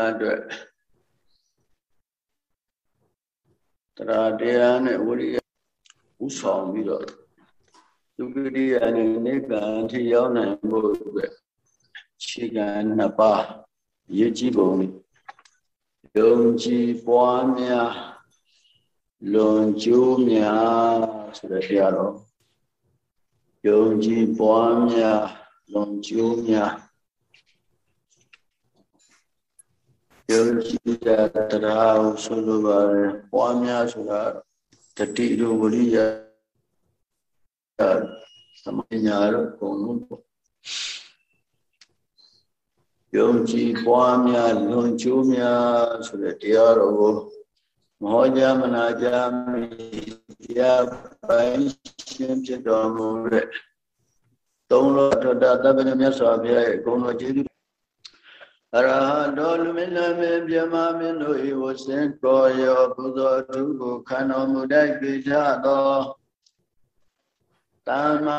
များအတွက်တရားတရားနဲ့ဝိရိယဥဆောင်ပြီးတော့ဒုက္ခရိယနဲ့နိဗ္ဗာန်ထိရောက်နိုင်ဖို့အတွက်ခြေကံနှစ်ပါးရည်ကြည်ပုံယုံကြည်ပွားများလွန်ကျိုးများဆိုတဲ့တရားတော်ယုံကြည်ပွားများလွန်ကျိုးများ ယုံကြည်တဲ့တရားကိုဆိုလိုပါတယ်ပွားများဆိုတာတတိတို့ဝရိယသမညာတို့အကုန်လုံးပေါ့ယုံကြည်ပွားများလွန်ကျိုးများဆိုတဲ့တရားတော်ကိုမဟောကြားမနာကြားမိတရားပိုင်းရှင်းဖြစ်တော်မူတဲ့သုံးလောထတသဗ္ဗညမြတ်စွာဘုရားရဲ့ဂုဏ်တော်ကျေးဇူး အရဟတောလူမင်းနာမေပြမမင်းတို့ဤဝစင်ကောယောဘုဇောတုကိုခန္တော်မူတတ်ကြသောသမ္မာ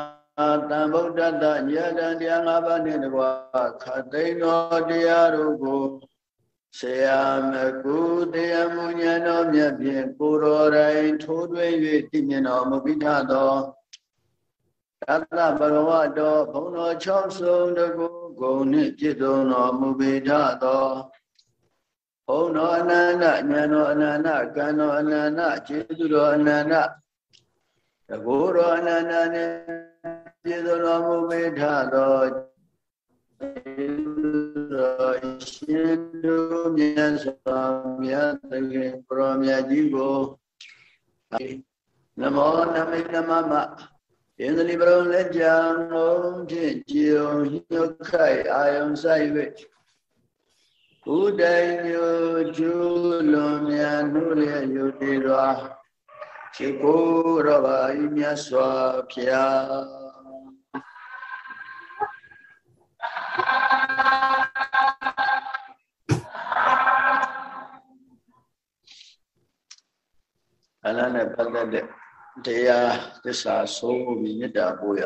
တံဗုဒ္ဓတ္တညတံတရား၅ပါးနှင့်တကွာခသိန်းတော်တရားတို့ကိုဆရာမကုတရားမူဉာဏ်တော်မြတ်ဖြင့်ကိုတော်တိုင်ထိုးထွင်း၍တည်မြင်တော်မူပြီးထသော တတ္တဘဂဝတောဘုံတော်၆ဆုံးတကူဂုံနှင့်ပြည့်စုံတော်မူပြီးထသောဘုံတော်အနန္တဉာဏ်တော်အနန္တကံတော်အနန္တကျေးဇူးတော်အနန္တတကူတော်အနန္တနှင့်ပြည့်စုံတော်မူပြီးထသောတော်ရှင်တို့မြတ်စွာဘုရားသခင်ပရောမြတ်ကြီးကိုနမောနမိတ်နမမ ဣန္ဒြိပရုံလက်ကြံလုံးဖြင့်ကြည်ုံညုတ်ခိုက်အာယုံဆိုင်၍ဥဒိုင်မျိုးကျူးလွန်မြတ်နှုလျက်ယုတည်စွာခြေကိုယ်တော်ပါဤမြတ်စွာဘုရားအလနဲ့ပတ်သက်တဲ့ တရားသစ္စာဆုံးပြီးမေတ္တာပို့ရ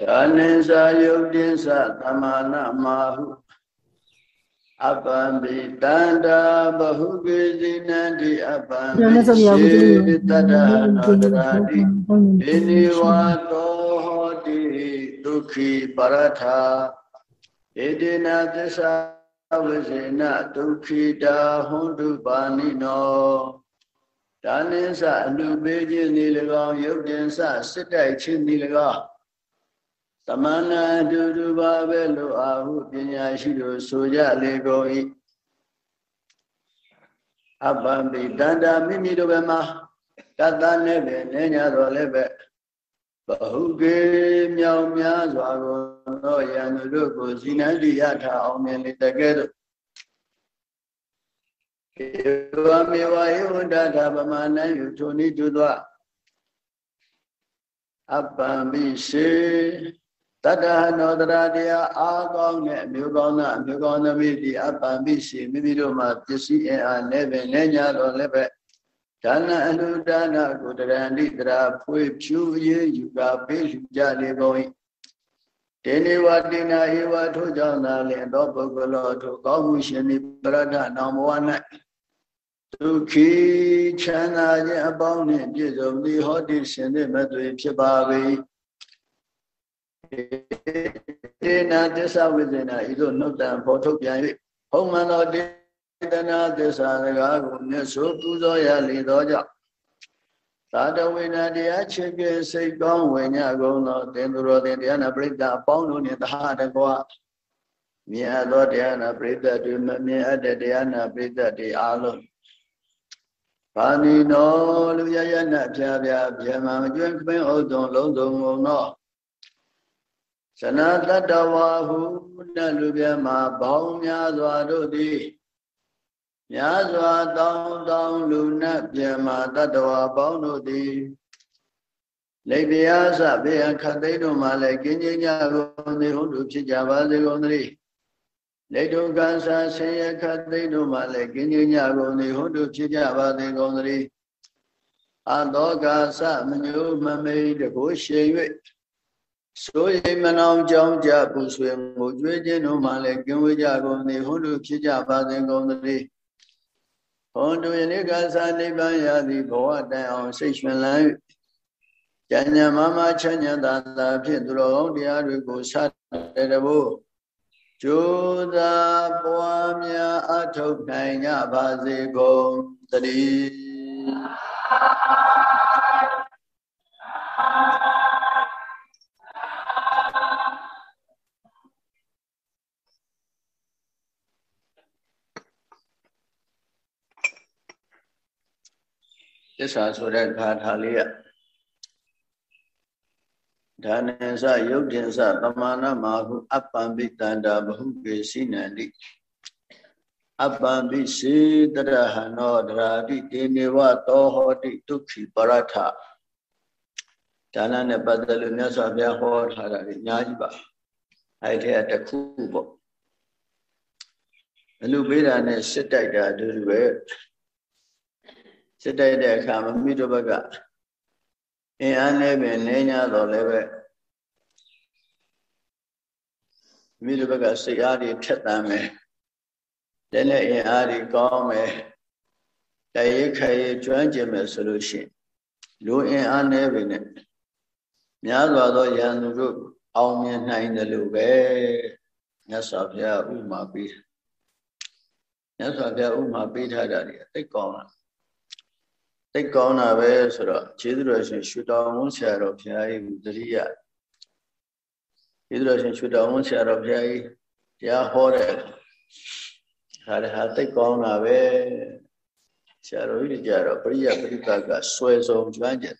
ဒါနိသာယုတ်တင်္စသမာနမဟုအပံပိတန္တာဘဟုကေဇိနန္တိအပံပိစေတတ္တနောတရာတိဣနိဝါတောဟောတိဒုက္ခိပရထာဣတိနာသစ္စာဝိဇေနဒုက္ခိတာဟွန်တုပါဏိနော ဒါနင်းစအလူပေးခြင်းဤ၎င်းယုတ်တင်စစစ်တိုက်ခြင်းဤ၎င်းသမဏအတူတူပါပဲလို့အာဟုပညာရှိတို့ဆိုကြလေကုန်၏အပ္ပံပိတန္တာမိမိတို့ဘက်မှာတတ္တနဲ့ပဲနေညာတော်လည်းပဲဘဟုကေမြောင်များစွာကိုသောယံတို့ကိုဇိနန္တိယထအောင်မြင်လေတကဲ့သို့ ဧဝမေဝဧဝန္တထာပမနံယုထိုနိတုသောအပ္ပံပိစေတတ္တဟနောတရာတရားအာကောင်းတဲ့အမျိုးကောင်းသားအမျိုးကောင်းသမီးဒီအပ္ပံပိစေမိမိတို့မှာပစ္စည်းအင်အားနဲ့ပဲနဲ့ညာတော်လည်းပဲဒါနအလူဒါနကိုတရဏိတရာဖွေဖြူရေးယူကပေးယူကြလေကုန်၏ တေနေဝတိနာဧဝထိုကြောင့်သာလင်သောပုဂ္ဂလောထိုကောင်းမှုရှင်သည်ပရဒနောင်ဘဝ၌ဒုက္ခိချမ်းသာခြင်းအပေါင်းနှင့်ပြည့်စုံသည်ဟောတိရှင်သည်မသွေဖြစ်ပါ၏တေနာသစ္စာဝိဇ္ဇနာဤသို့နှုတ်တံဖော်ထုတ်ပြန်၍ဘုံမှန်သောတေတနာသစ္စာစကားကိုမြတ်စွာပူဇော်ရလေသောကြောင့် သာတဝိနာတရားချစ်ခင်စိတ်ကောင်းဝင်ညကုန်သောတင်သူတော်တင်တရားနာပရိသတ်အပေါင်းတို့နှင့်တဟတကွာမြင်အပ်သောတရားနာပရိသတ်တွေမမြင်အပ်တဲ့တရားနာပရိသတ်တွေအားလုံးဘာနီနောလူရရနဖြာဖြာပြမမကျွန်းခပင်းဥဒုံလုံးစုံကုန်သောသနာတတ္တဝါဟုနတ်လူပြမဘောင်းများစွာတို့သည် များစွာတောင်းတောင်းလူနတ်ပြမတတ္တဝါပေါင်းတို့သည်လိပ်ပြားစဘေယခတ်သိမ်းတို့မှလည်းကင်းကျင်းကြကုန်သည်ဟုတ်တို့ဖြစ်ကြပါစေကုန်သတည်းလက်တုကံစာဆင်းရဲခတ်သိမ်းတို့မှလည်းကင်းကျင်းကြကုန်သည်ဟုတ်တို့ဖြစ်ကြပါစေကုန်သတည်းအသောကာသမညုမမိတကိုရှင်၍ဆိုရိမနောင်ကြောင်းကြပူဆွေငိုကြွေးခြင်းတို့မှလည်းကင်းဝေးကြကုန်သည်ဟွန်းတို့ဖြစ်ကြပါစေကုန်သတည်း ဟွန်းတို့ယနေ့ကသာနိဗ္ဗာန်ရသည်ဘဝတိုင်အောင်စိတ်ရှင်လန်းဉာဏ်ဉာဏ်မမချမ်းသာသာသာဖြင့်သူတော်ကောင်းတရားတွေကိုစတဲ့တဘို့ကျိုးသာပွားများအထုတ်နိုင်ကြပါစေကုန်သတည်း စ္စာဆိုတဲ့ဂါထာလေးကဒါနေစယုတ်တင်စပမာဏမာဟုအပ္ပံပိတန္တာဘဟုကေစိနန္တိအပ္ပံပိစေတရဟနောဒရာတိတေနေဝတောဟောတိဒုက္ခိပရထဒါနနဲ့ပတ်သက်လို့မြတ်စွာဘုရားဟောထားတာအများကြီးပါအဲ့ဒီတခုပေါ့အလူပေးတာနဲ့စစ်တိုက်တာအတူတူပဲ စစ်တိုက်တဲ့အခါမမိတို့ဘက်ကအင်အားနဲ့ပင်နေ냐တော့လည်းပဲမိတို့ဘက်ကစိတ်အားတွေထက်သန်မယ်တဲ့နဲ့အင်အားတွေကောင်းမယ်တရိခရေကျွမ်းကျင်မယ်ဆိုလို့ရှိရင်လူအင်အားနဲ့ပင်နဲ့များစွာသောယန္တုတို့အောင်မြင်နိုင်တယ်လို့ပဲမြတ်စွာဘုရားဥမာပေးမြတ်စွာဘုရားဥမာပေးထားတာတွေသိကောင်းလား သိကောင်းတာပဲဆိုတော့ခြေသူတော်ရှင်ရွှေတော်ဝန်းဆရာတော်ဘုရားကြီးသတိရခြေသူတော်ရှင်ရွှေတော်ဝန်းဆရာတော်ဘုရားကြီးတရားဟောတဲ့ဟာလည်းဟာသိကောင်းတာပဲဆရာတော်ကြီးကြတော့ပရိယပရိသကဆွဲဆုံးကျွမ်းကျင်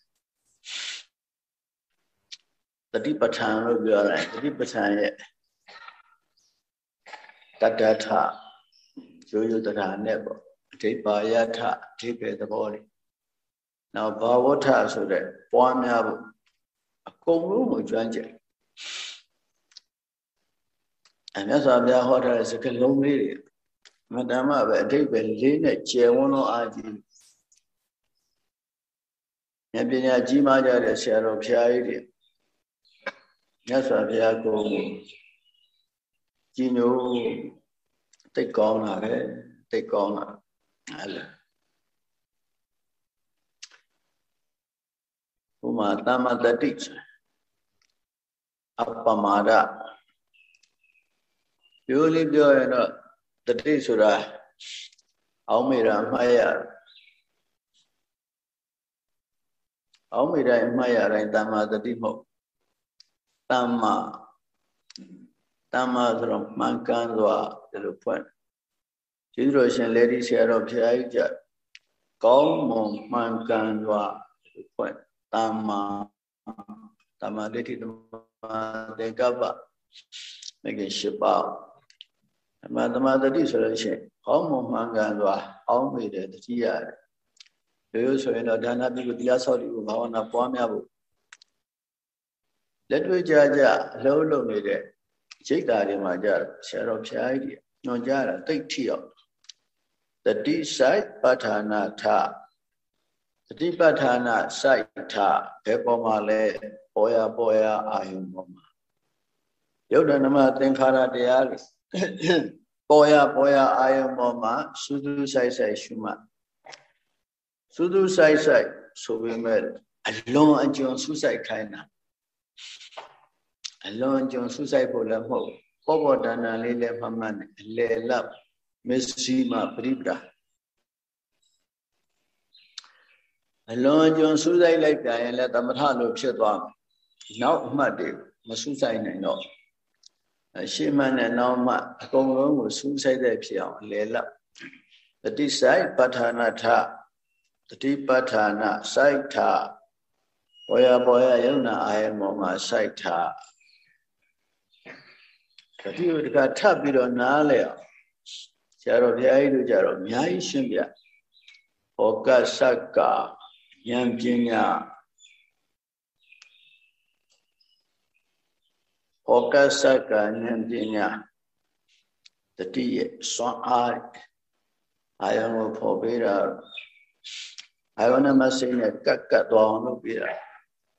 တတိပဋ္ဌာန်လို့ပြောတယ်တတိပဋ္ဌာန်ရဲ့တတ္တထရိုးရိုးတရားနဲ့ပေါ့အဓိပ္ပါယထအဓိပ္ပာယ်သဘောလေး နောက်ဘာဝထဆိုတဲ့ပွားများဖို့အကုန်လုံးကိုကျွမ်းကျင်အမြတ်စွာဘုရားဟောထားတဲ့စကားလုံးလေးတွေမတ္တမပဲအတိတ်ပဲလေးနဲ့ကျယ်ဝန်းသောအာကြီးဉာဏ်ပညာကြီးမားကြတဲ့ဆရာတော်ဘုရားကြီးတွေမြတ်စွာဘုရားကိုကြီးညိုတိတ်ကောင်းလာတယ်တိတ်ကောင်းလာအဲ့လိုဥ မာတမ္မတတိအပမာဒပြောလေးပြောရင်တော့တတိဆိုတာအောင်းမေတာမှားရအောင်းမေတိုင်းမှားရတိုင်းတမ္မာတတိမဟုတ်တမ္မာတမ္မာဆိုတော့မှန်ကန်စွာဒီလိုဖွင့်ကျေးဇူးတော်ရှင်လေဒီဆရာတော်ဘုရားကြီးကြကောင်းမွန်မှန်ကန်စွာဖွင့် တမ္မာတမ္မာဒိဋ္ဌိတမ္မာသင်္ကပ္ပမဂ္ဂင်၈ပါးတမ္မာတမ္မာတတိဆိုလို့ရှိရင်ဟောမမှန်ကန်စွာအောင်းမိတယ်တတိရတယ်ရိုးရိုးဆိုရင်တော့ဒါနပြုကိုတရားဆောက်တည်ကိုဘာဝနာပွားများဖို့လက်တွေ့ကြကြအလုံးလုံးနေတဲ့ရိတ်တာတွေမှာကြဆရာတော်ဖျားကြီးညွန်ကြတာတိတ်ထီအောင်တတိဆိုင်ပဋ္ဌာနာထ တိပဋ္ဌာနာစိုက်ထဘယ်ပေါ်မှာလဲပေါ်ရပေါ်ရအာယုံပေါ်မှာယုတ်တနမသင်္ခါရတရားတွေပေါ်ရပေါ်ရအာယုံပေါ်မှာစူးစူးဆိုင်ဆိုင်ရှုမှတ်စူးစူးဆိုင်ဆိုင်ဆိုပေမဲ့အလွန်အကျွံစူးဆိုင်ခိုင်းတာအလွန်အကျွံစူးဆိုင်ဖို့လည်းမဟုတ်ပေါ်ပေါ်တန်တန်လေးလည်းမှတ်မှတ်နဲ့အလေလပ်မစ္စည်းမပရိပဒါ အလွန်ကျွံစူးစိုက်လိုက်ပြန်ရင်လည်းသမထလို့ဖြစ်သွားမယ်နောက်အမှတ်တွေမစူးစိုက်နိုင်တော့ရှေ့မှနဲ့နောက်မှအကုန်လုံးကိုစူးစိုက်တဲ့ဖြစ်အောင်အလေလောက်တတိဆိုင်ပဋ္ဌာနာထတတိပဋ္ဌာနာစိုက်ထဘောရဘောရယုံနာအာယမောမှာစိုက်ထတတိယတကထပ်ပြီးတော့နားလဲအောင်ဆရာတော်ဘုရားကြီးတို့ကြတော့အများကြီးရှင်းပြဟောကဆက္ကာ ဉာဏ်ပညာဩကသကဉာဏ်ပညာတတိယစွမ်းအားအာယုံကိုပေါ်ပေးတာအာယုံနဲ့မစိတ်နဲ့ကတ်ကတ်သွားအောင်လုပ်ပေးတာ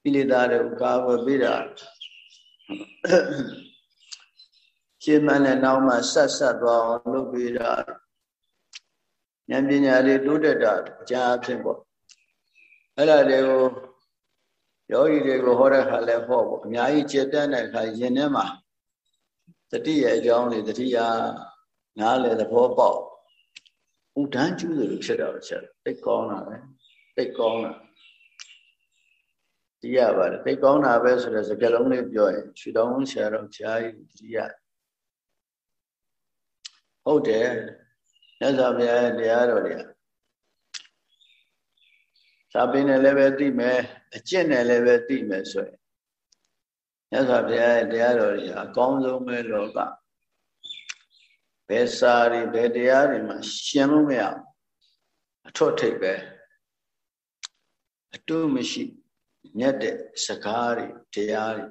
ပိလေသာတွေကိုကာဝယ်ပေးတာရှင်းမှနဲ့နောက်မှဆက်ဆက်သွားအောင်လုပ်ပြီးတာဉာဏ်ပညာတွေတိုးတက်တာကြားအဖြစ်ပေါ့ အဲ့ဒါတွေကိုယောဂီတွေကိုဟောတဲ့ခါလဲဟောပေါ့အများကြီးကျေတက်တဲ့ခါရင်ထဲမှာတတိယအကြောင်းတွေတတိယနားလေသဘောပေါက်ဥဒန်းကျူးလို့ဖြစ်တော့ချက်တိတ်ကောင်းတာပဲတိတ်ကောင်းတာတရားပါတယ်တိတ်ကောင်းတာပဲဆိုတဲ့စကားလုံးလေးပြောရင်ခြေတော်ဆရာတော်ဖြားကြီးတရားဟုတ်တယ်မြတ်စွာဘုရားရဲ့တရားတော်တွေ စာပေနဲ့လည်းပဲသိမယ်အကျင့်နဲ့လည်းပဲသိမယ်ဆိုရင်မြတ်စွာဘုရားရဲ့တရားတော်တွေအကောင်းဆုံးပဲလောကဘယ်စာတွေဘယ်တရားတွေမှရှင်းလို့မရအထွတ်ထိပ်ပဲအတုမရှိမြတ်တဲ့စကားတွေတရားတွေ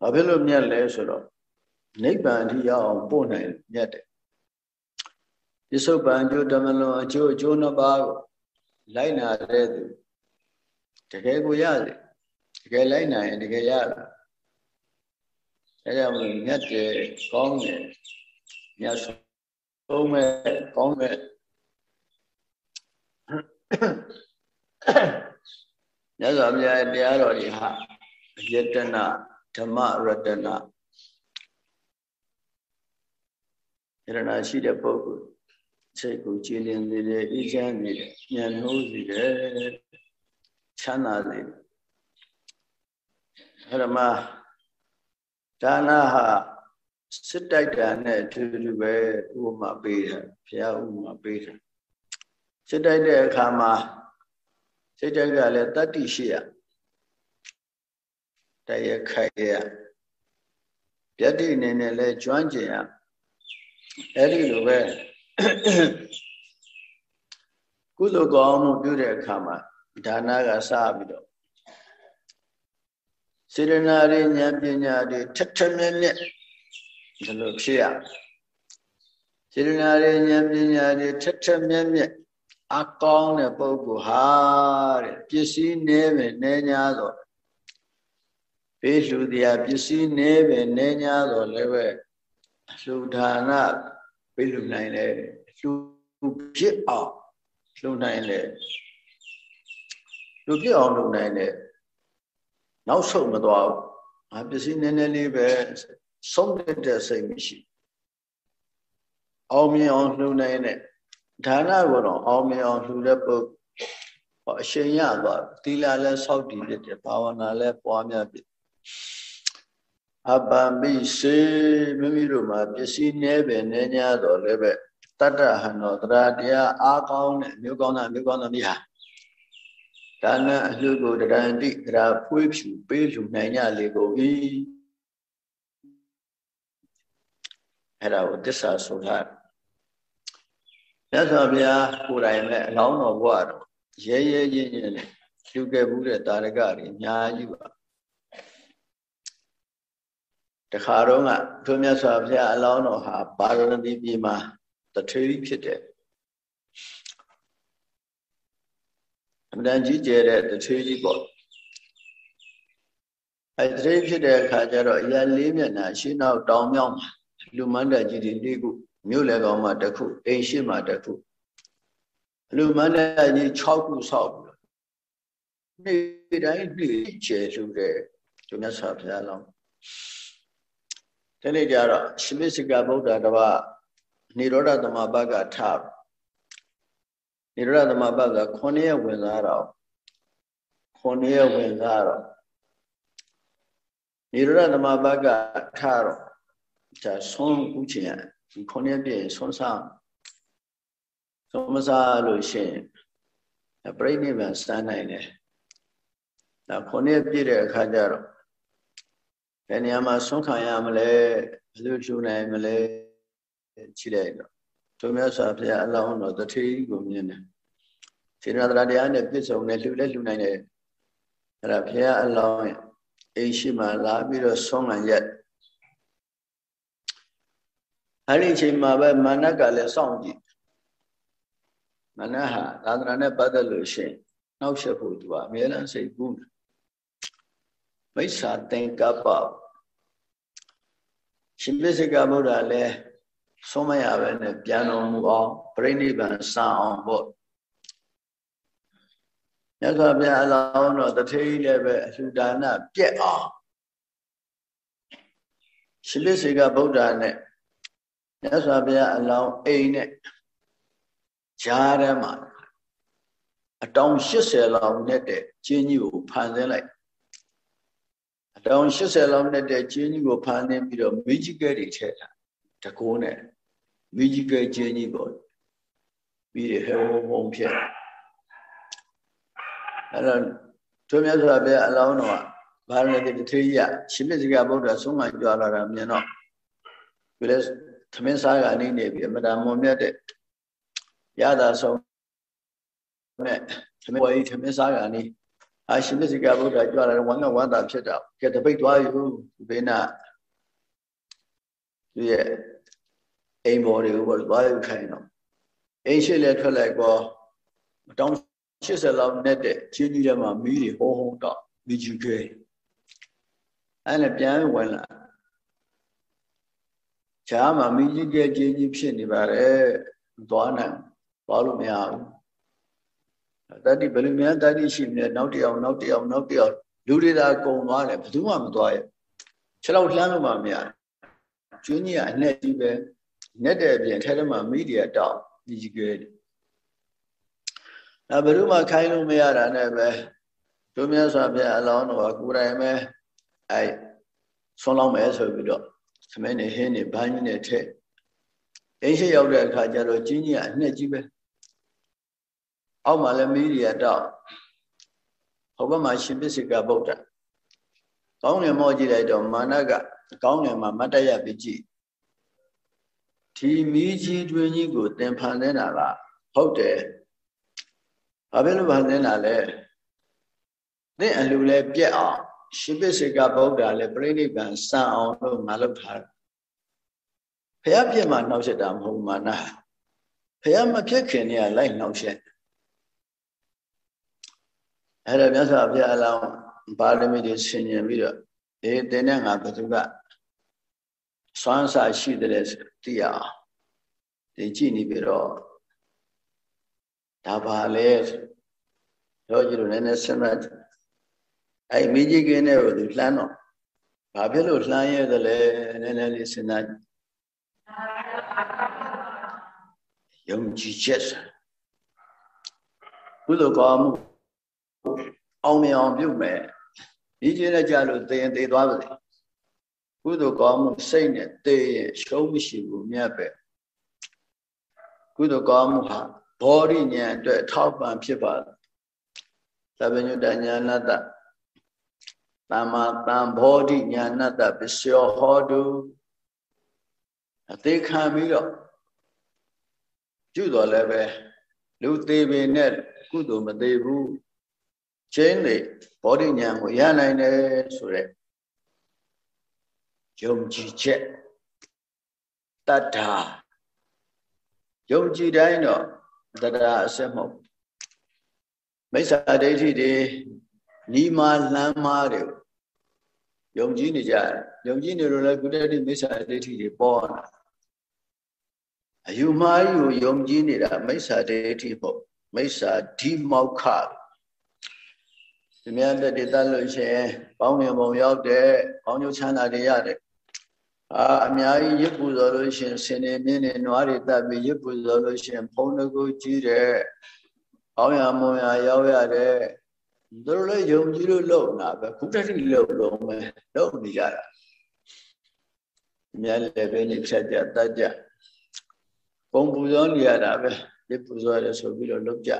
ဘာဖြစ်လို့မြတ်လဲဆိုတော့နိဗ္ဗာန်အထိရောက်အောင်ပို့နိုင်မြတ်တယ်ပစ္စုပန်အကျိုးဓမ္မလွန်အကျိုးအကျိုးနှစ်ပါးကို လိုက်နာတဲ့သူတကယ်ကိုရတယ်တကယ်လိုက်နာရင်တကယ်ရတယ်အဲကြောင့်မလို့မြတ်တယ်ကောင်းတယ်မြတ်ဆုံးမဲ့ကောင်းမဲ့မြတ်စွာဘုရားရဲ့တရားတော်တွေဟာယတနာဓမ္မရတနာယရနာရှိတဲ့ပုဂ္ဂိုလ် စိတ်ကိုကြည်လင်နေတယ်အေးချမ်းနေတယ်ညံနှိုးစေတယ်ချမ်းသာစေတယ်အဲ့ဒါမှဒါနဟာစစ်တိုက်တာနဲ့အထူးတူပဲဥပမာပေးတယ်ဘုရားဥပမာပေးတယ်စစ်တိုက်တဲ့အခါမှာစိတ်တိုက်ကလည်းတတ္တိရှိရတရခိုက်ရပြတ္တိအနေနဲ့လည်းကျွမ်းကျင်ရအဲ့ဒီလိုပဲ ကုသိုလ်ကောင်းမှုပြုတဲ့အခါမှာဒါနကစပြီးတော့စေရနာရိဉာဏ်ပညာတွေထက်ထက်မြက်မြက်ဒီလိုဖြစ်ရစေရနာရိဉာဏ်ပညာတွေထက်ထက်မြက်မြက်အကောင်းတဲ့ပုဂ္ဂိုလ်ဟာတဲ့ပစ္စည်းနည်းပဲနည်းညာတော့ပေးလှူတရားပစ္စည်းနည်းပဲနည်းညာတော့လည်းပဲလှူဒါန ပေးလှူနိုင်တယ်လှူဖြစ်အောင်လှူနိုင်တယ်လှူဖြစ်အောင်လှူနိုင်တယ်နောက်ဆုံးမသွားဘူးငါပစ္စည်းနည်းနည်းလေးပဲဆုံးတဲ့စိတ်မရှိအောင်မြင်အောင်လှူနိုင်တဲ့ဒါနကိုတော့အောင်မြင်အောင်လှူတဲ့ပုဂ္ဂိုလ်ဟောအရှင်ရသွားသီလလည်းစောက်တည်ဖြစ်တယ်ဘာဝနာလည်းပွားများဖြစ် အပံမိစေမိမိတို့မှာပစ္စည်းနည်းပဲနည်း냐တော့လည်းပဲတတ္တဟံတော်တရားတရားအားကောင်းတဲ့မျိုးကောင်းတာမျိုးကောင်းတာမိဟာဒါနအလှကိုတရံတိတရားဖွေးဖြူပေးလူနိုင်ကြလေကုန်၏အဲ့ဒါကိုတစ္ဆာဆိုထားမြတ်စွာဘုရားကိုယ်တိုင်လည်းအလောင်းတော်ဘုရားတော်ရဲရဲရင်းရင်းနဲ့လူခဲ့ဘူးတဲ့တာရကတွေအများကြီးပါ တခါတော့ကသူမြတ်စွာဘုရားအလောင်းတော်ဟာပါရဏသီပြည်မှာတထေရီဖြစ်တယ်အမှန်တန်ကြီးကျယ်တဲ့တထေရီပေါ့အဲတထေရီဖြစ်တဲ့အခါကျတော့အရာလေးမျက်နှာရှင်းနောက်တောင်မြောင်းမှာလူမန္တကြီးတွေလေးခုမြို့လေကောင်မှာတစ်ခုအိမ်ရှိမှာတစ်ခုလူမန္တကြီး6ခုဆောက်ပြီးနေ့တိုင်းနေ့ကျယ်လူတဲ့သူမြတ်စွာဘုရားလောင်း ဒီနေ့ကျတော့ရှမိစကဗုဒ္ဓတပါနိရောဓသမဘကထနိရောဓသမဘက9ရက်ဝင်စားတော့9ရက်ဝင်စားတော့နိရောဓသမဘကထတော့ဒါဆုံးဥချင်ဒီခုနှစ်ပြည့်ဆုံးစားဆုံးမစားလို့ရှိရင်ပြိဋိဘံစမ်းနိုင်တယ်ဒါခုနှစ်ပြည့်တဲ့အခါကျတော့ ဘယ်နေရာမှာဆုံးခံရမလဲဘယ်လိုရှုနိုင်မလဲကြည့်လိုက်တော့သူမြတ်စွာဘုရားအလောင်းတော်တထေးကိုမြင်တယ်စေတနာတရားနဲ့ပြည့်စုံတယ်လှူလဲလှူနိုင်တယ်အဲ့ဒါဘုရားအလောင်းရဲ့အိမ်ရှိမှလာပြီးတော့ဆုံးခံရက်အဲ့ဒီအချိန်မှာပဲမာနကလည်းစောင့်ကြည့်မာနဟာသာသနာနဲ့ပတ်သက်လို့ရှိရင်နောက်ဆက်ဖို့သူကအများအားစိတ်ကူးမ မိစ္ဆာသင်္ကပ္ပရှင်ပစ္စေကဗုဒ္ဓလည်းဆုံးမရပဲနဲ့ပြန်တော်မူအောင်ပြိဋိဘံစအောင်ပေါ့မြတ်စွာဘုရားအလောင်းတော်တထေးကြီးလည်းပဲအလှူဒါနပြက်အောင်ရှင်ပစ္စေကဗုဒ္ဓနဲ့မြတ်စွာဘုရားအလောင်းအိမ်နဲ့ဂျားထဲမှာအတောင်80လောက်နဲ့တဲ့ကျင်းကြီးကိုဖန်ဆင်းလိုက် အတောင်80လောက်နဲ့တဲ့ကျင်းကြီးကိုဖန်ဆင်းပြီးတော့မိကြီးကဲတွေထည့်ထားတကိုးနဲ့မိကြီးကဲကျင်းကြီးပေါ့ပြီးရဟဲဝုံဖြစ်အဲ့တော့သူမြတ်စွာဘုရားအလောင်းတော်ကဘာရဏတိတထေးကြီးရှင်မြတ်စကားဗုဒ္ဓဆုံးမကြွလာတာမြင်တော့သူလည်းသမင်းစားကနေနေပြီးအမတန်မွန်မြတ်တဲ့ရတာဆုံးနဲ့သမင်းဝါကြီးသမင်းစားကနေ အာရှင်မြတ်စကားဗုဒ္ဓကြွလာတယ်ဝမ်းကဝမ်းသာဖြစ်တာကဲတပိတ်သွားယူဘေးနာသူရဲ့အိမ်ပေါ်တွေကိုပေါ့သွားယူခိုင်းတော့အိမ်ရှိလဲထွက်လိုက်ကောတောင်း80လောက်နဲ့တဲ့ချင်းကြီးထဲမှာမီးတွေဟောဟောတော့မိကျူခဲအဲ့နဲ့ပြန်ဝင်လာဈာမှာမိကြီးကဲချင်းကြီးဖြစ်နေပါတယ်သွားနိုင်သွားလို့မရဘူး တတိဘယ်လိုများတတိရှိမလဲနောက်တယောက်နောက်တယောက်နောက်တယောက်လူတွေသာကုံသွားတယ်ဘယ်သူမှမသွားရခြေလောက်လှမ်းလို့မှမရကျွင်းကြီးကအနဲ့ကြီးပဲနဲ့တဲ့အပြင်ထဲထဲမှာမိဒီယာတောက်မိကြီးကဲတယ်အဲဘယ်သူမှခိုင်းလို့မရတာနဲ့ပဲတို့မြတ်စွာဘုရားအလောင်းတော်ကကိုယ်တိုင်ပဲအဲဆွန်းလောင်းမယ်ဆိုပြီးတော့သမင်းနေဟင်းနေဘန်းကြီးနဲ့ထည့်အင်းရှိရောက်တဲ့အခါကျတော့ကြီးကြီးကအနှစ်ကြီးပဲ အောက်မှာလည်းမီးရီရတော့ဟိုဘက်မှာရှင်ပစ္စေကဗုဒ္ဓကောင်းငယ်မောကြည့်လိုက်တော့မာနကကောင်းငယ်မှာမတ်တရပြကြည့်ဒီမီးကြီးတွင်ကြီးကိုသင်ဖန်နေတာကဟုတ်တယ်ဘာဖြစ်လို့ဖန်နေတာလဲသင်အလှလဲပြက်အောင်ရှင်ပစ္စေကဗုဒ္ဓလည်းပြိဋိဘံစံအောင်လို့ငါလုပ်ထားတယ်ဖះပြက်မှာနှောက်ရှက်တာမဟုတ်မာနဖះမဖြစ်ခင်တည်းကလိုက်နှောက်ရှက် အဲ့ဒါမြတ်စွာဘုရားအလောင်းပါရမီတွေဆင်ញင်ပြီးတော့အေးတင်းနဲ့ငါဘသူကစွမ်းစာရှိတယ်သိရအောင်ဒီကြည့်နေပြီးတော့ဒါပါလေတော့ကြည့်လို့နည်းနည်းစဉ်းစားအဲ့မိကြီးကင်းတဲ့ကိုသူလှမ်းတော့ဘာဖြစ်လို့လှမ်းရဲသလဲနည်းနည်းလေးစဉ်းစားယုံကြည်ချက်ကုသိုလ်ကောင်းမှု အောင်မြင်အောင်ပြုမယ်ဒီကျင်းနဲ့ကြလို့သေရင်သေသွားပါစေကုသိုလ်ကောင်းမှုစိတ်နဲ့သေရင်ရှုံးမရှိဘူးမြတ်ပဲကုသိုလ်ကောင်းမှုဟာဘောဓိဉာဏ်အတွက်ထောက်ပံ့ဖြစ်ပါသဗ္ဗညုတညာနတ္တသမ္မာတံဘောဓိညာဏတ္တပစ္စယောဟောတုအသေးခံပြီးတော့ကျွတော်လည်းပဲလူသေးပင်နဲ့ကုသိုလ်မသေးဘူး ချင်းနေဘောဓိညာကိုရနိုင်တယ်ဆိုရက်ယုံကြည်ချက်တတ္ထာယုံကြည်တိုင်းတော့တတရာအစစ်မဟုတ်မိစ္ဆာဒိဋ္ဌိတွေနီးမာလမ်းမားတွေယုံကြည်နေကြတယ်ယုံကြည်နေလို့လည်းကုတ္တိမိစ္ဆာဒိဋ္ဌိတွေပေါ်လာအယူမှားကြီးကိုယုံကြည်နေတာမိစ္ဆာဒိဋ္ဌိပေါ့မိစ္ဆာဒီမောက္ခ ဒီမြတ်တဲ့တတ်လို့ရှိရင်ပေါင်းမြင်ပုံရောက်တဲ့ပေါင်းကျိုးချမ်းသာတွေရတယ်အာအများကြီးရစ်ပူဇော်လို့ရှိရင်ဆင်းနေမြင်းနေနွားတွေတပ်ပြီးရစ်ပူဇော်လို့ရှိရင်ဖုံးတကူကြီးတဲ့ပေါင်းရမုံရရောက်ရတဲ့သူတို့လည်းယုံကြည်လို့လုံတာပဲခုတတိလုံလုံးပဲလုံနေကြတာမြတ်လည်းပဲနေဖြတ်ကြတတ်ကြပုံပူဇော်နေရတာပဲရစ်ပူဇော်ရဆိုပြီးတော့လုပ်ကြ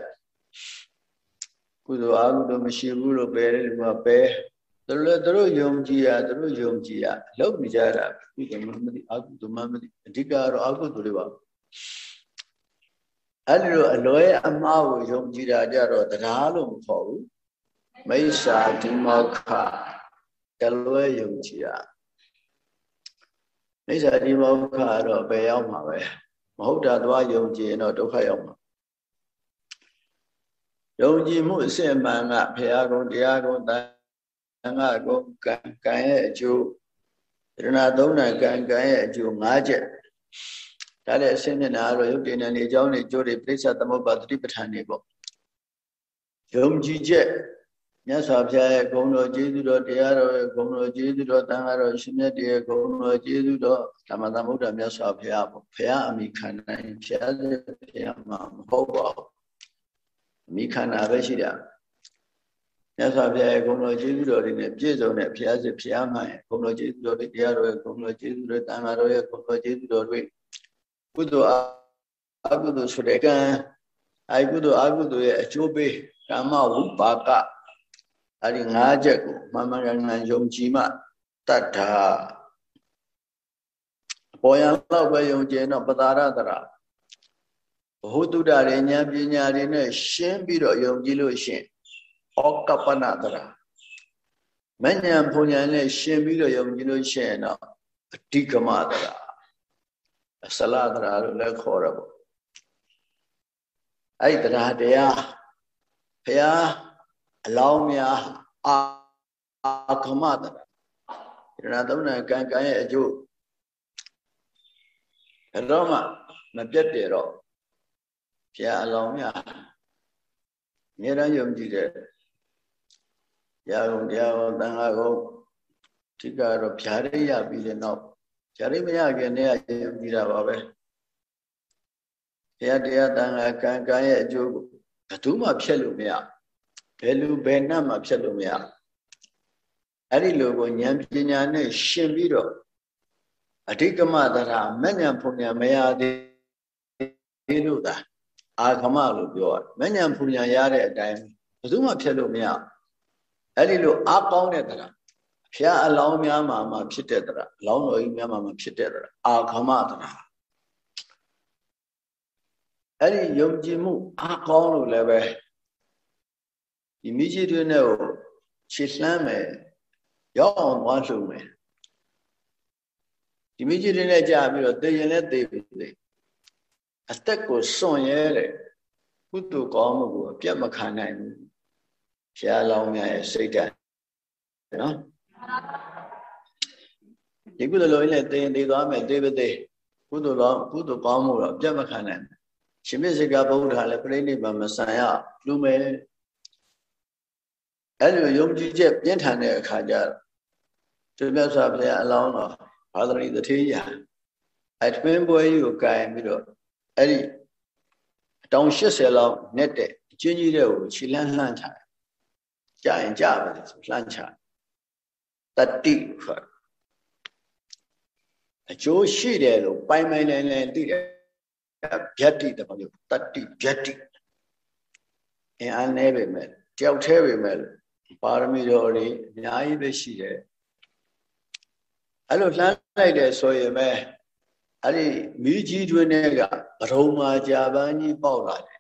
ကုသိုလ်အကုသိုလ်မရှိဘူးလို့ပဲတယ်ဒီမှာပဲသူတို့လည်းသူတို့ယုံကြည်ရသူတို့ယုံကြည်ရလုပ်နေကြတာကုသိုလ်မမသိအကုသိုလ်မမသိအဓိကတော့အကုသိုလ်တွေပါအဲ့ဒီလိုအလွဲအမှားကိုယုံကြည်တာကြတော့တရားလို့မခေါ်ဘူးမိစ္ဆာဒီမောခတလွဲယုံကြည်ရမိစ္ဆာဒီမောခတော့ဘယ်ရောက်မှာပဲမဟုတ်တာသွားယုံကြည်ရင်တော့ဒုက္ခရောက်မှာ ယုံကြည်မှုအစစ်အမှန်ကဘုရားကုံတရားကုံတငါကုကံကံရဲ့အကျိုးယရဏသုံးနာကံကံရဲ့အကျိုး၅ချက်ဒါလည်းအစင်းမျက်နှာတော့ယုတ်တင်တဲ့နေအကြောင်းနေကျိုးတွေပြိဿသမုပ္ပါသတိပဋ္ဌာန်တွေပေါ့ယုံကြည်ချက်မြတ်စွာဘုရားရဲ့ဂုဏ်တော်ကျေးဇူးတော်တရားတော်ရဲ့ဂုဏ်တော်ကျေးဇူးတော်တန်ခါတော်ရှင်မြတ်တည်းဂုဏ်တော်ကျေးဇူးတော်ဓမ္မသမုဒ္ဒမြတ်စွာဘုရားပေါ့ဘုရားအမိခံနိုင်ဘုရားစေဘုရားမှာမဟုတ်ပါဘူးအ မိခံတာပဲရှိတာမြတ်စွာဘုရားရဲ့ဂုဏ်တော်ကျေးဇူးတော်တွေနဲ့ပြည့်စုံတဲ့ဘုရားစေဘုရားမှာဂုဏ်တော်ကျေးဇူးတော်တွေတရားတော်ရဲ့ဂုဏ်တော်ကျေးဇူးတွေတန်ခါတော်ရဲ့ဂုဏ်တော်ကျေးဇူးတော်တွေကုသိုလ်အကုသိုလ်ဆိုတဲ့ကံအကုသိုလ်အကုသိုလ်ရဲ့အကျိုးပေးကာမဝိပါကအဲ့ဒီ၅ချက်ကိုမမကန်ကန်ယုံကြည်မှတတ်တာပေါ်ရတော့ပဲယုံကြည်တော့ပတာရတရာ ဘဟုတုဒ္ဒရေဉာဏ်ပညာတွေနဲ့ရှင်းပြီးတော့ယုံကြည်လို့ရှင်ဩကပနတရာမဉ္ဇဉ်ဘုံဉာဏ်နဲ့ရှင်းပြီးတော့ယုံကြည်လို့ရှင်တော့အဓိကမတရာအစလတရာလို့လည်းခေါ်ရပါအဲ့ဒီတရားတရားဘုရားအလောင်းများအာခမတရာဒါသုံးနာကံကံရဲ့အကျိုးအဲ့တော့မှမပြတ်တယ်တော့ ဘုရားအလောင်းများအများရယုံကြည်တဲ့ရာုံတရားဟောတန်ခါကိုဒီကတော့ဖြာရိရပြီးတဲ့နောက်ဖြာရိမရခင်တည်းကယုံကြည်တာပါပဲဘုရားတရားတန်ခါကံကံရဲ့အကျိုးကိုဘယ်သူမှဖျက်လို့မရဘယ်လူဘယ်နှမှဖျက်လို့မရအဲ့ဒီလိုကိုဉာဏ်ပညာနဲ့ရှင်ပြီးတော့အဓိကမသရမဉ္ဇဉ်ဖုန်ညာမရသေးလို့သာ အာခမလို့ပြောရတယ်မဉ္ဇဉ်ဖုန်ညာရတဲ့အတိုင်းဘယ်သူမှဖျက်လို့မရအဲ့ဒီလိုအာကောင်းတဲ့သရဖျားအလောင်းများမှာမှဖြစ်တဲ့သရအလောင်းတော်ကြီးများမှာမှဖြစ်တဲ့သရအာခမသရအဲ့ဒီယုံကြည်မှုအာကောင်းလို့လည်းပဲဒီမိကြီးတွေနဲ့ကိုခြေလှမ်းမယ်ရောက်အောင်သွားလှုံမယ်ဒီမိကြီးတွေနဲ့ကြာပြီးတော့သိရင်လည်းသိပြီသိ အသက်ကိုစွန့်ရဲတဲ့ကုသိုလ်ကောင်းမှုကိုအပြတ်မခံနိုင်ဘူးဘုရားလောင်းမြတ်ရဲ့စိတ်ဓာတ်နော်ဒီကုသိုလ်လုံးနဲ့သိရင်သိသွားမယ်သိပါသေးကုသိုလ်လောင်းကုသိုလ်ကောင်းမှုတော့အပြတ်မခံနိုင်ဘူးရှင်မေစေကဗုဒ္ဓလည်းပြိဋိဘံမဆန်ရလူမယ်အဲ့လိုယုံကြည်ချက်ပြင်းထန်တဲ့အခါကျသူမြတ်စွာဘုရားအလောင်းတော်ဘာသရိတထေးရအထွင်းပွဲကြီးကိုကင်ပြီးတော့ အဲ့ဒီတောင်80လောက်နဲ့တဲ့အချင်းကြီးတဲ့ကိုခြေလန်းလှမ်းချတယ်ကြာရင်ကြာပါလေလှမ်းချတတိဆိုအကျိုးရှိတယ်လို့ပိုင်ပိုင်နိုင်နိုင်သိတယ်ဗျတ္တိတဘာလို့တတိဗျတ္တိအင်းအားနေပဲမဲ့တယောက်သေးပဲမဲ့ပါရမီတော်တွေအများကြီးပဲရှိတယ်အဲ့လိုလှမ်းလိုက်တယ်ဆိုရင်ပဲ အဲ့ဒီမိကြီးတွင်တွေကဗရုံမာကြာပန်းကြီးပေါက်လာတယ်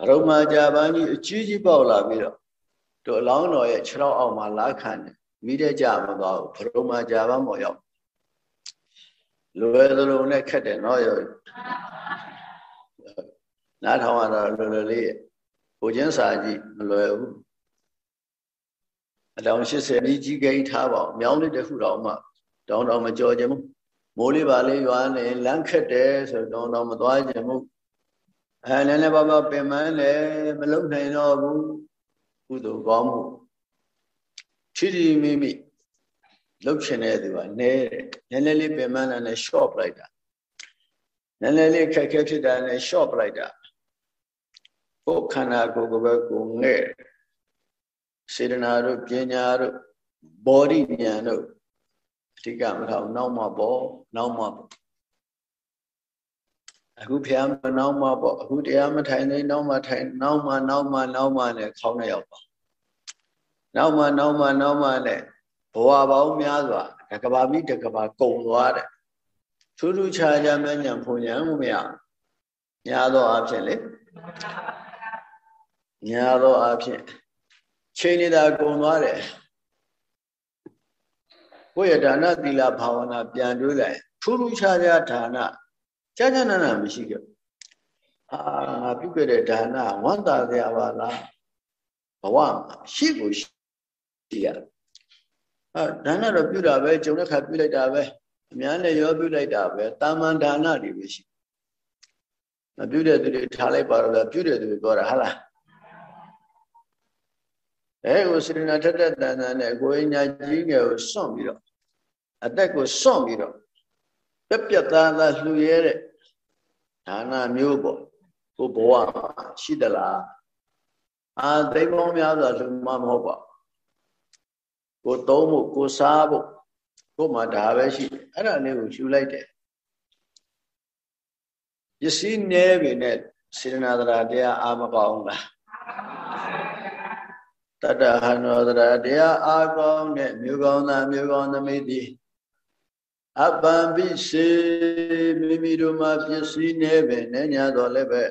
ဗရုံမာကြာပန်းကြီးအကြီးကြီးပေါက်လာပြီးတော့တို့အလောင်းတော်ရဲ့ခြေထောက်အောက်မှာလာခံတယ်မိတဲ့ကြမသွားဘူးဗရုံမာကြာပန်းပေါ်ရောက်လွယ်သလိုနဲ့ခက်တယ်နော်ရောနားထောင်ရတာလွယ်လွယ်လေးကိုချင်းစာကြည့်မလွယ်ဘူးအတောင်80ပြီးကြီးကိန်းထားပါမြောင်းလေးတစ်ခုတော့မှတောင်းတောင်မကြော်ကြဘူး မိုးလေးပါလေးရွာနေလမ်းခက်တယ်ဆိုတောင်းတောင်မသွားကြဘူးအဲနည်းနည်းပါးပါးပင်မလည်းမလုံနိုင်တော့ဘူးကုသိုလ်ကောင်းမှုချီချီမိမိလှုပ်ချင်တဲ့သူကနဲတယ်နည်းနည်းလေးပင်မလာနဲ့ short လိုက်တာနည်းနည်းလေးခက်ခဲဖြစ်တာနဲ့ short လိုက်တာကိုယ်ခန္ဓာကိုယ်ကပဲကိုငဲ့စေတနာတို့ပညာတို့ဘောဓိဉာဏ်တို့ အဓိကမထောင်နောက်မှပေါ့နောက်မှပေါ့အခုဖျားမနောက်မှပေါ့အခုတရားမထိုင်သေးနောက်မှထိုင်နောက်မှနောက်မှနောက်မှနဲ့ခေါင်းနဲ့ရောက်ပါနောက်မှနောက်မှနောက်မှနဲ့ဘဝပေါင်းများစွာတကဘာမိတကဘာကုံသွားတယ်ထူးထူးခြားခြားမဉ္ဇဉ်ဖွဉ္ဇဉ်မရများသောအားဖြင့်လေများသောအားဖြင့်ချိန်နေတာကုံသွားတယ် ကိုယ့်ရဲ့ဒါနသီလဘာဝနာပြန်တွေးလိုက်ထူးထူးခြားခြားဒါနကြာကြာနာနာမရှိကြဘူးအာငါပြုခဲ့တဲ့ဒါနဝန္တာစရာပါလားဘဝမှာရှိကိုရှိရှိရအဲဒါနတော့ပြုတာပဲကျုံတဲ့ခါပြုလိုက်တာပဲအများနဲ့ရောပြုလိုက်တာပဲတာမန်ဒါနတွေပဲရှိမပြုတဲ့သူတွေထားလိုက်ပါတော့ပြုတဲ့သူတွေပြောတာဟာလားအဲကိုစေနာထက်တဲ့တန်တန်နဲ့ကိုယ်ညာကြီးငယ်ကိုစွန့်ပြီးတော့ အသက်ကိုစွန့်ပြီးတော့ပြက်ပြက်သားသားလှူရဲတဲ့ဒါနမျိုးပေါ့ကိုဘဝရှိသလားအာသိမ်းပေါင်းများစွာလှူမှမဟုတ်ပါကိုသုံးဖို့ကိုစားဖို့ကိုမှဒါပဲရှိအဲ့ဒါလေးကိုလှူလိုက်တယ်ပစ္စည်းနည်းပြီနဲ့စေရနာတရားအာမကောင်းလားတတဟနောတရာတရားအာကောင်းတဲ့မြို့ကောင်းသားမြို့ကောင်းသမိတိ အပံပိစေမိမိတို့မှာပစ္စည်းနေပဲနဲ့ညာတော်လည်းပဲ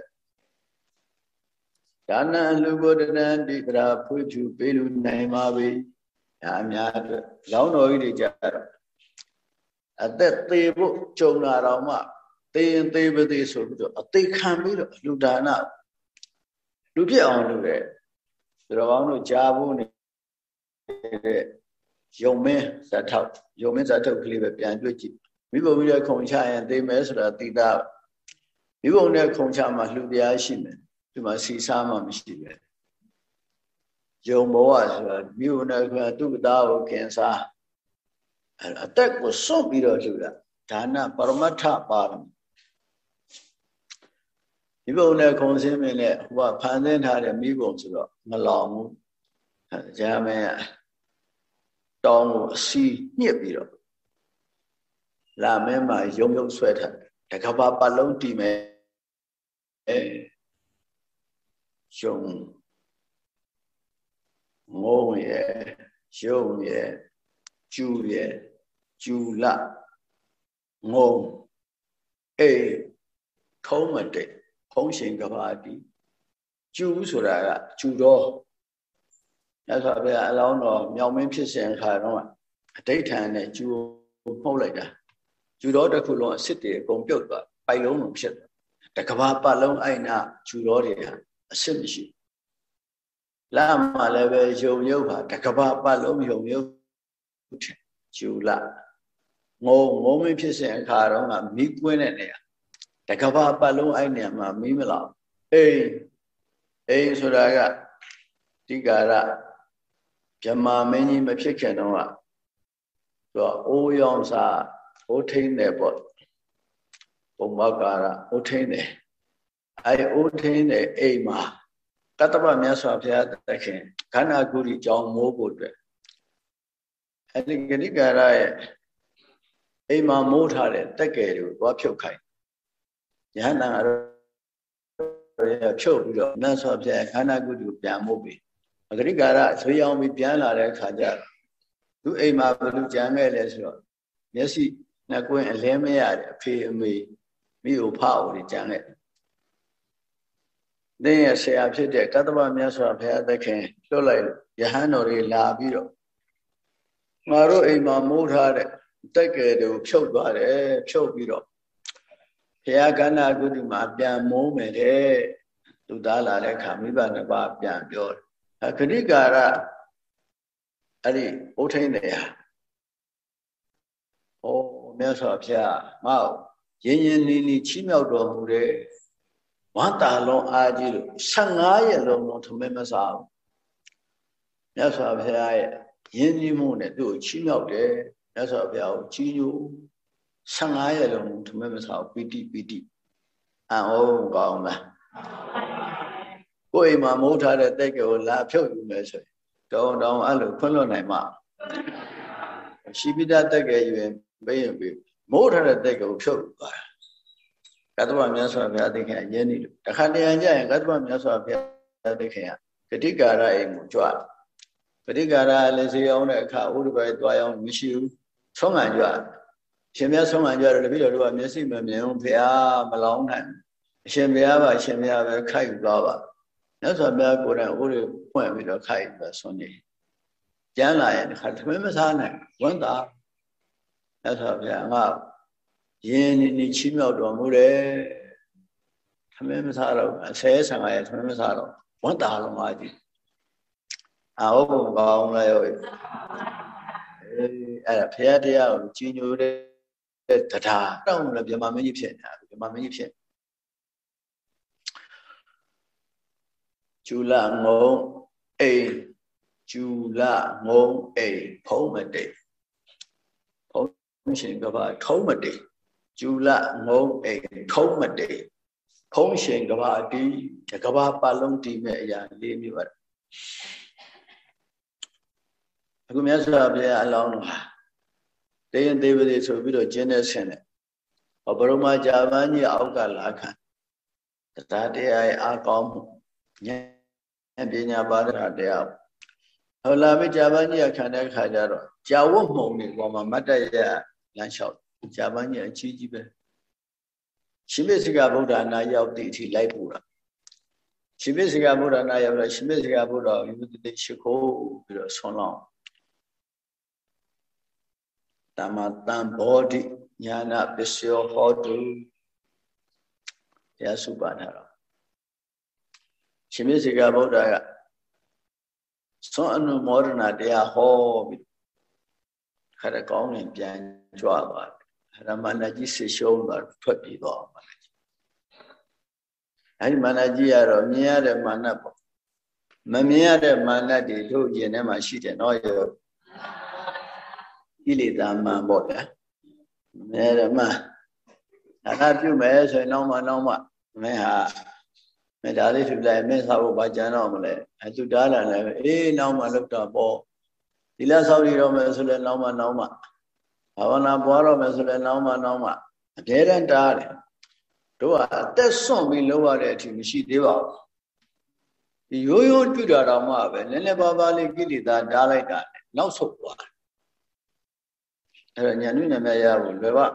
ဒါနလူကိုတရံတိကရာဖွေဖြူပေးလူနိုင်ပါပြီဒါအများအတွက်လောင်းတော်ကြီးတွေကြတော့အသက်သေးဖို့ကြုံလာတော့မှသေရင်သေပါသေးဆိုပြီးတော့အသေးခံပြီးတော့လူဒါနလူဖြစ်အောင်လုပ်တယ်သူတော်ကောင်းတို့ကြားဖို့နေတဲ့ ယုံမင်းဇတ်ထောက်ယုံမင်းဇတ်ထောက်ကလေးပဲပြန်တွေ့ကြည့်မိဘမိရဲ့ခုံချရင်သိမယ်ဆိုတာသိတာမိဘုံနဲ့ခုံချမှလှူတရားရှိမယ်ဒီမှာစီစားမှမရှိပဲယုံဘဝဆိုတာမိဘနဲ့ကသူ့သားကိုခင်စားအသက်ကိုစွန့်ပြီးတော့လှူတာဒါနပရမတ္ထပါရမီမိဘုံနဲ့ခုံစင်းမင်းနဲ့ဟိုကဖန်ဆင်းထားတဲ့မိဘုံဆိုတော့မလောင်ဘူးဂျာမင်း တောင်းကိုအစီညှစ်ပြီးတော့လာမဲမှာယုံယုံဆွဲထားတကဘာပတ်လုံးတည်မယ်အဲယုံငုံရဲ့ယုံရဲ့ကျူရဲ့ကျူလငုံအေးထုံးမတဲ့ဖုံးရှင်ကဘာတိကျူဆိုတာကကျူတော့ မြတ်စွာဘုရားအလောင်းတော်မြောင်မင်းဖြစ်စဉ်ခါတော့အဋိဌာန်နဲ့ကျူမှုတ်လိုက်တာကျူတော့တစ်ခုလုံးအစ်စ်တွေအကုန်ပြုတ်သွားပိုက်လုံးလုံးဖြစ်သွားတကဘာပတ်လုံးအိုင်နာကျူတော့တွေဟာအစ်စ်မရှိလာမှလည်းပဲယုံယုတ်ဟာတကဘာပတ်လုံးယုံယုတ်ကျူလာငုံငုံမင်းဖြစ်စဉ်အခါတော့ကမိကွင်းတဲ့နေရာတကဘာပတ်လုံးအဲ့နေရာမှာမီးမလောက်အိမ်အိမ်ဆိုတာကတိကာရ ဗြဟ္မာမင်းကြီးမဖြစ်ခင်တော့ကသူကအိုးရောင်စာအိုးထိန်တယ်ပေါ့ပုံမကာရအိုးထိန်တယ်အဲ့အိုးထိန်တဲ့အိမ်မှာကတ္တပမြတ်စွာဘုရားတခင်ခန္ဓာကုရီကြောင်းမိုးဖို့အတွက်အဲ့ဒီဂတိကာရရဲ့အိမ်မှာမိုးထားတဲ့တက်ကယ်တွေကိုသွားဖြုတ်ခိုင်းယဟန်တန်ကတော့ဖြုတ်ပြီးတော့မြတ်စွာဘုရားခန္ဓာကုတ္တကိုပြန်မှုပြီ အဂရိကာရဆွေးအောင်ပြီးပြန်လာတဲ့အခါကျသူအိမ်မှာဘယ်လိုကြံခဲ့လဲဆိုတော့မျက်စိနှစ်ကွင်းအလဲမရတဲ့အဖေအမေမိကိုဖအောင်ကြံခဲ့သင်ရဲ့ဆရာဖြစ်တဲ့ကတ္တဗမြတ်စွာဘုရားသခင်လွတ်လိုက်ယဟန်တော်တွေလာပြီးတော့ငါတို့အိမ်မှာမိုးထားတဲ့တက်ကယ်တို့ဖြုတ်သွားတယ်ဖြုတ်ပြီးတော့ဘုရားကန္နာကုတိမှာပြန်မိုးမယ်တဲ့သူသားလာတဲ့ခါမိဘနှစ်ပါးပြန်ပြောတယ် ခဏိကာရအဲ့ဒီဥထိန်တယ်ဟာဩမြတ်စွာဘုရားမောက်ရင်းရင်းနီးနီးချီးမြှောက်တော်မူတဲ့ဝန္တာလုံးအားကြီးလို့15ရက်လုံးလုံးထမင်းမစားဘူးမြတ်စွာဘုရားရဲ့ရင်းနှီးမှုနဲ့သူ့ကိုချီးမြှောက်တယ်မြတ်စွာဘုရားကိုချီးညို15ရက်လုံးထမင်းမစားပီတိပီတိအံ့ဩကောင်းလား ကိုယ်အိမ်မှာမိုးထားတဲ့တက်ကိုလာဖြုတ်ယူမယ်ဆိုရင်တောင်းတောင်းအဲ့လိုခွန်းလွတ်နိုင်မှာရှိပိတတက်ကြရွယ်ပေးရင်ပေးမိုးထားတဲ့တက်ကိုဖြုတ်သွားကတ္တဗမြတ်စွာဘုရားသိခင်အရင်နေလို့တခါတရံကြရင်ကတ္တဗမြတ်စွာဘုရားသိခင်ကဂတိကာရအိမ်ကိုကြွဂတိကာရလည်းစေအောင်တဲ့အခါဥဒ္ဓဘယ်သွားအောင်မရှိဘူးဆုံးခံကြွရှင်မြတ်ဆုံးခံကြတော့တပည့်တော်တို့ကမျက်စိမမြင်ဘူးဖះမလောင်းနိုင်အရှင်ဘုရားပါအရှင်ဘုရားပဲခိုက်သွားပါ မြတ်စွာဘုရားကိုယ်တိုင်ဥရိဖွင့်ပြီးတော့ခိုက်ပြီးဆွနေကျမ်းလာရင်ခါသမင်းမစားနိုင်ဝန်တာမြတ်စွာဘုရားငါယင်းနေနေချီးမြှောက်တော်မူတယ်သမင်းမစားတော့ဆဲဆံရသမင်းမစားတော့ဝန်တာလုံးအားကြီးအာဟုတ်ပုံကောင်းလားယောအေးအဲ့ဒါဖရာတရားကိုကြီးညိုတဲ့တရားတော့လည်းဗြဟ္မာမင်းကြီးဖြစ်နေတာဗြဟ္မာမင်းကြီးဖြစ် ကျူလာငုံအိမ်ကျူလာငုံအိမ်ဖုံးမတိတ်ဖုံးရှင်ကဘာထုံးမတိတ်ကျူလာငုံအိမ်ထုံးမတိတ်ဖုံးရှင်ကဘာတီးကဘာပတ်လုံးတီးမဲ့အရာလေးမျိုးပါအခုမြတ်စွာဘုရားအလောင်းတော်တေရင်သေးပါသေးဆိုပြီးတော့ကျင်းနေဆင်းတယ်ဟောဘရုမဂျာပန်းကြီးအောက်ကလာခံတရားတရားရဲ့အာကောင်းမှုဉာဏ် ပညာပါဒနာတရားဟောလာပြီဂျာပန်းကြီးခံတဲ့ခါကျတော့ကြာဝတ်မှုံနေပေါ်မှာမတ်တရလမ်းလျှောက်ဂျာပန်းကြီးအကြီးကြီးပဲရှင်မေစကဗုဒ္ဓနာရောက်တဲ့အထိလိုက်ပူတာရှင်မေစကဗုဒ္ဓနာရောက်တော့ရှင်မေစကဗုဒ္ဓဝိပဿနာရှိခိုးပြီးတော့ဆွန်လောင်းတမတံဘောဓိညာနာပစ္စယောဟောတုတရားစုပါထားတော့ ရှင်မေစီကဗုဒ္ဓကသွန်အနုမောဒနာတရားဟောပြီးခရကောင်းရင်ပြန်ကြွသွားတယ်ရမဏကြီးဆရှုံးသွားထွက်ပြေးသွားမဏကြီးအဲဒီမဏကြီးကတော့မြင်ရတဲ့မာနပေါ့မမြင်ရတဲ့မာနတွေတို့ရင်ထဲမှာရှိတယ်နော်ရောကိလေသာမှန်ပေါ့ဗျာမဲရမဒါနပြုမယ်ဆိုရင်တော့မှတော့မှမဲဟာ မဲဒါလေးထူလိုက်မဲဆောက်ဖို့ဘာကြံတော့မလဲအတူတားလာလည်းအေးနောက်မှလောက်တာပေါ့ဒီလဆောက်ရတော့မယ်ဆိုလည်းနောက်မှနောက်မှဘာဝနာပွားတော့မယ်ဆိုလည်းနောက်မှနောက်မှအမြဲတမ်းတားတယ်တို့ကအသက်ဆွန့်ပြီးလုပ်ရတဲ့အထိမရှိသေးပါဘူးဒီရိုးရိုးတွေ့တာတော့မှပဲနည်းနည်းပါးပါးလေးကိလေသာတားလိုက်တာနောက်ဆုတ်သွားတယ်အဲ့တော့ညာနုညာမရဖို့လွယ်ပါ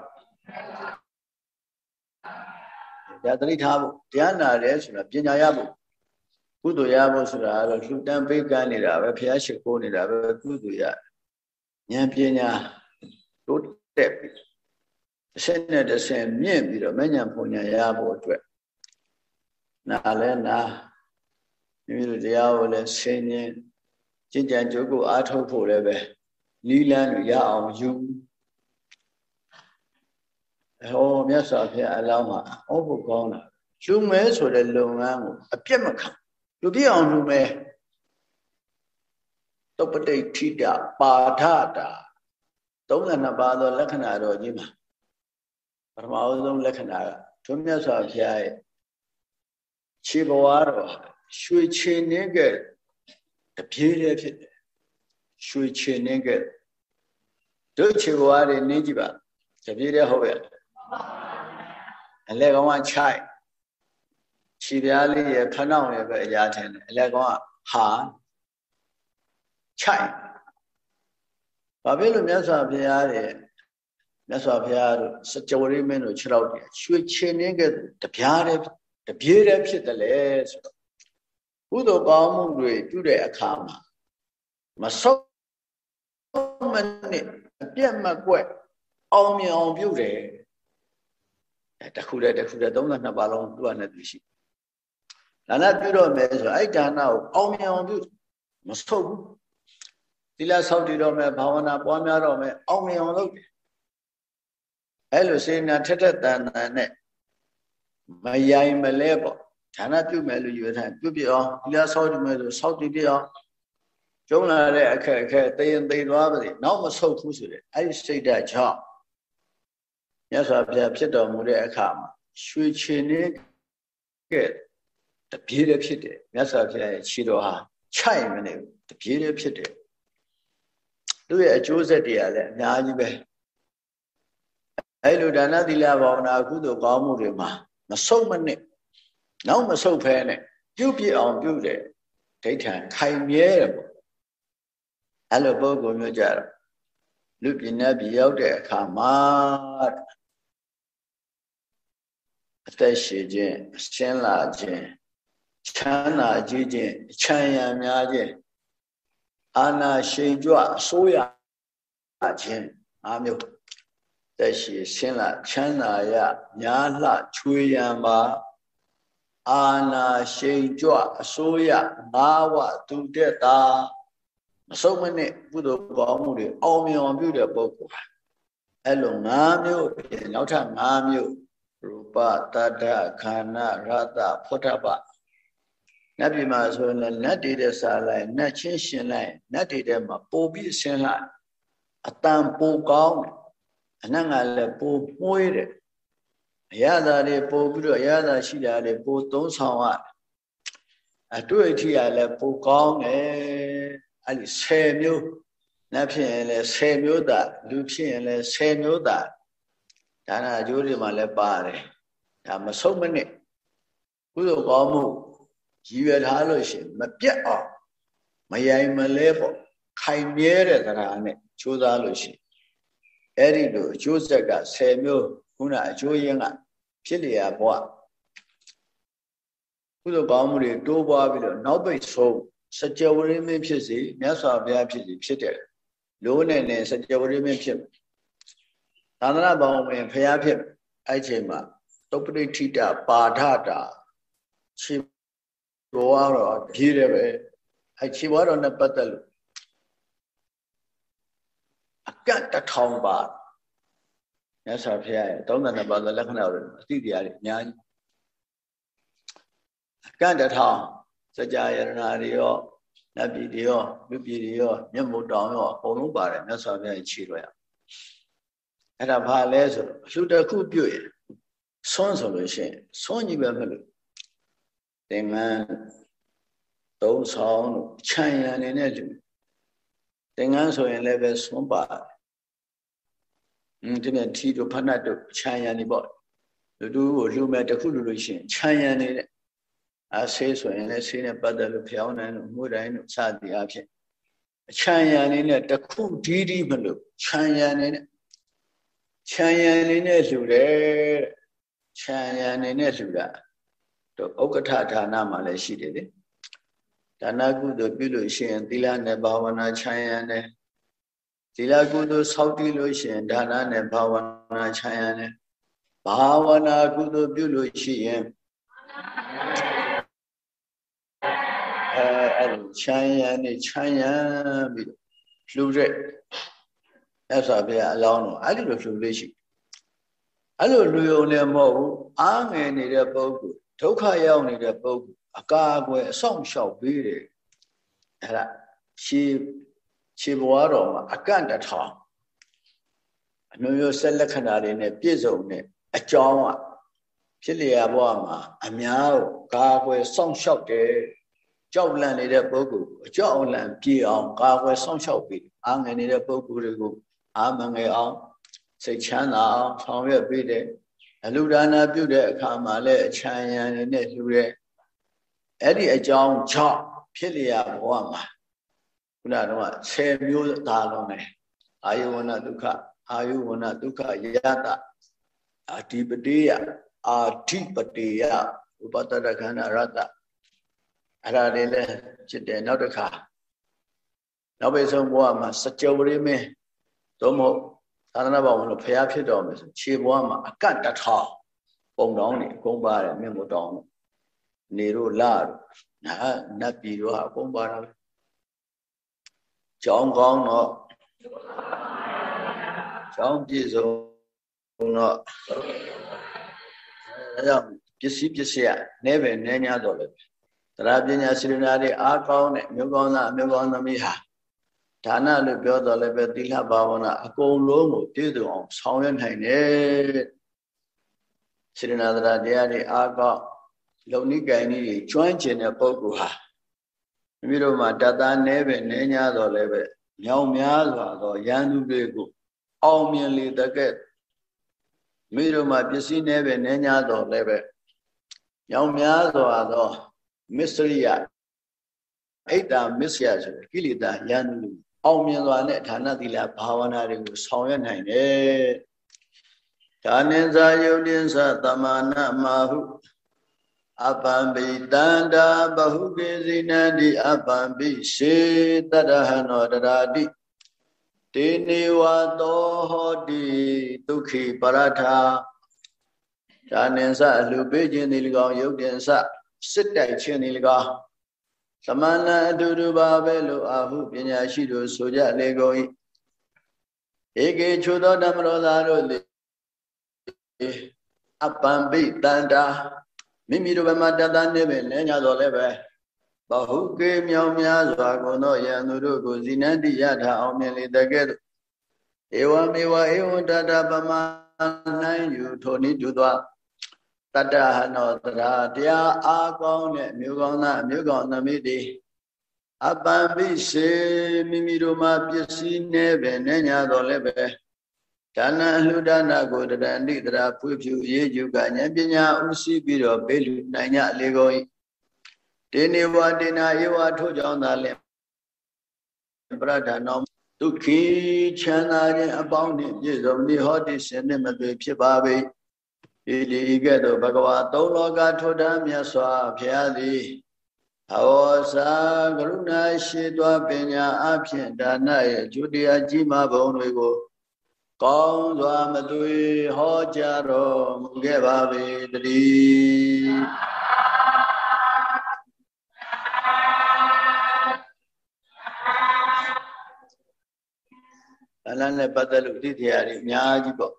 ဒါသတိထားဖို့တရားနာတယ်ဆိုတာပညာရဖို့ကုသိုလ်ရဖို့ဆိုတာကတော့လှူတန်းပေးကမ်းနေတာပဲဖះရှိခိုးနေတာပဲကုသိုလ်ရဉာဏ်ပညာတိုးတက်ပြီးတစ်ဆင့်နဲ့တစ်ဆင့်မြင့်ပြီးတော့မဉဏ်ပုံညာရဖို့အတွက်နာလဲနာမိမိတို့တရားကိုလည်းဆင်းရဲကျင့်ကြံကြိုးကိုအားထုတ်ဖို့လည်းပဲနီးလန်းရအောင်ယူ ဟောမြတ်စွာဘုရားအလောင်းမှာဟောဖို့ကောင်းတာလူမဲဆိုတဲ့လုပ်ငန်းကိုအပြတ်မခံလူပြည့်အောင်လူမဲတုပတိထိတပါထတာ32ပါးသောလက္ခဏာတော်ကြီးမှာပထမအဆုံးလက္ခဏာကသူမြတ်စွာဘုရားရဲ့ခြေဘဝတော်ရွှေချင်နေကတပြေးလေးဖြစ်တယ်ရွှေချင်နေကတို့ခြေဘဝတွေနင်းကြည့်ပါတပြေးလေးဟုတ်ရဲ့ အလက်ကောင်ကခြိုက်ခြေပြားလေးရဖနှောင်းရပဲအရာထင်တယ်အလက်ကောင်ကဟာခြိုက်ဘာဖြစ်လို့မြတ်စွာဘုရားရဲ့မြတ်စွာဘုရားတို့စကြဝဠာမင်းတို့ခြေတော့တယ်ရွှေချင်းင်းကတပြားတည်းတပြေးတည်းဖြစ်တယ်လေဆိုတော့ကုသိုလ်ကောင်းမှုတွေပြုတဲ့အခါမှာမဆုံးမနစ်အပြတ်မကွက်အောင်မြင်အောင်ပြုတယ် တခုတည်းတခုတည်း32ပါးလုံးသူ့အနေနဲ့ရှိဒါနပြုတော့မယ်ဆိုအဲ့ဒါနကိုအောင်မြင်အောင်ပြုမဆုတ်ဘူးသီလဆောက်တည်တော့မယ်ဘာဝနာပွားများတော့မယ်အောင်မြင်အောင်လုပ်တယ်အဲ့လိုစေနာထက်ထက်တန်တန်နဲ့မယိုင်မလဲပေါ့ဒါနပြုမယ်လို့ယူထားပြုပြအောင်သီလဆောက်တည်မယ်ဆိုဆောက်တည်ပြအောင်ကျုံလာတဲ့အခက်အခက်သိရင်သိသွားပါစေနောက်မဆုတ်ဘူးဆိုတဲ့အဲ့ဒီစိတ်ဓာတ်ကြောင့် မြတ်စွာဘုရားဖြစ်တော်မူတဲ့အခါမှာရွှေချင်နေကဲတပြေးတည်းဖြစ်တယ်မြတ်စွာဘုရားရဲ့ခြေတော်ဟာခြိုက်မနေဘူးတပြေးတည်းဖြစ်တယ်သူ့ရဲ့အကျိုးဆက်တွေကလည်းအများကြီးပဲအဲလိုဒါနသီလဘာဝနာကုသိုလ်ကောင်းမှုတွေမှာမဆုံးမနစ်နောက်မဆုံးဖဲနဲ့ပြုပြအောင်ပြုတယ်ဒိဋ္ဌံခိုင်မြဲတယ်ပေါ့အဲလိုပုဂ္ဂိုလ်မျိုးကြတော့လူပြင်းနဲ့ပြရောက်တဲ့အခါမှာ အသက်ရှည်ခြင်းအရှင်းလာခြင်းချမ်းသာကြီးခြင်းချမ်းရံများခြင်းအာနာရှိန်ကြွအစိုးရခြင်းအားမျိုးသက်ရှည်ရှင်းလာချမ်းသာရများလှချွေရံပါအာနာရှိန်ကြွအစိုးရငါးဝသူတက်တာမဆုံးမနစ်ကုသိုလ်ကောင်းမှုတွေအောင်မြင်အောင်ပြုတဲ့ပုဂ္ဂိုလ်အဲ့လို၅မျိုးနောက်ထပ်၅မျိုး ရူပတတ္တခန္ဓာရတ္တဖွတ်တပနတ်ပြည်မှာဆိုရင်လည်းနတ်တွေတဲ့စားလိုက်နတ်ချင်းရှင်လိုက်နတ်တွေတဲ့မှာပိုပြီးဆင်းလိုက်အတန်ပိုကောင်းတယ်အနတ်ကလည်းပိုပွေးတယ်အရသာတွေပိုပြီးတော့အရသာရှိတာတွေပိုသုံးဆောင်ရအတွေ့အထိကလည်းပိုကောင်းတယ်အဲ့ဒီ10မျိုးနတ်ဖြစ်ရင်လည်း10မျိုးသာလူဖြစ်ရင်လည်း10မျိုးသာ ဒါနအကျိုးတွေမှာလည်းပါတယ်ဒါမဆုံးမနစ်ကုသိုလ်ကောင်းမှုရည်ရွယ်ထားလို့ရှိရင်မပြတ်အောင်မယိုင်မလဲပေါ့ခိုင်မြဲတဲ့တရားနဲ့ကြိုးစားလို့ရှိရင်အဲ့ဒီလိုအကျိုးဆက်က10မျိုးခုနအကျိုးရင်းကဖြစ်လျာဘဝကုသိုလ်ကောင်းမှုတွေတိုးပွားပြီးတော့နောက်ပိတ်ဆုံးစကြဝဠာမင်းဖြစ်စီမြတ်စွာဘုရားဖြစ်စီဖြစ်တယ်လို့နဲ့နဲ့စကြဝဠာမင်းဖြစ် သာသနာ့ဘောင်ဝင်ဘုရားဖြစ်အဲ့ချိန်မှာတုပ္ပရိထိတပါဒတာခြေဘောတော့ကြီးတယ်ပဲအဲ့ခြေဘောတော့နဲ့ပတ်သက်လို့အကတ်တထောင်ပါမြတ်စွာဘုရားရဲ့သုံးသဏ္ဍပါးသောလက္ခဏာတွေအသိတရားတွေအများကြီးအကတ်တထောင်စကြာယရဏတွေရောနတ်ပြည်တွေရောလူပြည်တွေရောမြတ်မို့တောင်ရောအကုန်လုံးပါတယ်မြတ်စွာဘုရားခြေလွှဲရ အဲ့ဒါဘာလဲဆိုတော့လှူတစ်ခုပြုတ်ရင်ဆွန်းဆိုလို့ရှိရင်ဆွန်းကြီးပဲမလို့သင်္ကန်းသုံးဆောင်ခြံရံနေတဲ့လူသင်္ကန်းဆိုရင်လည်းပဲဆွန်းပါတယ်อืมဒီမဲ့ထီတို့ဖဏတ်တို့ခြံရံနေပေါ့လူတို့ကိုလှူမဲ့တစ်ခုလှူလို့ရှိရင်ခြံရံနေတဲ့အာဆေးဆိုရင်လည်းဆေးနဲ့ပတ်သက်လို့ဖျောင်းနိုင်လို့မှုတိုင်းလို့စသည်အဖြစ်အချမ်းရံလေးနဲ့တခုဒီဒီမလို့ချမ်းရံနေနဲ့ ချမ်းရံလေးနဲ့လှူတယ်ချမ်းရံနေနဲ့လှူတာတော့ဥက္ကဋ္ဌဌာနမှာလည်းရှိတယ်လေဒါနကုသိုလ်ပြုလို့ရှိရင်သီလနဲ့ဘာဝနာချမ်းရံတယ်သီလကုသိုလ်ဆောက်တည်လို့ရှိရင်ဒါနနဲ့ဘာဝနာချမ်းရံတယ်ဘာဝနာကုသိုလ်ပြုလို့ရှိရင်အဲအဲ့လိုချမ်းရံနေချမ်းရံပြီးလှူတဲ့ အဲ့ဆိုဗျာအလောင်းတော့အဲ့ဒီလိုလှူလေးရှိအဲ့လိုလူယုံလည်းမဟုတ်ဘူးအားငယ်နေတဲ့ပုဂ္ဂိုလ်ဒုက္ခရောက်နေတဲ့ပုဂ္ဂိုလ်အကာအကွယ်အဆောင်ရှောက်ပေးတယ်အဲ့ဒါရှေးခြေဘဝတော်မှာအကန့်တထောင်အမျိုးမျိုးဆက်လက္ခဏာတွေနဲ့ပြည့်စုံတဲ့အကြောင်းကဖြစ်လျာဘဝမှာအများကိုကာကွယ်စောင့်ရှောက်တယ်ကြောက်လန့်နေတဲ့ပုဂ္ဂိုလ်ကိုအကြောက်လန့်ပြေအောင်ကာကွယ်ဆောင်ရှောက်ပြီးအာငယ်နေတဲ့ပုဂ္ဂိုလ်တွေကို အာမငယ်အောင်စိတ်ချမ်းသာအောင်ဆောင်ရွက်ပေးတယ်အလူဒါနာပြုတဲ့အခါမှာလည်းအချမ်းရံနဲ့လှူတယ်အဲ့ဒီအကြောင်းကြောင့်ဖြစ်လျာဘဝမှာခုနကတော့10မျိုးသာလုံးတယ်အာယဝနဒုက္ခအာယဝနဒုက္ခယတအာဓိပတိယအာဓိပတိယဥပတတခန္ဓာရတ္တအဲ့ဒါတွေလည်းဖြစ်တယ်နောက်တစ်ခါနောက်ပိဆုံးဘဝမှာစကြဝဠာမင်း သို့မဟုတ်သာသနာ့ဘောင်လို့ဖျားဖြစ်တော်မယ်ဆိုခြေဘဝမှာအကန့်တထောင်ပုံတောင်းနေအကုန်ပါတယ်မြင့်မို့တောင်းနေတို့လာတို့နာနတ်ပြည်တို့ဟာအကုန်ပါတာပဲကြောင်းကောင်းတော့ကြောင်းပြည့်စုံတော့အဲကြောင့်ပစ္စည်းပစ္စည်းကနေပဲနေ냐တော့လေတရားပညာစေတနာတွေအားကောင်းတဲ့မျိုးကောင်းသားမျိုးကောင်းသမီးဟာ ဒါနလို့ပြောတော့လည်းပဲသီလဘာဝနာအကုန်လုံးကိုပြည့်စုံအောင်ဆောင်ရွက်နိုင်တယ်စေတနာတရားတရားတွေအားကောင်းလုံနိကိုင်ကြီးကျွမ်းကျင်တဲ့ပုဂ္ဂိုလ်ဟာမိမိတို့မှာတတန်းနေပဲနေ냐တော့လည်းပဲမြောင်များစွာသောရန်သူတွေကိုအောင်မြင်လေတကဲ့မိတို့မှာပစ္စည်းနေပဲနေ냐တော့လည်းပဲမြောင်များစွာသောမစ္စရိယအိတ်တာမစ္စယဆိုကိလေသာယန္တု အောင်မြင်စွာနဲ့ဌာနသီလဘာဝနာတွေကိုဆောင်ရွက်နိုင်တယ်။ဒါနိဇာယုတ်တင်္စသမာနမဟုအပံပိတန္တာဘဟုကေဇိနန္တိအပံပိရှေတရဟနောတရာတိတေနေဝသောဟောတိဒုက္ခိပရထာဒါနိဇာအလှပေးခြင်းဒီ၎င်းယုတ်တင်္စစစ်တိုက်ခြင်းဒီ၎င်း သမဏအတူတူပါပဲလို့အာဟုပညာရှိတို့ဆိုကြလေကုန်၏ဧကေချိုသောဓမ္မရောသားတို့လေအပံပိတန္တာမိမိတို့ဘမတတနေပဲလဲညာတော်လည်းပဲဘဟုကေမြောင်များစွာကုန်သောယံသူတို့ကိုဇိနန္တိယထာအောင်မြင်လေတကဲ့သို့ဧဝမေဝဧဝံတတပမနိုင်ယူထိုနည်းတူသော တတဟနောတရာတရားအားကောင်းတဲ့မြို့ကောင်းသားအမြို့ကောင်းသမီးတွေအပံပိစေမိမိတို့မှာပစ္စည်းနေပဲနဲ့ညာတော်လည်းပဲဒါနအလှဒါနကိုတရဏိတရာဖွေဖြူရေးယူကဉာဏ်ပညာဥသိပြီးတော့ပေးလူနိုင်ကြလေကုန်၏တေနေဝတေနာဧဝထို့ကြောင့်သာလဲပရဒနောဒုက္ခိချမ်းသာခြင်းအပေါင်းနှင့်ပြည့်စုံနေဟောတိရှင်နှင့်မသွေဖြစ်ပါပေ ဤဒီကဲ့သို့ဘဂဝါသုံးလောကထိုတမ်းမြတ်စွာဘုရားသည်အဝေါစာကရုဏာရှိသောပညာအဖြင့်ဒါနရဲ့ကျူတရားကြီးမားဘုံတွေကို ကောင်းစွာမသွေဟောကြားတော်မူခဲ့ပါပေတည်းအလန်းနဲ့ပတ်သက်လို့ဒီတရားတွေအများကြီးပေါ့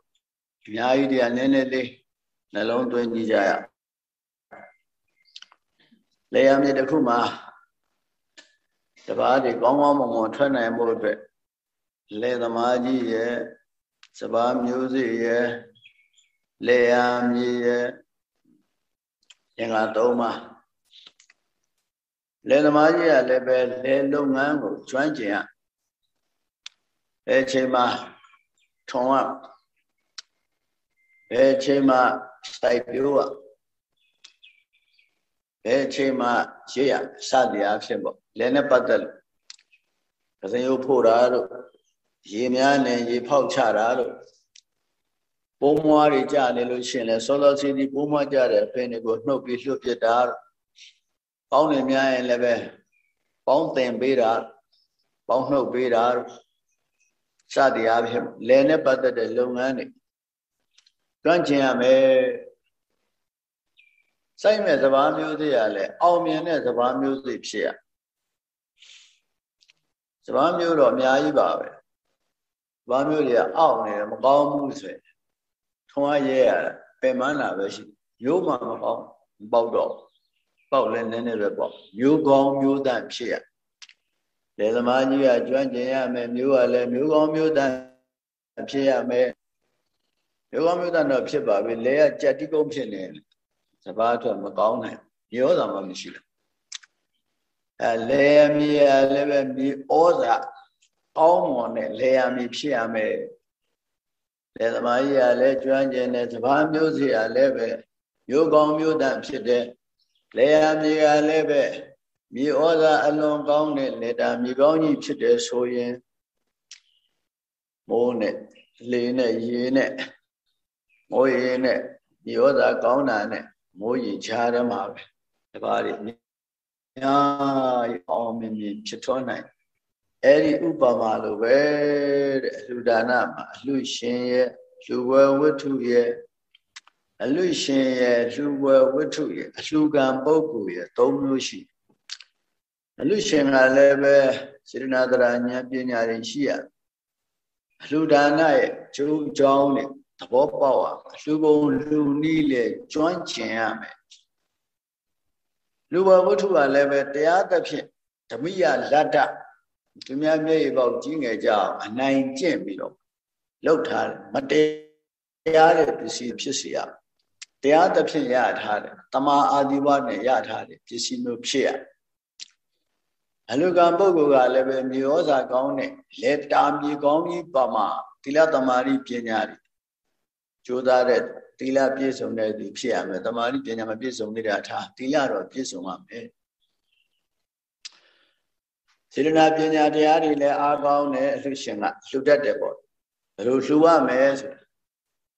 အများကြီးတရားနည်းနည်းလေး နှလုံးသွင်းကြည့်ကြရအောင်လေယာဉ်မြေတစ်ခုမှာတပားတွေကောင်းကောင်းမွန်မွန်ထွက်နိုင်မှုအတွက်လေသမားကြီးရဲ့စပါးမျိုးစေ့ရဲ့လေယာဉ်မြေရဲ့အင်္ဂါ၃ပါးလေသမားကြီးကလည်းပဲလေလုပ်ငန်းကိုကျွမ်းကျင်ရအဲချိန်မှာထုံရအဲချိန်မှာ စိုက်ပျိုးရဘယ်အချိန်မှရရစတရားဖြစ်ပေါ့လဲနဲ့ပတ်သက်လို့ကစရုပ်ဖို့တာတို့ရေများနဲ့ရေဖောက်ချတာတို့ပိုးမွားတွေကြနေလို့ရှိရင်လဲစောစောစီးစီးပိုးမွားကြတဲ့အပင်တွေကိုနှုတ်ပြီးလှုပ်ပစ်တာတို့ပေါင်းနေများရင်လည်းပဲပေါင်းတင်ပေးတာပေါင်းနှုတ်ပေးတာတို့စတရားဖြစ်လဲနဲ့ပတ်သက်တဲ့လုပ်ငန်းတွေ တွန့်ကျင်ရမယ်စိုက်မဲ့စဘာမျိုးစေ့ရလဲအောင်မြင်တဲ့စဘာမျိုးစေ့ဖြစ်ရစဘာမျိုးတော့အများကြီးပါပဲစဘာမျိုးတွေကအောက်နေတယ်မကောင်းဘူးဆိုရင်ထုံးရရဲရပင်မနာပဲရှိရိုးမှမကောင်းပေါက်တော့ပေါက်လဲနည်းနည်းပဲပေါက်မျိုးကောင်းမျိုးတန့်ဖြစ်ရလေသမားကြီးကကျွမ်းကျင်ရမယ်မျိုးကလည်းမျိုးကောင်းမျိုးတန့်ဖြစ်ရမယ် မျိုးကောင်းမျိုးတန့်တော့ဖြစ်ပါပြီလေကကြက်တိကုန်းဖြစ်နေတယ်စဘာအတွက်မကောင်းနိုင်ရောသာမှမရှိဘူးအဲလေယာမြေရလည်းပဲမြေဩဇာကောင်းမွန်တဲ့လေယာမြေဖြစ်ရမယ်လေသမားကြီးကလည်းကျွမ်းကျင်တဲ့စဘာမျိုးစီကလည်းပဲမျိုးကောင်းမျိုးတန်ဖြစ်တဲ့လေယာမြေကလည်းပဲမြေဩဇာအလွန်ကောင်းတဲ့လေတာမြေကောင်းကြီးဖြစ်တယ်ဆိုရင်မိုးနဲ့လေနဲ့ရေနဲ့ မိုးရေနဲ့မြေဩဇာကောင်းတာနဲ့မိုးရေချားတယ်မှာပဲတပါးတွေအများကြီးအောင်မြင်မြင်ဖြစ်ထွန်းနိုင်အဲ့ဒီဥပမာလိုပဲတဲ့အလှဒါနမှာအလှရှင်ရဲ့လူဝဲဝတ္ထုရဲ့အလှရှင်ရဲ့လူဝဲဝတ္ထုရဲ့အလှကံပုဂ္ဂိုလ်ရဲ့သုံးမျိုးရှိအလှရှင်ကလည်းပဲစေတနာတရာဉာဏ်ပညာတွေရှိရအလှဒါနရဲ့ကျိုးကြောင်းနဲ့သ ဘောပေါက်အောင်လူပုံလူနည်းလေကျွမ်းကျင်ရမယ်လူဘဝတ္ထုကလည်းပဲတရားသဖြင့်ဓမိယလတ္တသူများမျက်ရည်ပေါက်ကြီးငယ်ကြအောင်အနိုင်ကျင့်ပြီးတော့လှုပ်ထားတယ်မတရားတဲ့ပစ္စည်းဖြစ်စီရတရားသဖြင့်ရထားတယ်တမာအာဒီဝနဲ့ရထားတယ်ပစ္စည်းမျိုးဖြစ်ရအလူကံပုဂ္ဂိုလ်ကလည်းပဲမြေဩဇာကောင်းတဲ့လက်တာမြေကောင်းကြီးပါမှာသီလသမာဓိပညာတွေ ကြိုးစားတဲ့သီလပြည့်စုံတဲ့သူဖြစ်ရမယ်တမာတိပညာမပြည့်စုံနေတာထားသီလတော့ပြည့်စုံရမယ်စေတနာပညာတရားတွေလည်းအားကောင်းတဲ့အလှရှင်ကလှူတတ်တယ်ပေါ့ဘယ်လိုလှူရမယ်ဆို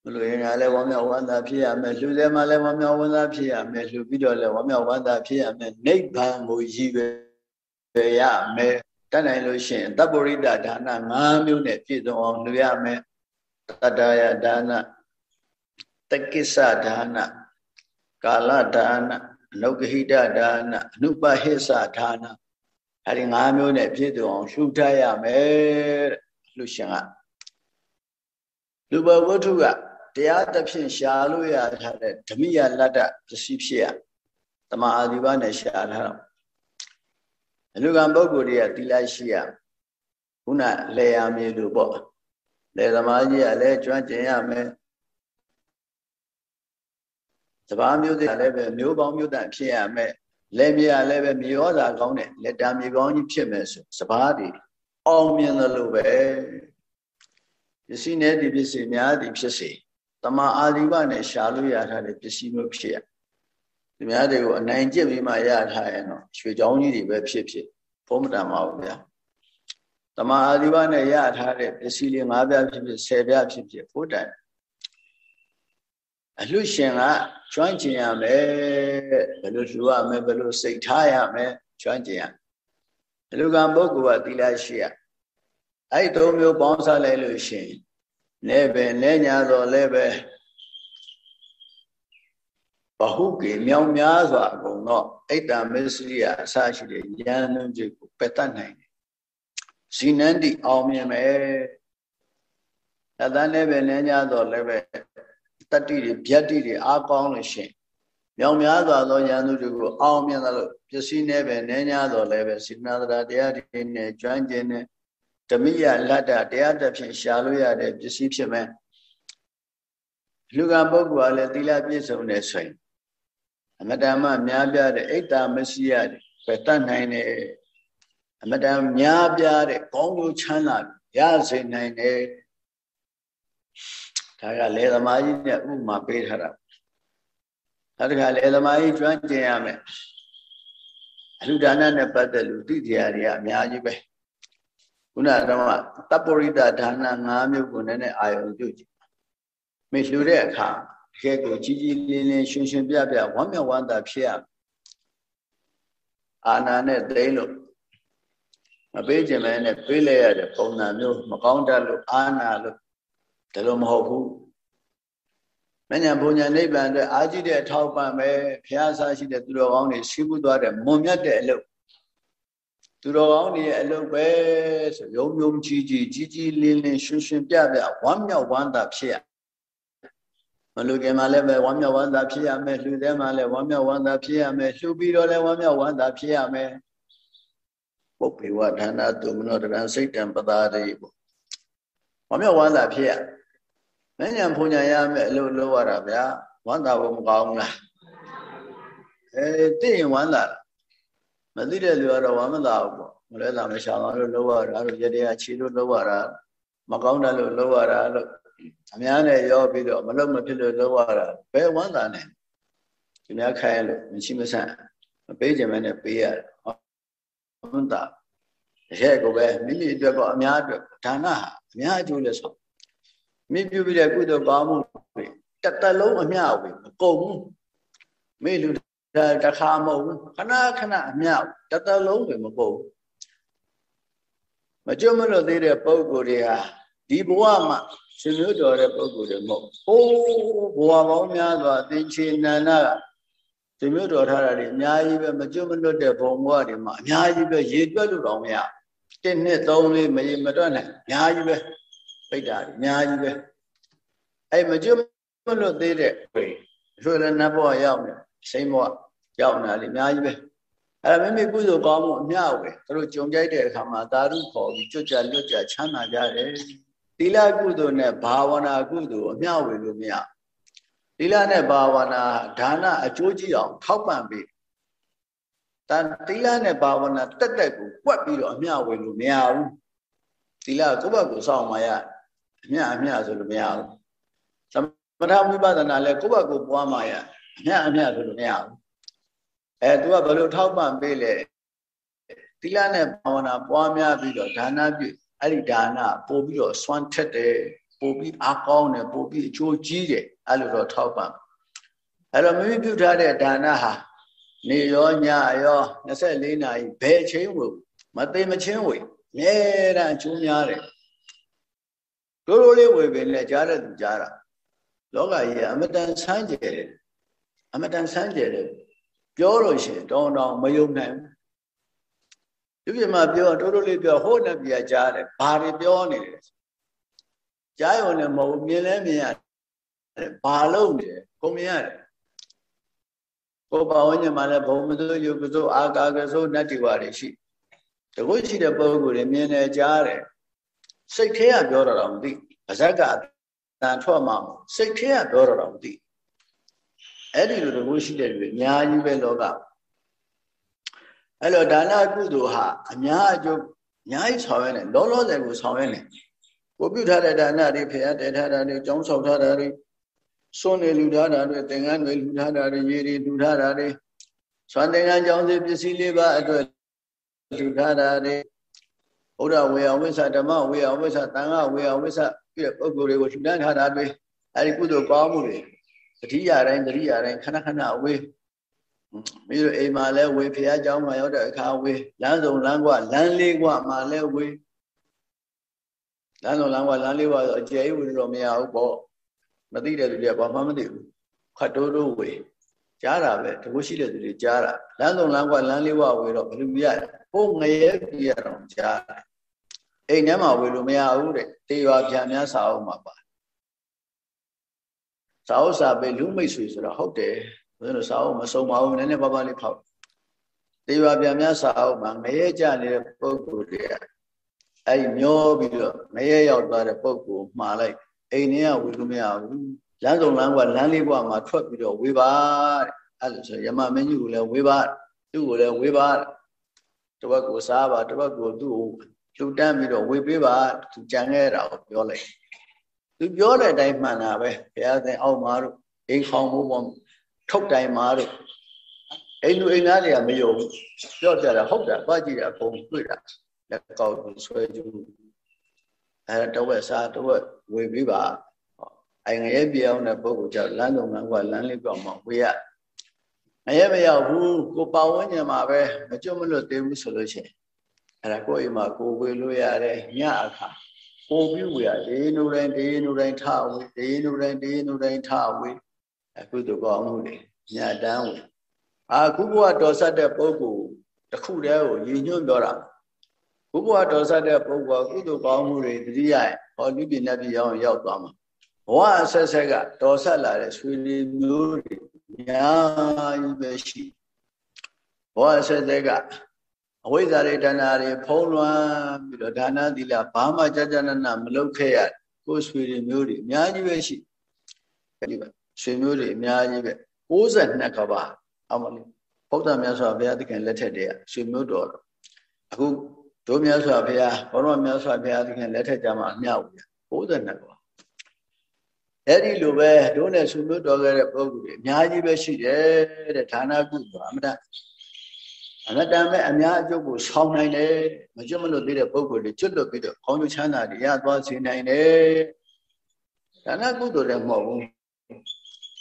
ဘလို့ရင်လည်းဝမ်းမြောက်ဝမ်းသာဖြစ်ရမယ်လှူတယ်မှလည်းဝမ်းမြောက်ဝမ်းသာဖြစ်ရမယ်လှူပြီးတော့လည်းဝမ်းမြောက်ဝမ်းသာဖြစ်ရမယ်နိဗ္ဗာန်ကိုရည်ပဲရမယ်တတ်နိုင်လို့ရှိရင်တပ္ပရိဒဒါန၅မျိုးနဲ့ပြည့်စုံအောင်လှူရမယ်တတ္တယဒါန တက္ကိစ္စဒါနကာလဒါနအနုဂဟိတဒါနအနုပဟိသဒါနအဲဒီ၅မျိုးနဲ့ပြည့်စုံအောင်ရှုထားရမယ်တဲ့လူရှင်ကလူဘဝတ္ထုကတရားသဖြင့်ရှာလို့ရထားတဲ့ဓမိယလတ္တပစ္စည်းဖြစ်ရတမအာဒီဘနဲ့ရှာထားတော့အလူကံပုဂ္ဂိုလ်တွေကတိလိုက်ရှိရခုနလေယာမြေလူပေါ့လေသမားကြီးကလည်းကျွမ်းကျင်ရမယ် စဘာမျိုးတွေကလည်းပဲမျိုးပေါင်းမျိုးတန်ဖြစ်ရမယ်လက်မြေကလည်းပဲမြေဩဇာကောင်းတဲ့လက်တာမြေကောင်းကြီးဖြစ်မယ်ဆိုစဘာတွေအောင်မြင်သလိုပဲပစ္စည်းနဲ့ဒီပစ္စည်းများသည်ဖြစ်စေတမအာဒီဘနဲ့ရှာလို့ရထားတဲ့ပစ္စည်းမျိုးဖြစ်ရဒီများတွေကိုအနိုင်ကျင့်ပြီးမှရထားရင်တော့ရွှေချောင်းကြီးတွေပဲဖြစ်ဖြစ်ဘုံမတန်ပါဘူးဗျာတမအာဒီဘနဲ့ရထားတဲ့ပစ္စည်းလေး၅ပြားဖြစ်ဖြစ်၁၀ပြားဖြစ်ဖြစ်ဘုဒ္ဓ အလှရှင်ကကျွမ်းကျင်ရမယ်ဘယ်လိုလှူရမယ်ဘယ်လိုစိတ်ထားရမယ်ကျွမ်းကျင်ရအလူကံပုဂ္ဂိုလ်ကသီလရှိရအဲ့သုံးမျိုးပေါင်းစားလိုက်လို့ရှင်လည်းပဲလည်းညာတော့လည်းပဲဘဟုကေမြောင်များစွာအကုန်တော့အိတ်တမစ္စရိယအစရှိတဲ့ဉာဏ်နှုံးจิตကိုပယ်တတ်နိုင်တယ်ဇိနန္တိအောင်မြင်မယ်အတန်းလည်းပဲလည်းညာတော့လည်းပဲ တတ္တိတွေဗျတ်တိတွေအားကောင်းလို့ရှင်မြောင်များစွာသောဉာဏ်သူတွေကိုအောင်မြင်တယ်လို့ပစ္စည်းနဲ့ပဲနည်းညာတော့လည်းပဲစိတ္တနာတရားတွေနဲ့ကျွမ်းကျင်တဲ့ဓမိယလတ္တတရားတစ်ဖြင့်ရှာလို့ရတဲ့ပစ္စည်းဖြစ်မယ်လူကပုဂ္ဂိုလ်ကလည်းသီလပြည့်စုံတဲ့ဆိုရင်အမတန်မှများပြားတဲ့အိတ်တာမရှိရတဲ့ပဲတတ်နိုင်တယ်အမတန်များပြားတဲ့ကောင်းကျိုးချမ်းသာရစေနိုင်တယ် ဒါကလေသမားကြီးနဲ့ဥမာပေးထားတာနောက်တစ်ခါလေသမားကြီးကျွမ်းကျင်ရမယ်အလှဒါနနဲ့ပတ်သက်လို့သိတရားတွေကအများကြီးပဲခုနကတော့တပ်ပရိဒဒါန၅မျိုးကိုနည်းနည်းအာယုံပြုကြည့်မေလှူတဲ့အခါတကယ်ကိုကြီးကြီးလင်းလင်းရှင်ရှင်ပြပြဝမ်းမြောက်ဝမ်းသာဖြစ်ရအာနာနဲ့သိလို့မပေးခြင်းမဲနဲ့ပေးလိုက်ရတဲ့ပုံစံမျိုးမကောင်းတတ်လို့အာနာလို့ ဒါလိုမဟုတ်ဘူးမညာဘုံညာနိဗ္ဗာန်အတွက်အာကြည့်တဲ့အထောက်ပံ့ပဲဘုရားဆရှိတဲ့သူတော်ကောင်းတွေရှိဘူးသွားတဲ့မွန်မြတ်တဲ့အလုပ်သူတော်ကောင်းတွေရဲ့အလုပ်ပဲဆိုယုံယုံကြည်ကြည်ကြီးကြီးလင်းလင်းရှင်ရှင်ပြပြဝမ်းမြောက်ဝမ်းသာဖြစ်ရမလူကင်မှာလည်းပဲဝမ်းမြောက်ဝမ်းသာဖြစ်ရမယ်လှူတဲ့မှာလည်းဝမ်းမြောက်ဝမ်းသာဖြစ်ရမယ်လှူပြီးတော့လည်းဝမ်းမြောက်ဝမ်းသာဖြစ်ရမယ်ပုပ္ပေဝဌာနတုမနောတရံစိတ်တံပတာရိပေါ့ဝမ်းမြောက်ဝမ်းသာဖြစ်ရ မဉ္ဇဉ်ဘုံညာရမယ်အလုပ်လုပ်ရတာဗျာဝမ်းသာဖို့မကောင်းဘူးလားအဲသိရင်ဝမ်းသာမသိတဲ့လူကတော့ဝမ်းမသာဘူးပေါ့မလဲသာမရှာအောင်လို့လုပ်ရတာလို့ရတရားခြေလို့လုပ်ရတာမကောင်းတယ်လို့လုပ်ရတာလို့အများနဲ့ရောပြီးတော့မလုပ်မဖြစ်လို့လုပ်ရတာဘယ်ဝမ်းသာနဲ့ဒီများခိုင်းလို့မရှိမဆန့်မပေးကြမဲနဲ့ပေးရတယ်ဝမ်းသာရဲ့ကိုပဲမိမိအတွက်ပေါ့အများအတွက်ဒါနဟာအများအကျိုးလဲဆို မိပြုပြီးတဲ့ကုသိုလ်ကောင်းမှုတွေတသက်လုံးအမျှဝေမကုန်ဘူးမိလူတခါမဟုတ်ဘူးခဏခဏအမျှတသက်လုံးပဲမကုန်ဘူးမကျွတ်မလို့သေးတဲ့ပုံကိုယ်တွေဟာဒီဘဝမှာရှင်မျိုးတော်တဲ့ပုံကိုယ်တွေမဟုတ်ဟိုးဘဝပေါင်းများစွာသင်္ချေနန္ဒကရှင်မျိုးတော်ထားတာတွေအများကြီးပဲမကျွတ်မလွတ်တဲ့ဘုံဘဝတွေမှာအများကြီးပဲရေတွက်လို့တော့မရတစ်နှစ်သုံးလေးမရေမတွက်နိုင်အများကြီးပဲ ပိတ်တာအများကြီးပဲအဲ့မကျွတ်မလွတ်သေးတဲ့ဘယ်ဆိုလည်းနတ်ဘဝရောက်နေစိမ့်ဘဝရောက်နေတာလေအများကြီးပဲအဲ့ဒါမိမိကုသိုလ်ကောင်းမှုအများပဲသူတို့ကြုံကြိုက်တဲ့အခါမှာသာဓုခေါ်ပြီးကြွကြလွတ်ကြချမ်းသာကြတယ်သီလကုသိုလ်နဲ့ဘာဝနာကုသိုလ်အမျှဝေလို့မရသီလနဲ့ဘာဝနာဒါနအကျိုးကြီးအောင်ထောက်ပံ့ပေးတန်သီလနဲ့ဘာဝနာတက်တက်ကိုကွက်ပြီးတော့အမျှဝေလို့မရဘူးသီလကိုယ့်ဘက်ကိုစောင့်မှရအ မျှအမျှဆိုလို့မရဘူးသမထဝိပဿနာလည်းကိုယ့်ဘက်ကိုပွားမှရအမျှအမျှဆိုလို့မရဘူးအဲ तू ကဘယ်လိုထောက်ပံ့ပေးလဲသီလနဲ့ဘာဝနာပွားများပြီးတော့ဒါနပြုအဲ့ဒီဒါနပို့ပြီးတော့စွမ်းထက်တယ်ပို့ပြီးအားကောင်းတယ်ပို့ပြီးအကျိုးကြီးတယ်အဲ့လိုတော့ထောက်ပံ့အဲ့တော့မိမိပြုထားတဲ့ဒါနဟာနေရောညရော24နာရီဘယ်ချိန်ဝမသိမချင်းဝအမြဲတမ်းအကျိုးများတယ် တို့တို့လေးဝေပင်နဲ့ကြားတဲ့သူကြားတာလောကကြီးကအမတန်ဆန်းကျယ်တယ်အမတန်ဆန်းကျယ်တယ်ပြောလို့ရှိရင်တောင်းတောင်းမယုံနိုင်ဘူးဒီပြမပြောတိုးတိုးလေးပြောဟိုးနဲ့ပြကြားတယ်ဘာတွေပြောနေလဲကြားရုံနဲ့မဟုတ်မြင်လဲမြင်ရတယ်ဘာလို့နေလဲကိုမြင်ရတယ်ကိုပါဝဉ္ဇဉ်မှာလည်းဘုံမစိုးယုတ်ကစိုးအာကာကစိုးနတ္တိဝါတွေရှိတကုရှိတဲ့ပုဂ္ဂိုလ်တွေမြင်တယ်ကြားတယ် စိတ်ထဲကပြောတော့မသိပါဇက်ကတန်ထွက်မှာစိတ်ထဲကပြောတော့မသိအဲ့ဒီလိုတကုရှိတဲ့လူအများကြီးပဲလောကအဲ့လိုဒါနကုသိုလ်ဟာအများအကျိုးအများကြီးဆောင်ရွက်နေလောလောဆယ်ကိုဆောင်ရွက်နေကိုပြုထားတဲ့ဒါနတွေဖျားတည်ထားတာတွေကျောင်းဆောက်ထားတာတွေစွန့်နေလူထားတာတွေသင်္ကန်းတွေလူထားတာတွေရေတွေလူထားတာတွေဆွမ်းသင်္ကန်းကျောင်းစီပစ္စည်းလေးပါအတွက်လူထားတာတွေ ဘုရားဝေယဝိသဓမ္မဝေယဝိသသံဃဝေယဝိသပြည့်ပုဂ္ဂိုလ်တွေကိုလူတန်းထားတာတွေအဲဒီကုသိုလ်ကောင်းမှုတွေတတိယတိုင်းတတိယတိုင်းခဏခဏဝေးမိတို့အိမ်မှာလဲဝေဖះเจ้าမှာရောက်တဲ့အခါဝေးလမ်းစုံလမ်းကွလမ်းလေးကွမှာလဲဝေးလမ်းစုံလမ်းကွလမ်းလေးကွဆိုအကျယ်ကြီးဝေးလို့မရဘူးပေါ့မသိတဲ့သူတွေကဘာမှမသိဘူးခတ်တိုးတိုးဝေကြားတာပဲတကုရှိတဲ့သူတွေကြားတာလမ်းစုံလမ်းကွလမ်းလေးဝဝေတော့ဘယ်လိုပြရ ဟိုငရဲပြရတော့ကြားတယ်အိမ်ထဲမှာဝေလို့မရဘူးတဲ့တေရွာပြန်များစာအုပ်မှာပါစာအုပ်စာပဲလူမိတ်ဆွေဆိုတော့ဟုတ်တယ်ဘယ်လိုစာအုပ်မစုံပါဘူးနည်းနည်းပါးပါးလေးဖောက်တေရွာပြန်များစာအုပ်မှာငရဲကြနေတဲ့ပုံကိုယ်တွေကအဲ့မျောပြီးတော့ငရဲရောက်သွားတဲ့ပုံကိုမှားလိုက်အိမ်ထဲကဝေလို့မရဘူးလမ်းဆောင်လမ်းကလမ်းလေးဘွားမှာထွက်ပြီးတော့ဝေပါတဲ့အဲ့လိုဆိုရမမင်းကြီးကိုလည်းဝေပါသူ့ကိုလည်းဝေပါတ ပတ်ကိုစားပါတပတ်ကိုသူ့ကိုလှူတန်းပြီးတော့ဝေပေးပါသူကြံခဲ့တာကိုပြောလိုက်သူပြောတဲ့အတိုင်းမှန်တာပဲဘုရားသင်အောက်မှာတို့အိမ်ခေါင်ဖို့ပေါ့ထုတ်တိုင်မှာတို့အိမ်လူအိမ်သားတွေကမယုံပြောကြတာဟုတ်တာသွားကြည့်တာအကုန်တွေ့တာလက်ကောက်ဆွဲကြည့်အဲတဝက်စားတဝက်ဝေပြီးပါအိုင်ငရဲပြောင်းတဲ့ပုဂ္ဂိုလ်ကြောင့်လမ်းတော်ငန်းကလမ်းလေးပြောင်းမှဝေရ ငရဲမရောက်ဘူးကိုပါဝန်းကျင်မှာပဲမကြွမလွတ်သေးဘူးဆိုလို့ရှိရင်အဲ့ဒါကိုယ့်အိမ်မှာကိုဝေလို့ရတယ်ညအခါကိုပြီးဝေရဒေနုတိုင်းဒေနုတိုင်းထဝေဒေနုတိုင်းဒေနုတိုင်းထဝေအခုတို့ကောင်းမှုတွေညတန်းဝေအခုဘုရားတော်ဆက်တဲ့ပုဂ္ဂိုလ်တစ်ခုတည်းကိုရည်ညွှန်းပြောတာဘုရားတော်ဆက်တဲ့ပုဂ္ဂိုလ်ကုသိုလ်ကောင်းမှုတွေတတိယဟောလူပြည်နတ်ပြည်ရောက်ရောက်သွားမှာဘဝအဆက်ဆက်ကတော်ဆက်လာတဲ့ဆွေမျိုးတွေအ များကြီးပဲရှိဘဝအဆက်ဆက်ကအဝိဇ္ဇာတွေတဏှာတွေဖုံးလွှမ်းပြီးတော့ဒါနသီလဘာမှကြကြနနမလုပ်ခဲ့ရကိုယ်ဆွေတွေမျိုးတွေအများကြီးပဲရှိဒီပါဆွေမျိုးတွေအများကြီးပဲ62ကဘာအမလို့ဘုရားမြတ်စွာဘုရားသခင်လက်ထက်တည်းဆွေမျိုးတော်အခုတို့မြတ်စွာဘုရားဘောရမြတ်စွာဘုရားသခင်လက်ထက်ကြမှာအမြောက်ဘူး62ကဘာ အဲ့ဒီလိုပဲတို့နဲ့ဆွေမျိုးတော်ခဲ့တဲ့ပုဂ္ဂိုလ်တွေအများကြီးပဲရှိတယ်တဲ့ဌာနကုသိုလ်အမတအမတန်ပဲအများအကျုပ်ကိုဆောင်းနိုင်တယ်မကျွတ်မလွတ်သေးတဲ့ပုဂ္ဂိုလ်တွေကျွတ်လွတ်ပြီးတော့ကောင်းကျိုးချမ်းသာတွေရသွားစေနိုင်တယ်ဌာနကုသိုလ်လည်းမဟုတ်ဘူး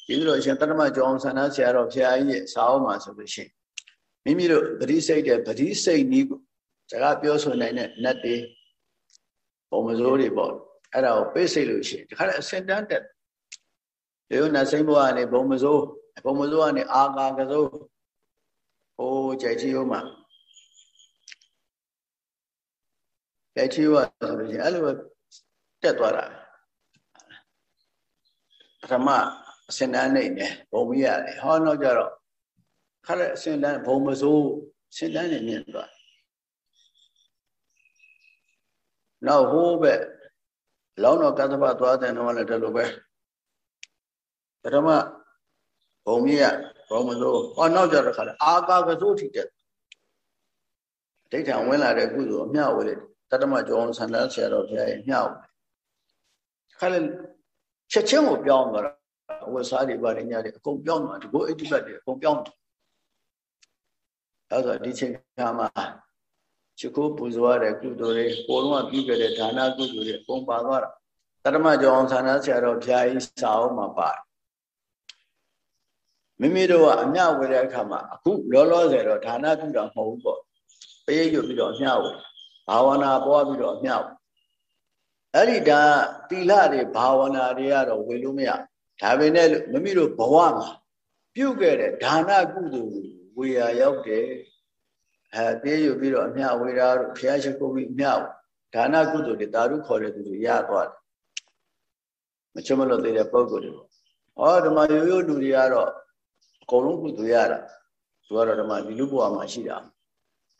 ဒီလိုရှင်တတ္တမကျောင်းဆန္ဒဆရာတော်ဖရာကြီးရဲ့စာအုပ်မှာဆိုလို့ရှိရင်မိမိတို့ပရိစိတ်တဲ့ပရိစိတ်နီးစကားပြောဆိုနိုင်တဲ့နတ်တွေပုံမစိုးတွေပေါ့အဲ့ဒါကိုပေးစိတ်လို့ရှိရင်ဒီခါအစင်တန်းတက် ဒီလိုနတ်စိမ့်ဘဝကနေဘုံမစိုးဘုံမစိုးကနေအာကာကစိုးဟိုးကြိုက်ချီဦးမှာကြိုက်ချီဦးဆိုလို့ရှိရင်အဲ့လိုတက်သွားတာပထမအစင်တန်းနေတယ်ဘုံမရတယ်ဟောတော့ကြတော့ခါတဲ့အစင်တန်းဘုံမစိုးစင်တန်းနေမြင်သွားနောက်ဟိုးပဲလောင်းတော်ကသဗ္ဗသွားတဲ့တော့လည်းတလို့ပဲ ပထမဘုံကြီးကဘုံမစိုးဟောနောက်ကြတော့ခါလဲအာကာကစိုးထိတဲ့ဒိဋ္ဌံဝင်လာတဲ့ကုသိုလ်အမျှဝေလေတတ္တမကျောင်းဆန္ဒဆရာတော်ဘုရားရဲ့မျှဝေခါလဲချက်ချင်းကိုပြောင်းသွားတာဝတ်စားတွေပါနေညတွေအကုန်ပြောင်းသွားဒီကိုအဋ္ဌိပတ်တွေအကုန်ပြောင်းသွားအဲဆိုဒီချိန်ခါမှာချစ်ကိုပူဇော်ရတဲ့ကုသိုလ်တွေကိုယ်လုံးကပြုခဲ့တဲ့ဒါနကုသိုလ်တွေအကုန်ပါသွားတာတတ္တမကျောင်းဆန္ဒဆရာတော်ဘုရားကြီးစာအုပ်မှာပါတယ် မိမိတို့ကအမျှဝေတဲ့အခါမှာအခုလောလောဆယ်တော့ဒါနပြုတာမဟုတ်ဘူးပေါ့ပေးရွပြီးတော့အမျှဝေဘာဝနာပွားပြီးတော့အမျှဝေအဲ့ဒီဒါတိလတွေဘာဝနာတွေကတော့ဝေလို့မရဒါပေမဲ့မိမိတို့ဘဝမှာပြုတ်ခဲ့တဲ့ဒါနကုသိုလ်ဝေရာရောက်တယ်အဲပြေးယူပြီးတော့အမျှဝေရာတို့ဘုရားရှိခိုးပြီးအမျှဒါနကုသိုလ်တွေတာရုခေါ်တဲ့သူတွေရသွားတယ်မချမလို့သေးတဲ့ပုံကိုယ်တွေပေါ့ဟောဓမ္မရိုးရိုးလူတွေကတော့ အကုန်လုံးကုသိုလ်ရတာသူကတော့ဓမ္မဒီလူဘဝမှာရှိတာ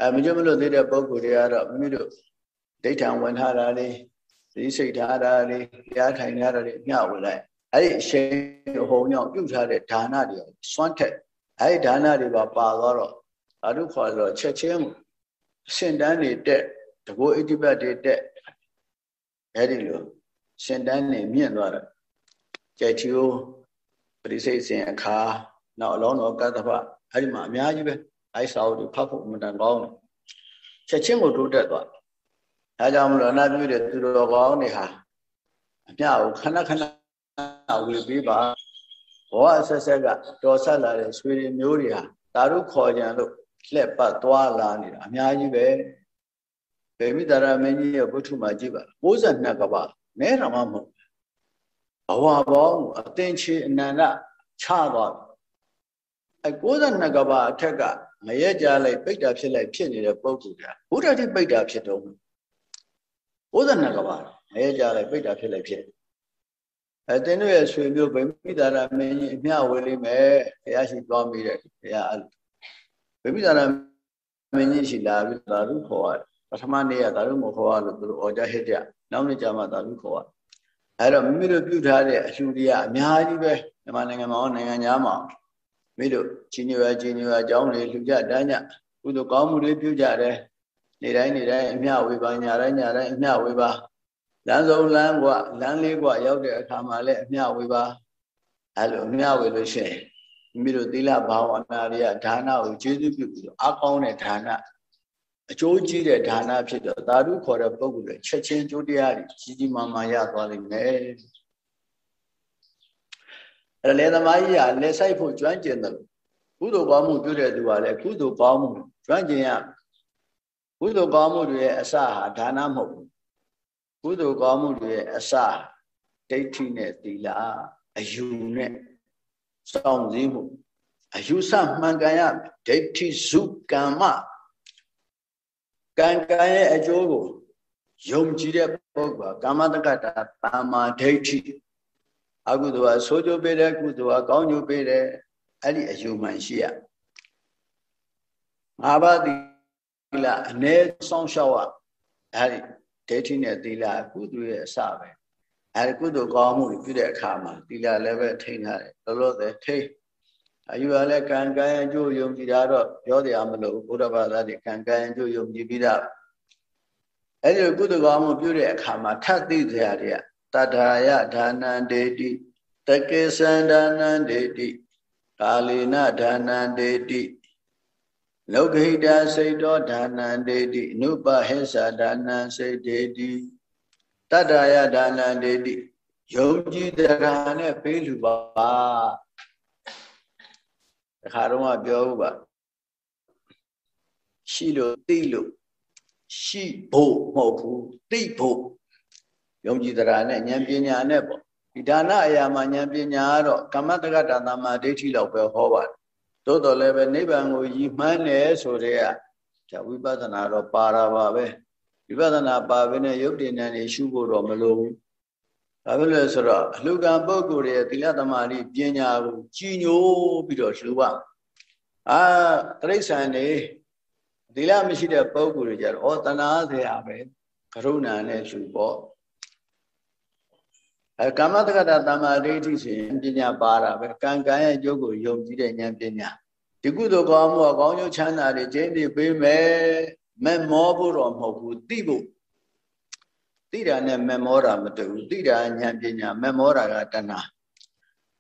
အဲမချမလို့သေးတဲ့ပုံကိုယ်တွေကတော့မိမိတို့ဒိဋ္ဌံဝင်ထားတာလေးသိစိတ်ထားတာလေးတရားထိုင်ထားတာလေးအမျှဝင်လိုက်အဲ့ဒီအရှိန်ဟုံညောင်းပြုတ်ထားတဲ့ဒါနတွေစွန့်ထက်အဲ့ဒီဒါနတွေပါပါသွားတော့အရုခေါ်တော့ချက်ချင်းစင်တန်းတွေတက်တဘောအဋ္ဌိပတ်တွေတက်အဲ့ဒီလိုစင်တန်းတွေမြင့်သွားတယ်ကြိုက်ချီကိုပရိစိတ်စဉ်အခါ နောက်အလုံးတော်ကတ္တဖအဲ့ဒီမှာအများကြီးပဲအဲ့စာအုပ်တွေဖတ်ဖို့အမှန်တန်ကောင်းတယ်ချက်ချင်းကိုတိုးတက်သွားအဲကြောင့်မလို့အနာပြုတဲ့သူတော်ကောင်းတွေဟာအမြကိုခဏခဏဝေပေးပါဘောအဆက်ဆက်ကတော်ဆက်လာတဲ့ဆွေတွေမျိုးတွေဟာဒါတို့ခေါ်ကြံလို့လှက်ပတ်သွားလာနေတာအများကြီးပဲဗေမိတာရမင်းကြီးရဲ့ဘုထုမှာကြည့်ပါ62ကဘာနဲတော်မှမဟုတ်ဘဝပေါင်းအသင်္ချေအနန္တချသွား အဲ62ကဘာအထက်ကမရဲကြလိုက်ပိတ်တာဖြစ်လိုက်ဖြစ်နေတဲ့ပုံကူတာဘုရားတိပိတ်တာဖြစ်တော့62ကဘာမရဲကြလိုက်ပိတ်တာဖြစ်လိုက်ဖြစ်အဲတင်းတို့ရဲ့ဆွေမျိုးဗိမိတာရမင်းကြီးအမျှဝေလိမယ်ဘုရားရှိသွားမိတယ်ဘုရားဗိမိတာရမင်းကြီးရှိလာပြီးသာဓုခေါ်ရတယ်ပထမနေ့ကသာဓုမခေါ်ရလို့သူတို့អော်ကြဟစ်ကြနောက်နေ့ကျမှသာဓုခေါ်ရအဲ့တော့မိမိတို့ပြုထားတဲ့အလှူတွေကအများကြီးပဲမြန်မာနိုင်ငံမှာနိုင်ငံသားမှာ မိတို့ချင်းညွာချင်းညွာအကြောင်းတွေလှူကြတန်းကြကုသိုလ်ကောင်းမှုတွေပြုကြတယ်နေတိုင်းနေတိုင်းအမျှဝေပါညာတိုင်းညာတိုင်းအမျှဝေပါလမ်းစုံလမ်းกว่าလမ်းလေးกว่าရောက်တဲ့အခါမှာလည်းအမျှဝေပါအဲ့လိုအမျှဝေလို့ရှိရင်မိတို့သီလဘာဝနာတွေကဒါနကိုကျေးဇူးပြုပြီးတော့အကောင်းတဲ့ဒါနအကျိုးကြီးတဲ့ဒါနဖြစ်တော့သာဓုခေါ်တဲ့ပုဂ္ဂိုလ်တွေချက်ချင်းကျိုးတရားတွေကြီးကြီးမားမားရသွားလိမ့်မယ် အဲ့လေသမားကြီးကလက်ဆိုင်ဖို့ကျွမ်းကျင်တယ်ကုသိုလ်ကောင်းမှုပြုတဲ့သူကလည်းကုသိုလ်ကောင်းမှုကျွမ်းကျင်ရကုသိုလ်ကောင်းမှုတွေရဲ့အစဟာဒါနမဟုတ်ဘူးကုသိုလ်ကောင်းမှုတွေရဲ့အစဒိဋ္ဌိနဲ့သီလအယူနဲ့စောင့်စည်းမှုအယူဆမှန်ကန်ရဒိဋ္ဌိစုကမ္မကံကံရဲ့အကျိုးကိုယုံကြည်တဲ့ပုဂ္ဂိုလ်ကကာမတက္ကတာတာမာဒိဋ္ဌိ အကုသိုလ်ကဆိုးကျိုးပေးတဲ့ကုသိုလ်ကကောင်းကျိုးပေးတဲ့အဲ့ဒီအယူမှန်ရှိရငါးပါးသီလအ ਨੇ စောင့်ရှောက်ရအဲ့ဒီဒိဋ္ဌိနဲ့သီလကုသိုလ်ရဲ့အစပဲအဲ့ဒီကုသိုလ်ကောင်းမှုပြုတဲ့အခါမှာသီလလည်းပဲထိန်းထားတယ်လောလောဆယ်ထိန်းအယူရလဲကံကံအကျိုးယုံကြည်တာတော့ပြောတရားမလို့ဘုရားဘာသာတွေကံကံအကျိုးယုံကြည်ပြီးသားအဲ့ဒီကုသိုလ်ကောင်းမှုပြုတဲ့အခါမှာထပ်သိစရာတွေက တထာယဒါနံဒေတိတကေသန္ဒနံဒေတိကာလေနဒါနံဒေတိလောကိတစိတ်တော်ဒါနံဒေတိအနုပဟိသဒါနံစိတ်ဒေတိတတ္တယဒါနံဒေတိယုံကြည်တရားနဲ့ပေးလူပါတခါတော့ပြောဥပါရှိလို့သိလို့ရှိဖို့မဟုတ်ဘူးသိဖို့ ယုံကြည်တရားနဲ့ဉာဏ်ပညာနဲ့ပေါ့ဒီဒါနအရာမှာဉာဏ်ပညာကတော့ကမ္မတက္ကတာသမ္မာဒိဋ္ဌိလောက်ပဲဟောပါတယ်သို့တော်လည်းပဲနိဗ္ဗာန်ကိုရည်မှန်းတယ်ဆိုတဲ့ကဝိပဿနာတော့ပါတာပါပဲဝိပဿနာပါပဲနဲ့ယုတ်တင်နေရှုဖို့တော့မလိုဘူးဘာဖြစ်လဲဆိုတော့အလှကံပုဂ္ဂိုလ်ရဲ့သီလသမာဓိပညာကိုကြီးညိုပြီးတော့လှူပါအာတိရစ္ဆာန်နေသီလမရှိတဲ့ပုဂ္ဂိုလ်တွေကြတော့ဩတဏှာဆရာပဲကရုဏာနဲ့လှူပေါ့ အဲကာမတက္ကတာတမ္မာဒိဋ္ဌိဆိုရင်ပညာပါတာပဲကံကံရဲ့အကျိုးကိုယုံကြည်တဲ့ဉာဏ်ပညာဒီကုသိုလ်ကောင်းမှုအကောင်းကျိုးချမ်းသာတွေကျင့်တည်ပေးမယ်မမောဖို့တော့မဟုတ်ဘူးသိဖို့သိတာနဲ့မမောတာမတူဘူးသိတာဉာဏ်ပညာမမောတာကတဏှာ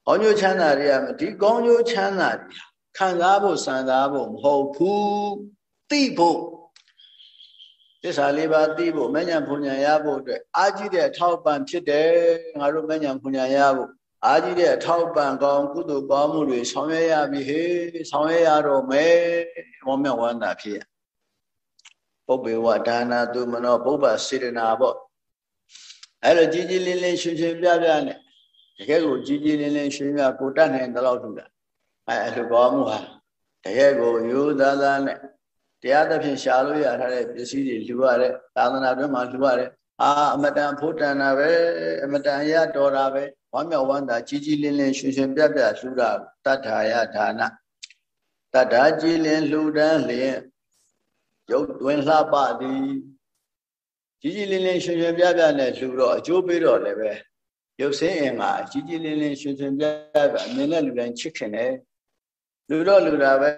ကောင်းကျိုးချမ်းသာတွေကဒီကောင်းကျိုးချမ်းသာတွေခံစားဖို့စံစားဖို့မဟုတ်ဘူးသိဖို့ သစ္စာလေးပါးသိဖို့မဉ္ဇဉ်ပူညာရဖို့အတွက်အာကြီးတဲ့အထောက်ပံ့ဖြစ်တယ်ငါတို့မဉ္ဇဉ်ပူညာရဖို့အာကြီးတဲ့အထောက်ပံ့ကောင်းကုသိုလ်ကောင်းမှုတွေဆောင်ရွက်ရပြီဟေးဆောင်ရွက်ရတော့မယ်ဝမ်းမြောက်ဝမ်းသာဖြစ်ရပုပ္ပေဝဒါနာသူမနောပုပ္ပစေတနာပေါ့အဲ့လိုကြီးကြီးလင်းလင်းရှင်ရှင်ပြပြနဲ့တကယ်ကိုကြီးကြီးလင်းလင်းရှင်ပြကိုတတ်နိုင်တဲ့လောက်ထူတာအဲ့လိုကောင်းမှုဟာတကယ်ကိုရိုးသားသားနဲ့ တရားသဖြင့်ရှာလို့ရထားတဲ့ပစ္စည်းတွေလှူရတယ်သာသနာ့တွင်မှာလှူရတယ်အာအမတန်ဖို့တန်တာပဲအမတန်ရတော်တာပဲဝမ်းမြောက်ဝမ်းသာကြီးကြီးလင်းလင်းရွှင်ရွှင်ပြတ်ပြတ်လှူတာတတ္ထာယဒါနတတ္ထာကြည်လင်လှူဒန်းလျင်ရုပ်တွင်လှပသည်ကြီးကြီးလင်းလင်းရွှင်ရွှင်ပြပြနဲ့လှူတော့အကျိုးပေးတော့လည်းပဲရုပ်စင်းအင်ကကြီးကြီးလင်းလင်းရွှင်ရွှင်ပြပြအမြင်နဲ့လူတိုင်းချစ်ခင်တယ်လူတော့လူတာပဲ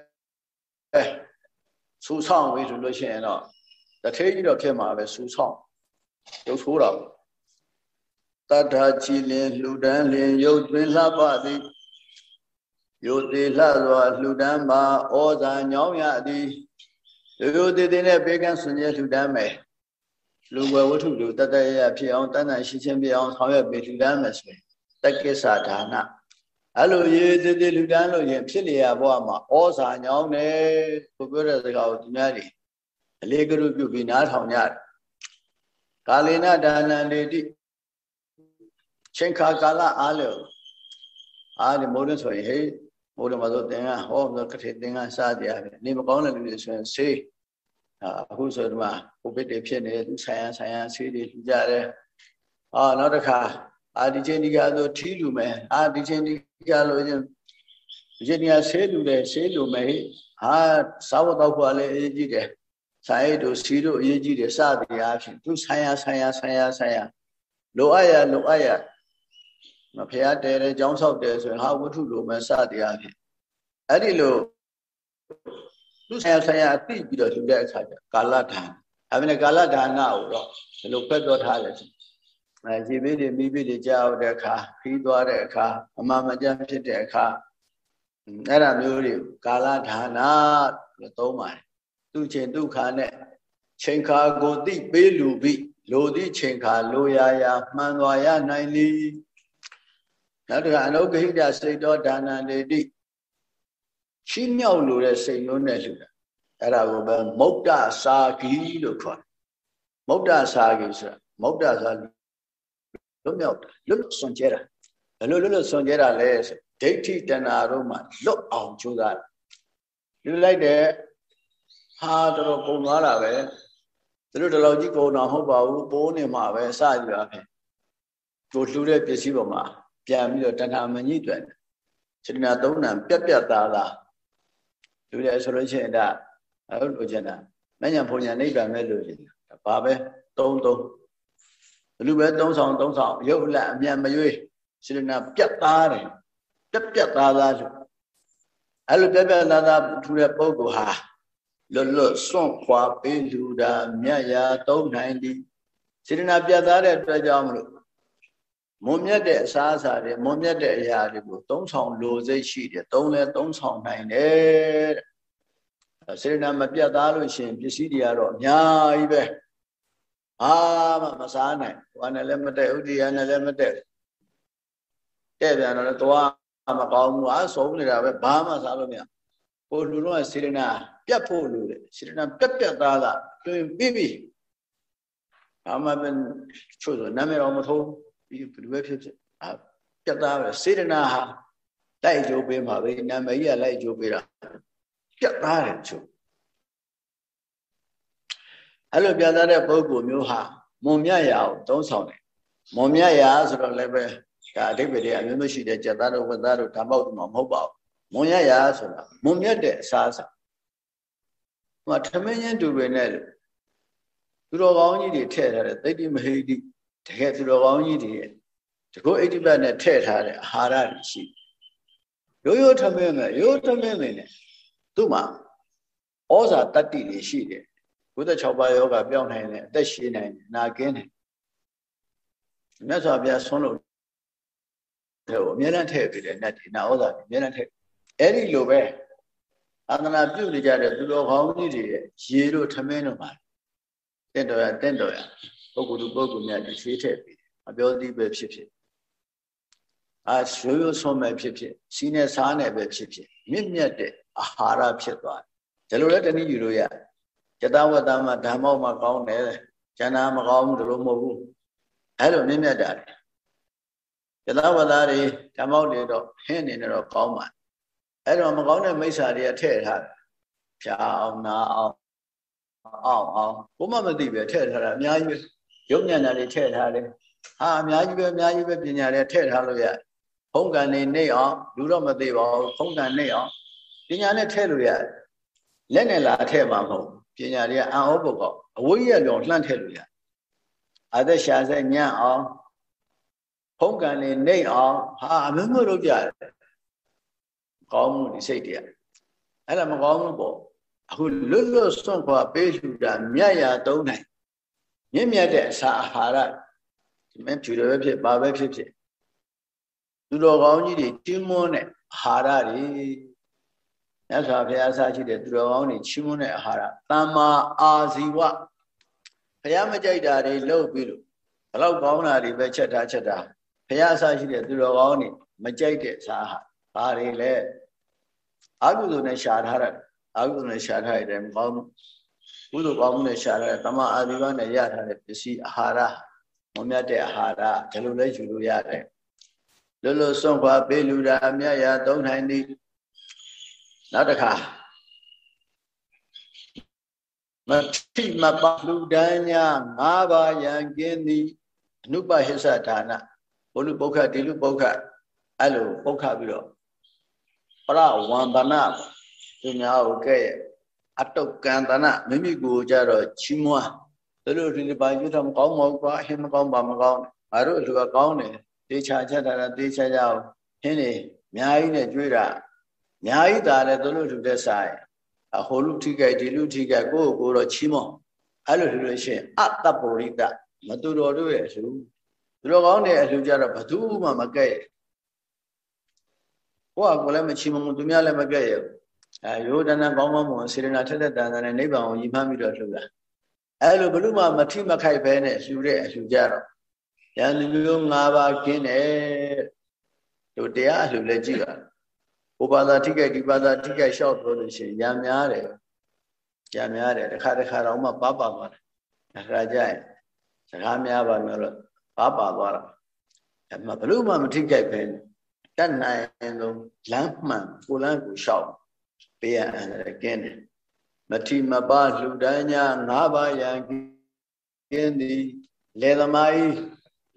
စူဆောင်ပြီဆိုလို့ရှိရင်တော့တထေးကြီးတော့ဖြစ်မှာပဲစူဆောင်ရုပ်ဆိုးတာတတ္ထာကြည်လင်လှူဒန်းလင်ရုပ်တွင်လှပသည်ယုတိလှစွာလှူဒန်းပါဩဇာညောင်းရသည်ရိုးရိုးသေးသေးနဲ့ဘေးကန်းဆွန်ကျဲလှူဒန်းမယ်လူဝဝတ္ထုလူတတရရဖြစ်အောင်တဏ္ဍရှိချင်းဖြစ်အောင်ဆောင်ရွက်ပြီးလှူဒန်းမယ်ဆိုရင်တက္ကိစ္စဒါန အဲ့လိုရေးသေးသေးလှူဒန်းလို့ရင်ဖြစ်လျာဘဝမှာဩဇာညောင်းတယ်ကိုပြောတဲ့စကားကိုဒီများတွေအလေးကရုပြုပြီးနားထောင်ကြတယ်ကာလေနဒါနန္တေတိချိန်ခါကာလအားလို့အားဒီမိုးလို့ဆိုရင်ဟေးမိုးတော့မဆိုသင်္ကဟောကထေသင်္ကစတရားပဲနေမကောင်းတဲ့လူတွေဆိုရင်ဆေးအခုဆိုဒီမှာကိုဗစ်တွေဖြစ်နေသူဆိုင်ရဆိုင်ရဆေးတွေလှူကြတယ်အာနောက်တစ်ခါ အာဒီချင်းဒီကဆိုထီးလူမယ်အာဒီချင်းဒီကလို့ချင်းဒီချင်းဒီကဆေးလူတယ်ဆေးလူမယ်ဟာစားဝတ်တော့ဖို့လည်းအရေးကြီးတယ်ဆိုင်တို့စီတို့အရေးကြီးတယ်စသည်အားဖြင့်သူဆိုင်ရဆိုင်ရဆိုင်ရဆိုင်ရလိုအပ်ရလိုအပ်ရမဖျားတဲတယ်ကြောင်းဆောက်တယ်ဆိုရင်ဟာဝတ္ထုလိုမဲ့စသည်အားဖြင့်အဲ့ဒီလိုသူဆိုင်ရဆိုင်ရအသိပြီးတော့လူတဲ့အခါကျကာလဒါနအဲ့ဒီကာလဒါနကိုတော့ဒီလိုဖက်တော်ထားတယ်အဲ ရေပေးတွေမိပေးတွေကြောက်တဲ့အခါခီးသွားတဲ့အခါအမှန်မကြမ်းဖြစ်တဲ့အခါအဲ့ဒါမျိုးတွေကာလဒါနလို့သုံးပါတယ်သူချင်းဒုက္ခနဲ့ချိန်ခါကိုသိပေးလူပြီလိုသည့်ချိန်ခါလိုရာရာမှန်သွားရနိုင်လိနောက်တစ်ခါအနုဂဟိတစိတ်တော်ဒါနန္တေတိချီးမြှောက်လို့တဲ့စိတ်မျိုးနဲ့လှူတာအဲ့ဒါကိုပဲမုတ်တစာဂီလို့ခေါ်တယ်မုတ်တစာဂီဆိုတာမုတ်တစာ လွတ်မြောက်လွတ်စွန်ကျဲတာဘယ်လိုလွတ်လွတ်စွန်ကျဲတာလဲဆိုဒိဋ္ဌိတဏှာတို့မှလွတ်အောင်ကြိုးစားလူလိုက်တဲ့ဟာတော်တော်ပုံသွားတာပဲသူတို့ဒီလောက်ကြီးကုန်တော့ဟုတ်ပါဘူးပိုးနေမှာပဲစကြပါဖြင့်ကိုလှူတဲ့ပစ္စည်းပေါ်မှာပြန်ပြီးတော့တဏှာမညှိတွယ်စေတနာသုံးဏပြက်ပြက်သားသားလူတယ်ဆိုလို့ရှိရင်ဒါဟုတ်လို့ကျင်တာမညာဖုန်ညာနိဗ္ဗာန်ပဲလို့ကျင်တာဘာပဲသုံးသုံး ဘလူပဲသုံးဆောင်သုံးဆောင်ရုပ်လက်အမြန်မရွေးစေတနာပြက်သားတယ်ပြက်ပြက်သားသားလို့အဲ့လိုပြက်ပြက်သားသားထူတဲ့ပုဂ္ဂိုလ်ဟာလွတ်လွတ်စွန့်ခွာပေးလူတာမြတ်ရာသုံးနိုင်သည်စေတနာပြတ်သားတဲ့အတွက်ကြောင့်မလို့မွန်မြတ်တဲ့အစားအစာတွေမွန်မြတ်တဲ့အရာတွေကိုသုံးဆောင်လိုစိတ်ရှိတယ်သုံးလဲသုံးဆောင်နိုင်တယ်တဲ့စေတနာမပြတ်သားလို့ရှိရင်ပစ္စည်းတွေကတော့အများကြီးပဲ အာမမစားနိုင်ဘာနဲ့လည်းမတည့်ဥဒိယနဲ့လည်းမတည့်တဲ့ပြန်တော့သွားမကောင်းဘူးအားဆုံးနေတာပဲဘာမှစားလို့မရကိုလူလုံးကစေတနာပြတ်ဖို့လို့လေစေတနာပြတ်ပြတ်သားသားတွင်ပြီးပြီဘာမှပဲချို့ဆိုနာမည်တော်မထိုးပြီးဘယ်လိုပဲဖြစ်ဖြစ်အာပြတ်သားပဲစေတနာဟာလိုက်ကြိုးပေးမှာပဲနာမည်ကြီးကလိုက်ကြိုးပေးတာပြတ်သားတယ်ချို့ အဲ့လိုပြတ်သားတဲ့ပုဂ္ဂိုလ်မျိုးဟာမွန်မြတ်ရာကိုသုံးဆောင်တယ်မွန်မြတ်ရာဆိုတော့လည်းပဲဒါအဓိပ္ပာယ်တွေအမျိုးမျိုးရှိတယ်ကြက်သားတို့ဝက်သားတို့ဓမ္မောက်တို့မဟုတ်ပါဘူးမွန်ရရာဆိုတာမွန်မြတ်တဲ့အစားအစာဟိုထမင်းချင်းတူတွေနဲ့လို့သူတော်ကောင်းကြီးတွေထည့်ထားတဲ့သိတိမဟိတိတကယ်သူတော်ကောင်းကြီးတွေရဲ့တကုတ်အိဋ္ဌိပတ်နဲ့ထည့်ထားတဲ့အာဟာရတွေရှိရိုးရိုးထမင်းနဲ့ရိုးထမင်းနဲ့သူ့မှာဩဇာတတ္တိတွေရှိတယ် ဘုဒ္ဓ6ပါးယောဂပြောင်းနိုင်တယ်အသက်ရှင်နိုင်တယ်နာကင်းတယ်မြတ်စွာဘုရားဆွမ်းလို့ဟိုအမြဲတမ်းထည့်ပြီးတယ်နတ်ဒီနာဩဇာအမြဲတမ်းထည့်အဲ့ဒီလိုပဲအာသနာပြုနေကြတဲ့သူတော်ကောင်းကြီးတွေရဲ့ရေတို့ထမင်းတို့ပါတင့်တော်ရတင့်တော်ရပုဂ္ဂိုလ်ပုဂ္ဂိုလ်များကြီးရှေးထည့်ပြီးအပြောသည်ပဲဖြစ်ဖြစ်အာရိုးရိုးဆုံးမဲ့ဖြစ်ဖြစ်စီးနဲ့စားနဲ့ပဲဖြစ်ဖြစ်မြင့်မြတ်တဲ့အာဟာရဖြစ်သွားတယ်ဒါလိုလည်းတနည်းယူလို့ရ ကျတဝတ္တမှာဓမ္မောမှာကောင်းတယ်ကျန်တာမကောင်းဘူးဒါလိုမဟုတ်ဘူးအဲ့လိုမြင့်မြတ်တာကျတဝတ္တတွေဓမ္မောတွေတော့ဟင်းနေတော့ကောင်းပါအဲ့တော့မကောင်းတဲ့မိစ္ဆာတွေကထည့်ထားတယ်ဖြာအောင်နာအောင်အောင်အောင်ဘုမမသိပဲထည့်ထားတာအများကြီးပဲရုပ်ဉာဏ်ဓာတ်တွေထည့်ထားတယ်ဟာအများကြီးပဲအများကြီးပဲပညာတွေထည့်ထားလို့ရဖုံးကန်နေနေအောင်လူတော့မသိပါဘူးဖုံးကန်နေအောင်ပညာနဲ့ထည့်လို့ရတယ်လက်နဲ့လာထည့်မှာမဟုတ် ပညာတွေကအံ့ဩပုတ်ကောအဝိရလွန်လှမ်းထည့်လို့ရအသက်ရှာဆက်ညံ့အောင်ဖုံးကန်နေနေအောင်ဟာအမျိုးမျိုးလုပ်ကြတယ်ကောင်းမှုဒီစိတ်တရားအဲ့ဒါမကောင်းဘူးပေါ့အခုလွတ်လွတ်စွန့်ခွာပေးလှူတာမြတ်ရာသုံးနိုင်မြင့်မြတ်တဲ့အစာအာဟာရဒီမဲ့ဖြူတယ်ပဲဖြစ်ပါပဲဖြစ်ဖြစ်သူတော်ကောင်းကြီးတွေကျင်းမွန်းတဲ့အာဟာရတွေ မြတ်စွာဘုရားဆရှိတဲ့သူတော်ကောင်းတွေချီးမွမ်းတဲ့အာဟာရတမ္မာအာဇီဝဘုရားမကြိုက်တာတွေလုပ်ပြီးလို့ဘလောက်ကောင်းတာတွေပဲချက်ထားချက်ထားဘုရားဆရှိတဲ့သူတော်ကောင်းတွေမကြိုက်တဲ့စာဟာဘာတွေလဲအကုသိုလ်နဲ့ရှာထားတယ်အကုသိုလ်နဲ့ရှာထားတယ်မကောင်းဘူးကုသိုလ်ကောင်းမှုနဲ့ရှာထားတယ်တမအာဒီဝနဲ့ရထားတဲ့ပစ္စည်းအာဟာရမမြတ်တဲ့အာဟာရဒီလိုလဲယူလို့ရတယ်လွတ်လွတ်စွန့်ခွာပေးလူတာအမြတ်ရာသုံးနိုင်သည် နောက်တစ်ခါမထိမပလူဒဏ်ညာ၅ပါးယံကင်းသည်အနုပဟိစ္စဒါနဘုလူပုခဒီလူပုခအဲ့လိုပုခပြီးတော့ပရဝန္ဒနာသူများကိုကဲ့ရဲ့အတုတ်ကံတနာမိမိကိုကြတော့ချီးမွမ်းသူတို့ဒီလိုပါကျွတ်တော့မကောင်းမဟုတ်ကွာအဟင်းမကောင်းပါမကောင်းငါတို့လူကကောင်းတယ်တေချာချက်တာတေချာကြအောင်ဟင်းနေအများကြီးနဲ့ကြွေးတာ အများကြီးသာတယ်သူတို့လူတဲ့ဆိုင်အဟိုလူထိကြိုက်ဒီလူထိကြိုက်ကိုယ့်ကိုယ်တော့ချီးမွမ်းအဲ့လိုလူလို့ရှိရင်အတ္တပုရိတမတူတော်တို့ရဲ့အလှသူတို့ကောင်းတဲ့အလှကြတော့ဘသူမှမကဲ့ကိုယ့်အကိုလည်းမချီးမွမ်းသူများလည်းမကဲ့ရဘူးအဲယောဒနာကောင်းကောင်းမွန်စေရနာထက်တဲ့တန်တန်နဲ့နိဗ္ဗာန်ကိုရည်မှန်းပြီးတော့လှူတာအဲလိုဘလို့မှမထိမခိုက်ပဲနဲ့လှူတဲ့အလှူကြတော့ယန္လူမျိုး၅ပါးကျင်းတယ်တို့တရားအလှူလည်းကြည့်ပါ ဘုဘာသာထိခိုက်ဒီဘာသာထိခိုက်လျှောက်ပြောလို့ရှိရင်ရံများတယ်ရံများတယ်တစ်ခါတစ်ခါတော့မှပပသွားတယ်တစ်ခါကျရင်စကားများပါမျိုးလို့ပပသွားတာအဲမဘလို့မှမထိခိုက်ပဲနဲ့တတ်နိုင်ဆုံးလမ်းမှန်ကိုလမ်းကိုလျှောက်ပေးရအန္တရာယ်ကင်းတယ်မတိမပလှူဒန်းညာ၅ပါးရန်ကင်းသည်လေသမားဤ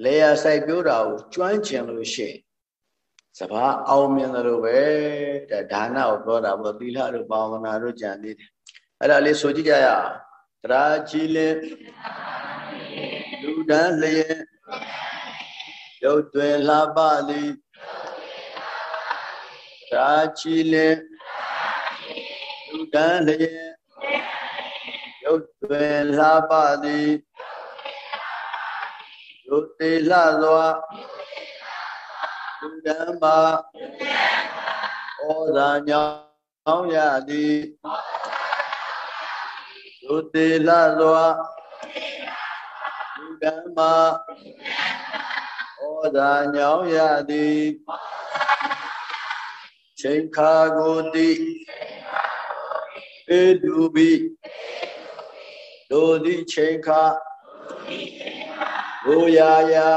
လေယာဆိုင်ပြိုးတာကိုကျွမ်းကျင်လို့ရှိရင် စဘာအောင်မြင်တယ်လို့ပဲတဲ့ဒါနကိုပြောတာပေါ့သီလတို့ဘာဝနာတို့ကြံသေးတယ်အဲ့ဒါလေးဆိုကြည့်ကြရအောင်တရာကြည်လင်လူဒန်းလျင်ရုပ်သွေလှပသည်ရာချီလင်လူတန်းလျင်ရုပ်တွင်လှပသည်ရုပ်သေးလှစွာ လူတန်းပါဩဇာညောင်းရသည်ရုပ်သေးလှစွာလူတန်းပါဩဇာညောင်းရသည်ချိန်ခါကိုတိဧတုပိတို့သည်ချိန်ခါဘိုယာယာ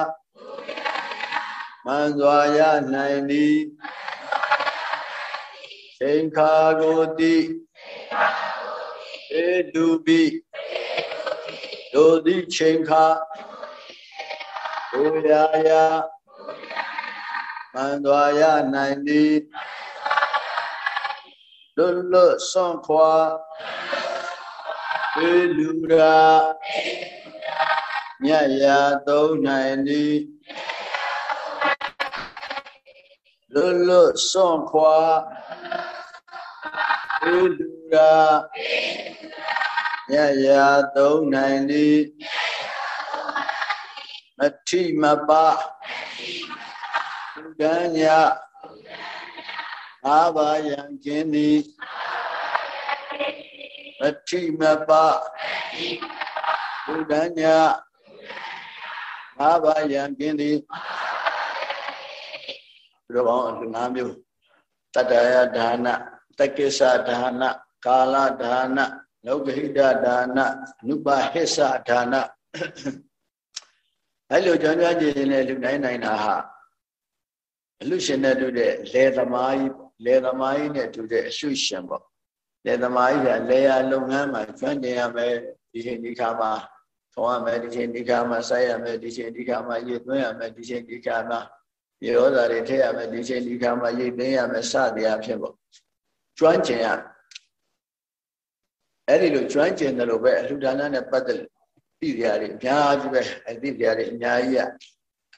မှန်စွာရနိုင်သည်ချိန်ခါကိုတိဧတုပိတို့သည်ချိန်ခါဘိုယာယာမှန်စွာရနိုင်သည်လွတ်လွတ်ဆွန့်ခွာပေလူရာမြတ်ရာသုံးနိုင်သည် လွတ်လွတ်ဆွန့်ခွာပေလူရာမြတ်ရာသုံးနိုင်သည်မထိမပဘုဒ္ဓညအာဘာယံကျင်းသည်မတိမပဘုဒ္ဓညအာဘာယံကျင်းသည် ဘုရားကောင်းအလှငါးမျိုးတတ္တယဒါနတက္ကိစ္စဒါနကာလဒါနလောကဟိတဒါနအနုပဟိစ္စဒါနအဲ့လိုကြွမ်းကြွမ်းကျင်ကျင်နဲ့လူနိုင်နိုင်တာဟာအလူရှင်နဲ့တူတဲ့လေသမားကြီးပေါ့လေသမားကြီးနဲ့တူတဲ့အရှုရှင်ပေါ့လေသမားကြီးကလေယာလုပ်ငန်းမှာကျွမ်းကျင်ရမယ်ဒီချိန်ဒီခါမှာထောင်းရမယ်ဒီချိန်ဒီခါမှာစိုက်ရမယ်ဒီချိန်ဒီခါမှာရေသွင်းရမယ်ဒီချိန်ဒီခါမှာ ရေရောဓာတွေထည့်ရမယ်ဒီချိန်ဒီခါမှာရေသိမ်းရမယ်စသည်အဖြစ်ပေါ့ကျွမ်းကျင်ရအဲ့ဒီလိုကျွမ်းကျင်တယ်လို့ပဲအလှူဒါနနဲ့ပတ်သက်သိကြရတယ်အများကြီးပဲအသိကြရတယ်အများကြီးอ่ะ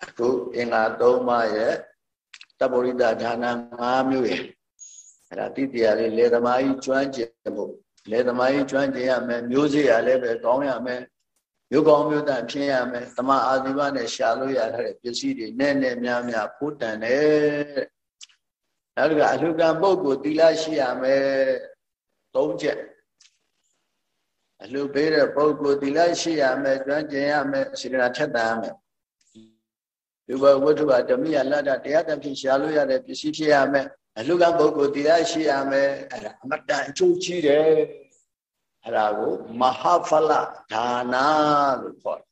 အခုအင်္ဂါ၃ပါးရဲ့တပ္ပရိဒဌာန၅မျိုးရဲ့အဲ့ဒါသိတရားလေးလေသမားကြီးကျွမ်းကျင်ဖို့လေသမားကြီးကျွမ်းကျင်ရမယ်မျိုးစေ့ရလည်းပဲကောင်းရမယ် မျိုးကောင်းမျိုးတန်ဖြစ်ရမယ်တမအာဇီဝနဲ့ရှာလို့ရတဲ့ပစ္စည်းတွေနဲ့နဲ့များများဖိုးတန်တယ်နောက်တစ်ခါအလှကံပုဂ္ဂိုလ်သီလရှိရမယ်သုံးချက်အလှပေးတဲ့ပုဂ္ဂိုလ်သီလရှိရမယ်ကျွမ်းကျင်ရမယ်စေတနာထက်တန်ရမယ်ဒီဘဝတ္ထုကဓမိယလတ္တတရားတဖြစ်ရှာလို့ရတဲ့ပစ္စည်းဖြစ်ရမယ်အလှကပုဂ္ဂိုလ်တရားရှိရမယ်အဲ့ဒါအမတန်အကျိုးကြီးတယ် အဲ့ဒါကိုမဟာဖလဒါနာလို့ခေါ်တယ်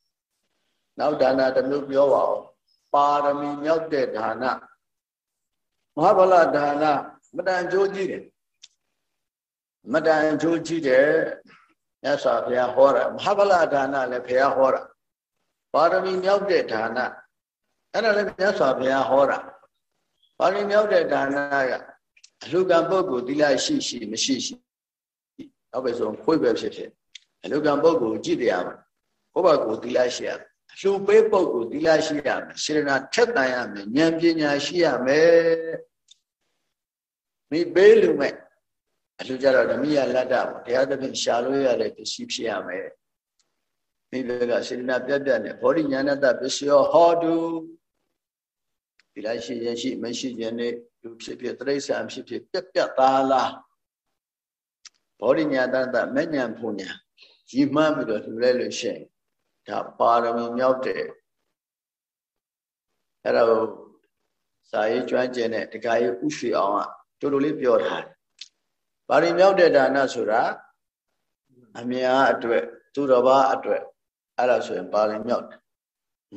နောက်ဒါနာတစ်မျိုးပြောပါဦးပါရမီမြောက်တဲ့ဒါနမဟာဖလဒါနမတန်အကျိုးကြီးတယ်မတန်အကျိုးကြီးတယ်မြတ်စွာဘုရားဟောတာမဟာဖလဒါနလည်းဘုရားဟောတာပါရမီမြောက်တဲ့ဒါနအဲ့ဒါလည်းမြတ်စွာဘုရားဟောတာပါဠိမြောက်တဲ့ဒါနကအလှကံပုဂ္ဂိုလ်သီလရှိရှိမရှိရှိ တော့ပဲဆိုခွေးပဲဖြစ်ဖြစ်အလှကံပုဂ္ဂိုလ်ကြည့်တရားမှာဘုရားကိုသီလရှိရအလှပေးပုဂ္ဂိုလ်သီလရှိရမယ်စေရနာထက်တန်ရမယ်ဉာဏ်ပညာရှိရမယ်မိပေးလူမဲ့အလှကြတော့ဓမိယလတ္တပေါ့တရားသဖြင့်ရှာလို့ရတဲ့ပစ္စည်းဖြစ်ရမယ်မိဘကစေရနာပြတ်ပြတ်နဲ့ဘောဓိဉာဏတပစ္စယောဟောတုဒီလိုက်ရှိရင်ရှိမရှိခြင်းနဲ့လူဖြစ်ဖြစ်တိရစ္ဆာန်ဖြစ်ဖြစ်ပြက်ပြက်သားလား ဘောဓိညာတတမဉ္ဇဉ်ဖုန်ညာရည်မှန်းပြီးတော့လှူလိုက်လို့ရှိရင်ဒါပါရမီမြောက်တယ်အဲ့တော့စာရေးကျွမ်းကျင်တဲ့တခါရေးဥရွှေအောင်ကတူတူလေးပြောထားတယ်ပါရမီမြောက်တဲ့ဒါနဆိုတာအများအတွက်သူတော်ဘာအတွက်အဲ့ဒါဆိုရင်ပါရမီမြောက်တယ်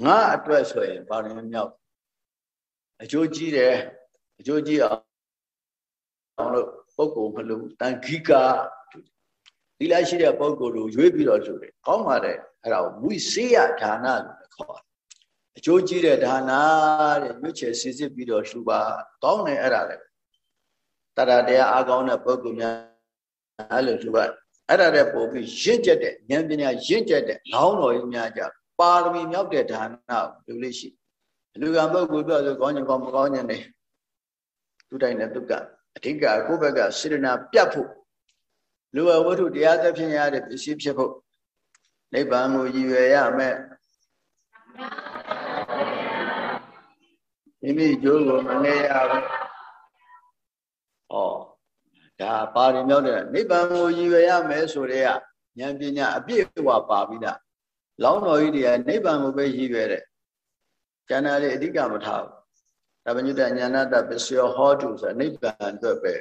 ငါအတွက်ဆိုရင်ပါရမီမြောက်အကျိုးကြီးတယ်အကျိုးကြီးအောင်လို့ပုဂ္ဂိုလ်မလို့တန်ခိက သီလရှိတဲ့ပုဂ္ဂိုလ်ကိုရွေးပြီးတော့ဆိုတယ်ကောင်းပါတယ်အဲ့ဒါဝိစေယဒါနလို့ခေါ်တယ်အကျိုးကြီးတဲ့ဒါနတဲ့ရွေးချယ်စစ်စစ်ပြီးတော့လှူပါကောင်းတယ်အဲ့ဒါလေတရတရားအားကောင်းတဲ့ပုဂ္ဂိုလ်များအဲ့လိုလှူပါအဲ့ဒါတဲ့ပို့ပြီးရင့်ကျက်တဲ့ဉာဏ်ပညာရင့်ကျက်တဲ့လောင်းတော်ကြီးများကြပါရမီမြောက်တဲ့ဒါနကိုလူလေးရှိလူကပုဂ္ဂိုလ်ပြောဆိုကောင်းခြင်းကောင်းမကောင်းခြင်းတွေသူတိုင်းနဲ့သူကအဓိကကိုယ့်ဘက်ကစေတနာပြတ်ဖို့ လူဝဝတ္ထုတရားသဖြင့်ရတဲ့ပစ္စည်းဖြစ်ဖို့နိဗ္ဗာန်ကိုရည်ရွယ်ရမယ်မိမိကျိုးကိုမနေရဘူး။ဩဒါပါရင်မြောက်တဲ့နိဗ္ဗာန်ကိုရည်ရွယ်ရမယ်ဆိုတဲ့ကဉာဏ်ပညာအပြည့်အဝပါပြီးသား။လောင်းတော်ကြီးတွေကနိဗ္ဗာန်ကိုပဲရည်ရွယ်တဲ့ကျန်တာလေအဓိကမထားဘူး။ဒါပညုတညာနာတပစ္စယောဟောတုဆိုနိဗ္ဗာန်အတွက်ပဲ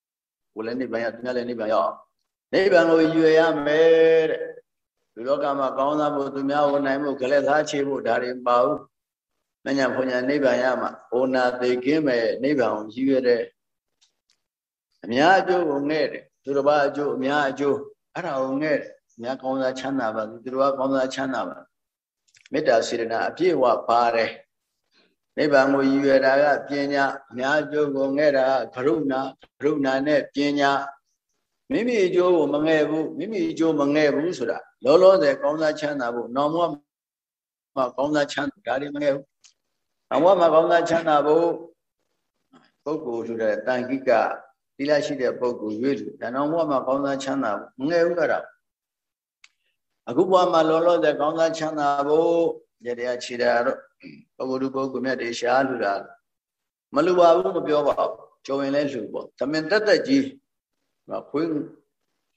။ကိုလည်းနိဗ္ဗာန်ရသူများလည်းနိဗ္ဗာန်ရအောင်။ နိဗ္ဗာန်ကိုရွယ်ရမယ်တဲ့။ဒီလောကမှာကောင်းစားဖို့သူများဝန်နိုင်မှုကြလက်သားချေဖို့ဒါတွေပါဘူး။မညာဖွညာနိဗ္ဗာန်ရမှာဘုနာသေးကင်းမဲ့နိဗ္ဗာန်ကိုရည်ရွယ်တဲ့အများအကျိုးကိုငဲ့တယ်သူတစ်ပါးအကျိုးအများအကျိုးအဲ့ဒါကိုငဲ့တယ်အများကောင်းစားချမ်းသာပါသူတစ်ပါးကောင်းစားချမ်းသာပါမေတ္တာစေတနာအပြည့်အဝပါတယ်နိဗ္ဗာန်ကိုရည်ရွယ်တာကပညာအများအကျိုးကိုငဲ့တာကရုဏာကရုဏာနဲ့ပညာ မိမိအကျိုးကိုမငဲ့ဘူးမိမိအကျိုးမငဲ့ဘူးဆိုတာလောလောဆယ်ကောင်းစားချမ်းသာဖို့နောင်ဘဝမှာကောင်းစားချမ်းသာဒါတွေမငဲ့ဘူးနောင်ဘဝမှာကောင်းစားချမ်းသာဖို့ပုဂ္ဂိုလ်ဆိုတဲ့တန်ခိကသီလရှိတဲ့ပုဂ္ဂိုလ်ရွေးလူဒါနောင်ဘဝမှာကောင်းစားချမ်းသာဖို့မငဲ့ဘူးအဲ့ဒါအခုဘဝမှာလောလောဆယ်ကောင်းစားချမ်းသာဖို့ရတရားခြေတာတော့ပုဂ္ဂိုလ်ပုဂ္ဂိုလ်မြတ်တွေရှားလူတာမလူပါဘူးမပြောပါဘူးကြုံရင်လည်းလူပေါ့သမင်တက်တက်ကြီး ခွေး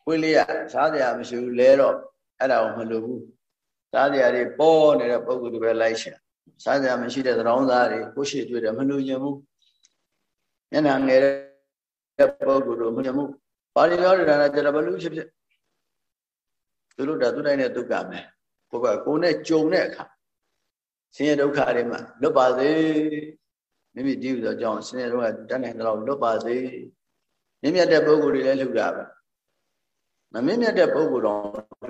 ခွေးလေးရစားစရာမရှိဘူးလဲတော့အဲ့ဒါကိုမလူဘူးစားစရာတွေပေါ်နေတဲ့ပုဂ္ဂိုလ်တွေပဲလိုက်ရှာစားစရာမရှိတဲ့သရောင်းသားတွေကိုရှိတွေ့တယ်မလူချင်ဘူးမျက်နှာငယ်တဲ့ပုဂ္ဂိုလ်တို့မလူဘူးပါဠိတော်ဒါနကြရဘလူဖြစ်ဖြစ်သူတို့ဒါသူတိုင်းနဲ့ဒုက္ခမယ်ကိုကကိုနဲ့ကြုံတဲ့အခါဆင်းရဲဒုက္ခတွေမှာလွတ်ပါစေမိမိတည်ပြီးတော့ကြောင်းဆင်းရဲတော့တတ်နိုင်တော့လွတ်ပါစေ မြင့်မြတ်တဲ့ပုဂ္ဂိုလ်တွေလည်းလှုပ်တာပဲမမြင့်မြတ်တဲ့ပုဂ္ဂိုလ်တော့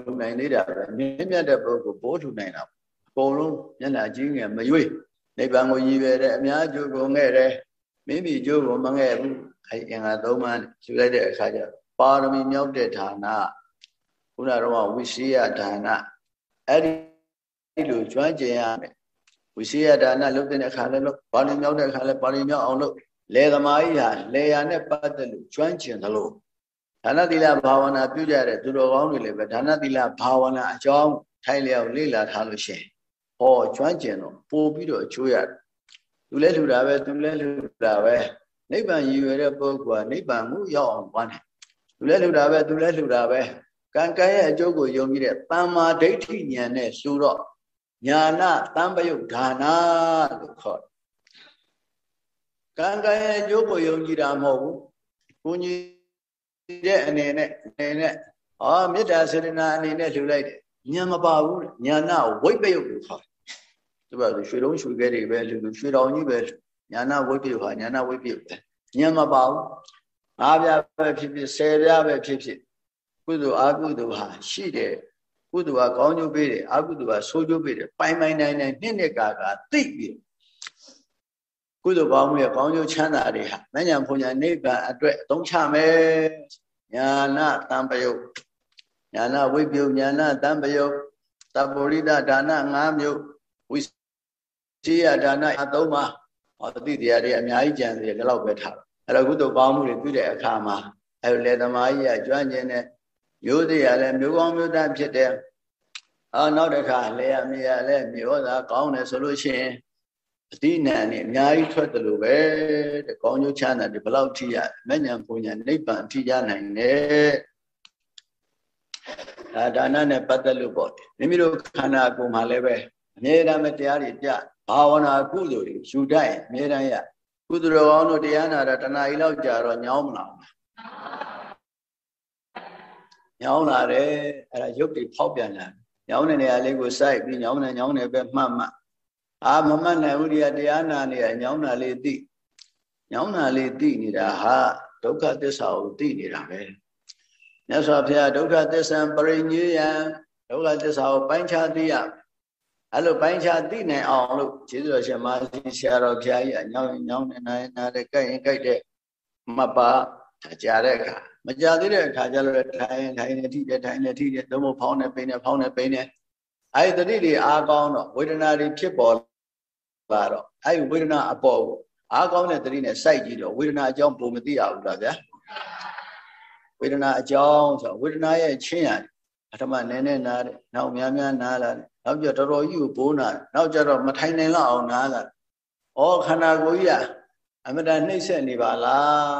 လှုပ်နိုင်သေးတာပဲမြင့်မြတ်တဲ့ပုဂ္ဂိုလ်ပိုးလှုပ်နိုင်တာအကုန်လုံးမျက်နှာကြီးငယ်မရွေ့နိဗ္ဗာန်ကိုရည်ပဲတဲ့အများကျိုးကုန်ခဲ့တယ်မိမိကျိုးကိုမငဲ့ဘူးအဲအင်္ဂါသုံးပါးယူလိုက်တဲ့အခါကျပါရမီမြောက်တဲ့ဌာနခုနတော့ဝိရှိယဌာနအဲ့ဒီလိုကျွမ်းကျင်ရမယ်ဝိရှိယဒါနလုပ်တဲ့အခါလည်းလို့ပါဠိမြောက်တဲ့အခါလည်းပါဠိမြောက်အောင်လို့ လေသမားကြီးဟာလေယာနဲ့ပတ်သက်လို့ကျွမ်းကျင်သလိုဒါနသီလဘာဝနာပြုကြတဲ့သူတော်ကောင်းတွေလည်းပဲဒါနသီလဘာဝနာအကြောင်းထိုင်လျောက်လေ့လာထားလို့ရှိရင်ဟောကျွမ်းကျင်တော့ပို့ပြီးတော့အကျိုးရတယ်သူလည်းလှူတာပဲသူလည်းလှူတာပဲနိဗ္ဗာန်ရည်ရွယ်တဲ့ပုဂ္ဂိုလ်ကနိဗ္ဗာန်ကိုရောက်အောင်သွားတယ်သူလည်းလှူတာပဲသူလည်းလှူတာပဲကံကံရဲ့အကျိုးကိုယုံကြည်တဲ့တမ္မာဒိဋ္ဌိဉာဏ်နဲ့လှူတော့ညာနာတံပယုတ်ဒါနာလို့ခေါ်တယ် ကံကံရဲ့အကျိုးကိုယုံကြည်တာမဟုတ်ဘူးကိုကြီးတဲ့အနေနဲ့အနေနဲ့ဟောမေတ္တာစေတနာအနေနဲ့လှူလိုက်တယ်ညာမပါဘူးညာနာဝိပယုတ်လို့ခေါ်တယ်သူကရွှေတုံးရွှေခဲတွေပဲလှူလှူရွှေတောင်ကြီးပဲညာနာဝိပယုတ်ဟာညာနာဝိပယုတ်ပဲညာမပါဘူးငါးပြားပဲဖြစ်ဖြစ်ဆယ်ပြားပဲဖြစ်ဖြစ်ကုသိုလ်အကုသိုလ်ဟာရှိတယ်ကုသိုလ်ကကောင်းကျိုးပေးတယ်အကုသိုလ်ကဆိုးကျိုးပေးတယ်ပိုင်ပိုင်နိုင်နိုင်နှစ်နှစ်ကာကာသိပြီး ကုသိုလ်ကောင်းမှုရဲ့ကောင်းကျိုးချမ်းသာတွေဟာမဉ္ဇဉ်ဘုံညာနိဗ္ဗာန်အတွက်အသုံးချမယ်ညာနာတံပယုတ်ညာနာဝိပယုတ်ညာနာတံပယုတ်တပုရိဒဒါန၅မျိုးဝိစီယဒါနအသုံးပါဟောတိတရားတွေအများကြီးကြံသေးတယ်ဒီလောက်ပဲထားတော့အဲ့တော့ကုသိုလ်ကောင်းမှုတွေပြုတဲ့အခါမှာအဲ့လေသမားကြီးကကြွကျင်တဲ့မျိုးသေးရလည်းမျိုးကောင်းမျိုးသားဖြစ်တယ်အာနောက်တစ်ခါလေရမြေရလည်းမျိုးသားကောင်းတယ်ဆိုလို့ရှိရင် အတိနံနဲ့အများကြီးထွက်တယ်လို့ပဲတဲ့ကောင်းကျိုးချမ်းသာဒီဘလောက်ထိရမဉ္ဇဉ်ပုံညာနိဗ္ဗာန်ထိရနိုင်တယ်ဒါဒါနနဲ့ပတ်သက်လို့ပေါ့မိမိတို့ခန္ဓာကိုယ်မှာလည်းပဲအမြဲတမ်းတရားတွေကြဘာဝနာကုသိုလ်တွေယူတတ်ရင်အမြဲတမ်းရကုသိုလ်တော်ကောင်းတို့တရားနာတာတဏှာကြီးလောက်ကြာတော့ညောင်းမလာဘူးညောင်းလာတယ်အဲ့ဒါရုပ်တွေဖောက်ပြန်လာညောင်းတဲ့နေရာလေးကိုစိုက်ပြီးညောင်းနေညောင်းနေပဲမှတ်မှတ် အာမမတ်နိုင်ဘူးဒီကတရားနာနေရညောင်းတာလေးသိညောင်းတာလေးသိနေတာဟာဒုက္ခသစ္စာကိုသိနေတာပဲမြတ်စွာဘုရားဒုက္ခသစ္စာပရိညေယံဒုက္ခသစ္စာကိုပိုင်းခြားသိရအဲ့လိုပိုင်းခြားသိနိုင်အောင်လို့ကျေးဇူးတော်ရှင်မကြီးဆရာတော်ဘုရားကြီးအညောင်းညောင်းနေနိုင်နာတဲ့ကြိုက်ရင်ကြိုက်တဲ့မပါကြားတဲ့အခါမကြသေးတဲ့အခါကျတော့ထိုင်ထိုင်နေထိတယ်ထိုင်နေထိတယ်သုံးဖို့ဖောင်းနေပိနေဖောင်းနေပိနေအဲ့ဒီတတိတွေအားကောင်းတော့ဝေဒနာတွေဖြစ်ပေါ်လာ တော့အဲ့ဒီဝေဒနာအပေါ်ကိုအားကောင်းတဲ့တတိနဲ့စိုက်ကြည့်တော့ဝေဒနာအကြောင်းပုံမသိရဘူးလားဗျာဝေဒနာအကြောင်းဆိုဝေဒနာရဲ့ချင်းရတယ်ပထမနည်းနည်းနားတယ်နောက်များများနားလာတယ်နောက်ကျတော်တော်ကြီးကိုပိုးနာတယ်နောက်ကျတော့မထိုင်နိုင်လောက်အောင်နားလာတယ်ဩခန္ဓာကိုယ်ကြီးကအမတန်နှိမ့်ဆက်နေပါလား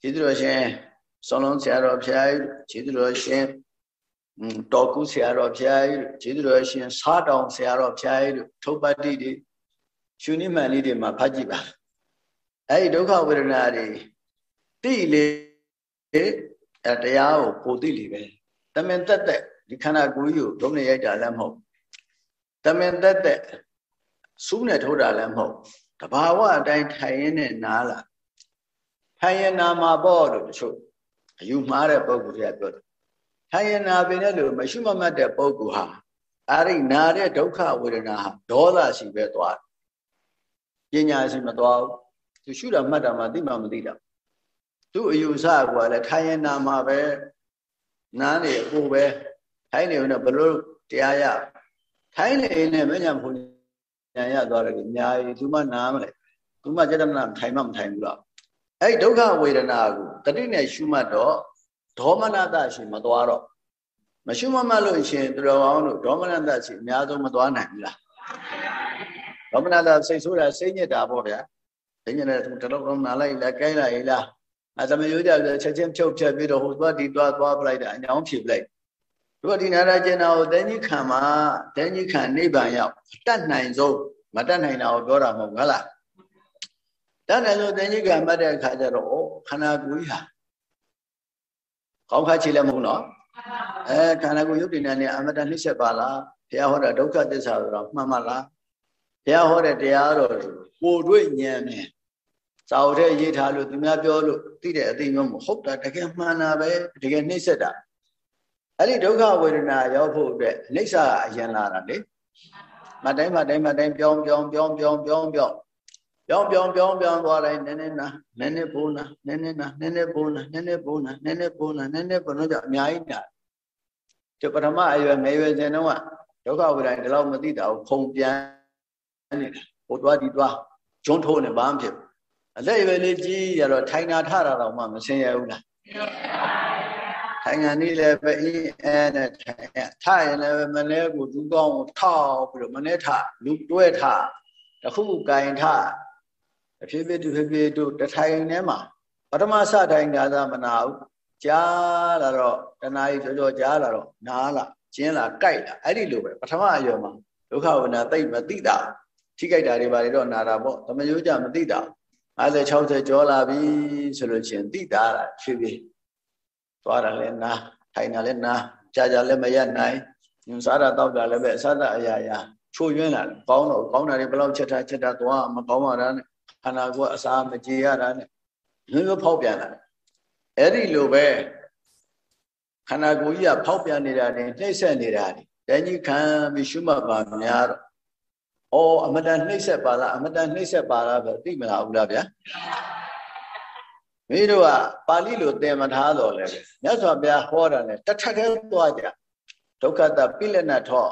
ကျေးဇူးတော်ရှင်စောလုံးဆရာတော်ဖျားကြီးကျေးဇူးတော်ရှင် တော်ကူဆရာတော်ဖျားကြီးကျေးဇူးတော်ရှင်စားတောင်ဆရာတော်ဖျားကြီးထုတ်ပတ်တိတွေရှင်နိမန်လေးတွေမှာဖတ်ကြည့်ပါအဲ့ဒီဒုက္ခဝေဒနာတွေတိလေအဲတရားကိုပိုသိလေပဲတမင်တက်တက်ဒီခန္ဓာကိုယ်ကြီးကိုဒုံနဲ့ရိုက်တာလည်းမဟုတ်တမင်တက်တက်စူးနဲ့ထိုးတာလည်းမဟုတ်တဘာဝအတိုင်းထိုင်ရင်းနဲ့နားလာထိုင်ရနာမှာပေါ့လို့တချို့အယူမှားတဲ့ပုဂ္ဂိုလ်တွေကပြောတယ် ထိုင်ရနာပင်လည်းလို့မရှိမမှတ်တဲ့ပုဂ္ဂိုလ်ဟာအဲ့ဒီနာတဲ့ဒုက္ခဝေဒနာဟာဒေါသရှိပဲသွားတယ်ပညာရှိမသွားဘူးသူရှုတာမှတ်တာမှသိမှမသိတာသူ့အယူဆကလည်းထိုင်ရနာမှာပဲနားနေအကိုပဲထိုင်နေရင်ဘလို့တရားရထိုင်နေနဲ့မညံဖုန်ညာရသွားတယ်အများကြီးသူမှနားမလဲသူမှစေတနာထိုင်မှမထိုင်ဘူးလားအဲ့ဒုက္ခဝေဒနာကိုတတိနဲ့ရှုမှတ်တော့ ဒေါမနတရှိမသွားတော့မရှုမမှတ်လို့ရှင်သူတော်ကောင်းတို့ဒေါမနတရှိအများဆုံးမသွားနိုင်ဘူးလားဒေါမနတစိတ်ဆိုးတာစိတ်ညစ်တာပေါ့ဗျာစိတ်ညစ်တဲ့တလုံးလုံးနာလိုက်လားကိုင်းလိုက်လားအဲသမယောကြချက်ချင်းဖြုတ်ဖြတ်ပြီးတော့ဟိုသွားဒီသွားသွားပလိုက်တာအညောင်းဖြေပလိုက်တို့ဒီနာရကျင်နာကိုတင်းကြီးခံမှာတင်းကြီးခံနိဗ္ဗာန်ရောက်တတ်နိုင်ဆုံးမတတ်နိုင်တာကိုပြောတာမဟုတ်ဘူးလားတတ်တယ်လို့သင်္ကြီးကမှတ်တဲ့အခါကျတော့ခန္ဓာကိုယ်ကြီးဟာ ကောင်းခါချေလည်းမဟုတ်နော်အဲခန္ဓာကိုယ်ရုပ်တည်နေတဲ့အမတနှိမ့်ဆက်ပါလားဘုရားဟောတာဒုက္ခသစ္စာဆိုတော့မှန်မလားဘုရားဟောတဲ့တရားတော်တွေကိုတွေ့ဉာဏ်နဲ့စာအုပ်ထဲရေးထားလို့သူများပြောလို့သိတဲ့အသိမျိုးမဟုတ်တာတကယ်မှန်တာပဲတကယ်နှိမ့်ဆက်တာအဲ့ဒီဒုက္ခဝေဒနာရောက်ဖို့အတွက်အိဋ္ဌာအရင်လာတာလေမတိုင်းမတိုင်းမတိုင်းပြောင်းပြောင်းပြောင်းပြောင်းပြောင်းပြောင်း ပြောင်းပြောင်းပြောင်းပြောင်းသွားတိုင်းနည်းနည်းနာနည်းနည်းပိုးနာနည်းနည်းနာနည်းနည်းပိုးနာနည်းနည်းပိုးနာနည်းနည်းပိုးနာနည်းနည်းပိုးနာကြောင့်အများကြီးနာဒီပထမအရွယ်ငယ်ရွယ်စဉ်တုန်းကဒုက္ခဝေဒနာဒီလောက်မသိတာကိုခုံပြန်နေတာဟိုသွားဒီသွားဂျွန်းထိုးနေဘာမှဖြစ်အသက်အရွယ်လေးကြီးရတော့ထိုင်တာထတာတော့မှမဆင်းရဘူးလားထိုင်ငံนี่လည်းပဲအင်းအဲနဲ့ထိုင်ထရင်လည်းမလဲကိုဒူးကောင်းကိုထောက်ပြီးတော့မနဲ့ထလူတွဲထတခုကင်ထ အဖြစ်ဖြစ်သူဖြစ်ဖြစ်တို့တထိုင်ထဲမှာပထမစထိုင်ကြတာမနာဘူးကြားလာတော့တဏှာကြီးကြောကြောကြားလာတော့နားလာကျင်းလာကြိုက်လာအဲ့ဒီလိုပဲပထမအယောမှာဒုက္ခဝနာသိမ့်မသိတာထိကြိုက်တာတွေပါတော့နာတာပေါ့သမယိုးကြမသိတာ50 60ကျော်လာပြီဆိုလို့ချင်းသိတာလားဖြည်းဖြည်းသွားတာလည်းနာထိုင်တာလည်းနာကြာကြာလည်းမရနိုင်ညစားတာတောက်တာလည်းပဲအစသအရာရာချိုးယွင်းလာတယ်ကောင်းတော့ကောင်းတာတွေဘယ်လောက်ချက်ထားချက်ထားသွားမကောင်းပါတာနဲ့ ခန္ဓာကိုယ်အစာမကြေရတာနဲ့မျိုးမျိုးဖောက်ပြန်လာအဲ့ဒီလိုပဲခန္ဓာကိုယ်ကြီးကဖောက်ပြန်နေတာနဲ့နှိမ့်ဆက်နေတာတွေတန်ကြီးခံပြီးရှုမှတ်ပါများတော့ဩအမတန်နှိမ့်ဆက်ပါလားအမတန်နှိမ့်ဆက်ပါလားပဲသိမလားဘူးလားဗျာမိတို့ကပါဠိလိုသင်မထားတော့လဲပဲမြတ်စွာဘုရားဟောတာနဲ့တထက်ထဲသွားကြဒုက္ခတပိလနထော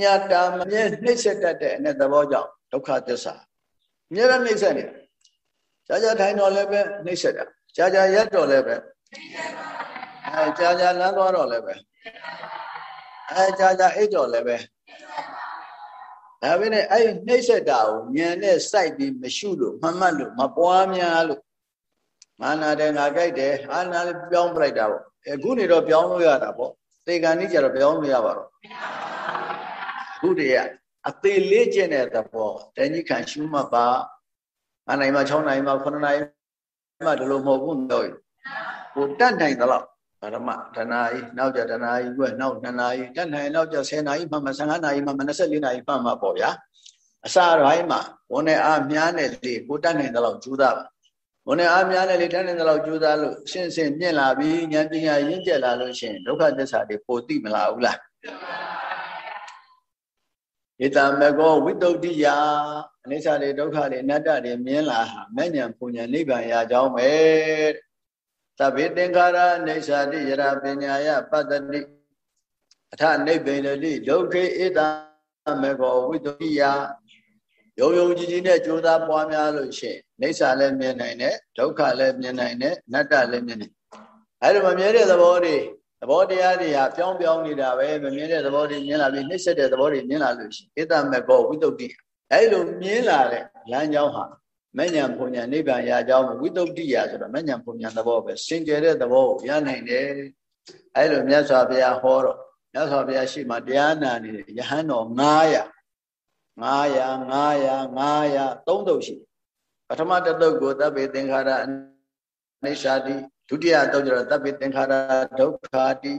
ညာတာမမြဲနှိမ့်ဆက်တတ်တဲ့အနဲ့သဘောကြောင့်ဒုက္ခသစ္စာမြဲတဲ့နှိမ့်ဆက်နေတာကြာကြာထိုင်တော့လည်းပဲနှိမ့်ဆက်တာကြာကြာရက်တော့လည်းပဲအဲကြာကြာလမ်းသွားတော့လည်းပဲအဲကြာကြာအိတ်တော့လည်းပဲဒါပဲနဲ့အဲ့နှိမ့်ဆက်တာကိုဉာဏ်နဲ့စိုက်ပြီးမရှုလို့မှတ်မှတ်လို့မပွားများလို့မာနာတယ်ငါကြိုက်တယ်အာနာလည်းပြောင်းပလိုက်တာပေါ့အခုနေတော့ပြောင်းလို့ရတာပေါ့သေကံကြီးကြတော့ပြောင်းလို့ရပါတော့အ ခုတည်းကအသေးလေးကျင့်တဲ့သဘောတန်ကြီးခံရှုမှတ်ပါ9နိုင်မှ6နိုင်မှ9နိုင်မှဒီလိုမဟုတ်ဘူးတော့ကိုတတ်နိုင်သလားပရမတဏှာကြီးနောက်ကြတဏှာကြီးကွနောက်2နာရီတတ်နိုင်နောက်ကြ10နာရီမှ15နာရီမှ24နာရီမှမှာပေါ့ဗျာအစာတိုင်းမှာဝန်နဲ့အားမြားနဲ့လေကိုတတ်နိုင်တဲ့လောက်ကြိုးစားပါဝန်နဲ့အားမြားနဲ့လေတတ်နိုင်တဲ့လောက်ကြိုးစားလို့ရှင်းရှင်းမြင့်လာပြီးဉာဏ်ပညာရင့်ကျက်လာလို့ရှိရင်ဒုက္ခသစ္စာတွေပိုသိမလားဘူးလား ဣတမကောဝိတုဒ္ဓိယအနိစ္စတွေဒုက္ခတွေအနတ္တတွေမြင်လာဟာမဲ့ညာပူညာနိဗ္ဗာန်ရကြောင်းပဲသဗ္ဗေသင်္ခါရအိဋ္ဌာတိယရပညာယပတ္တိအထနိဗ္ဗေနတိဒုက္ခေဣတမေကောဝိတ္တိယယုံယုံကြည်ကြည်နဲ့ကြိုးစားပွားများလို့ရှိရင်အိဋ္ဌာလည်းမြင်နိုင်တယ်ဒုက္ခလည်းမြင်နိုင်တယ်အနတ္တလည်းမြင်နိုင်အဲ့လိုမမြဲတဲ့သဘောတွေ သဘောတရားတွေဟာပြောင်းပြောင်းနေတာပဲမမြင်တဲ့သဘောတွေမြင်လာပြီးနှိမ့်ဆက်တဲ့သဘောတွေမြင်လာလို့ရှိရင်ဣတမေကောဝိတ္တိအဲ့လိုမြင်လာတဲ့လမ်းကြောင်းဟာမဉ္ဇဉ်ပုံညာနိဗ္ဗာန်ရကြောင်းဝိတုဒ္ဓိယဆိုတော့မဉ္ဇဉ်ပုံညာသဘောပဲစင်ကြယ်တဲ့သဘောကိုရနိုင်တယ်အဲလိုမြတ်စွာဘုရားဟောတော့မြတ်စွာဘုရားရှိမှတရားနာနေတဲ့ယဟန်တော်900 900 900 900သုံးတုပ်ရှိပထမတစ်တုပ်ကိုသဗ္ဗေသင်္ခါရအိဋ္ဌာတိ ဒုတိယတုပ်ကျတော့သဗ္ဗေသင်္ခါရဒုက္ခတိ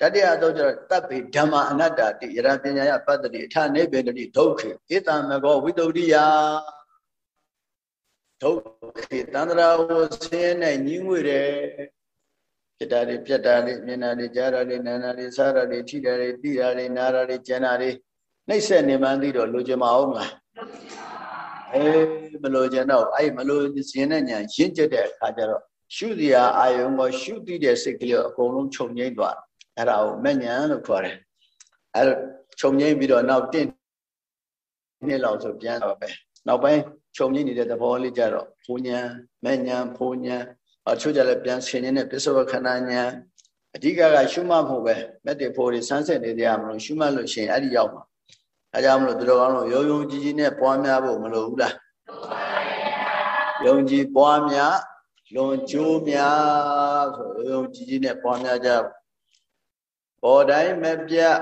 တတိယတုပ်ကျတော့သဗ္ဗေဓမ္မအနတ္တတိယရပညာယပတ္တိအထနိဗ္ဗေတိဒုက္ခေဧတံမကောဝိတုဒ္ဓိယဒုက္ခတန္တရာဝဆင်းနဲ့ညင်းငွေတယ်ဖြစ်တာတွေပြက်တာတွေမြင်တာတွေကြားတာတွေနာတာတွေစားတာတွေထိတာတွေသိတာတွေနာတာတွေကြံတာတွေနှိမ့်ဆက်နေမှန်းသိတော့လိုချင်မအောင်လားအေးမလိုချင်တော့အဲ့မလိုချင်တဲ့ညာရင့်ကျက်တဲ့အခါကျတော့ ရှုစရာအာယုံကိုရှုသိတဲ့စိတ်ကလေးကိုအကုန်လုံးခြုံငိမ့်သွားအဲ့ဒါကိုမဲ့ညာလို့ခေါ်တယ်အဲ့ခြုံငိမ့်ပြီးတော့နောက်တင့်နှစ်လောက်ဆိုပြန်တော့ပဲနောက်ပိုင်းခြုံငိမ့်နေတဲ့သဘောလေးကြတော့ဘုံညာမဲ့ညာဘုံညာအချို့ကြလည်းပြန်ဆင်းနေတဲ့ပစ္စုပခဏညာအဓိကကရှုမှတ်ဖို့ပဲမက်တေဖို့တွေဆန်းဆက်နေကြမလို့ရှုမှတ်လို့ရှိရင်အဲ့ဒီရောက်မှာအဲကြောင့်မလို့သူတော်ကောင်းလို့ယုံယုံကြည်ကြည်နဲ့ပွားများဖို့မလိုဘူးလားယုံကြည်ပွားများ လွန်ကျိုးများဆိုအယုံကြည်ကြီးနဲ့ပွားများကြပေါ်တိုင်းမပြတ်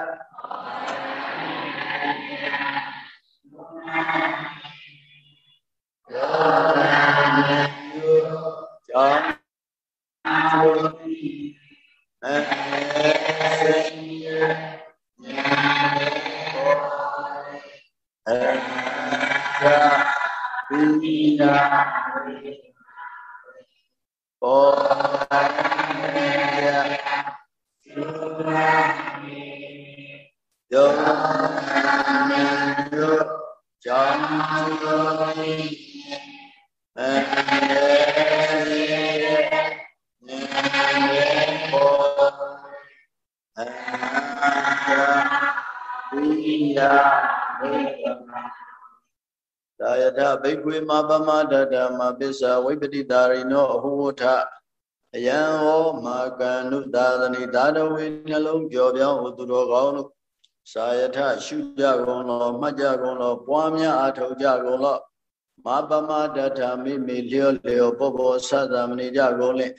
ကြောင်းအဲသာသီနာ ဘောယယောနိယောကြောင့်အဲအဝိယမေ သာယထဘိက္ခွေမပမတတမပစ္ဆဝိပတိတာရိနောအဟုဝထအယံဟောမာကန္နုသာသနိသာတဝေနှလုံးကြော်ပြောင်းဟူသူတော်ကောင်းတို့သာယထရှုကြကုန်လောမှတ်ကြကုန်လောပွားများအားထုတ်ကြကုန်လောမပမတထမိမိလျောလျောပောပောသတ္တမဏိကြကုန်လင်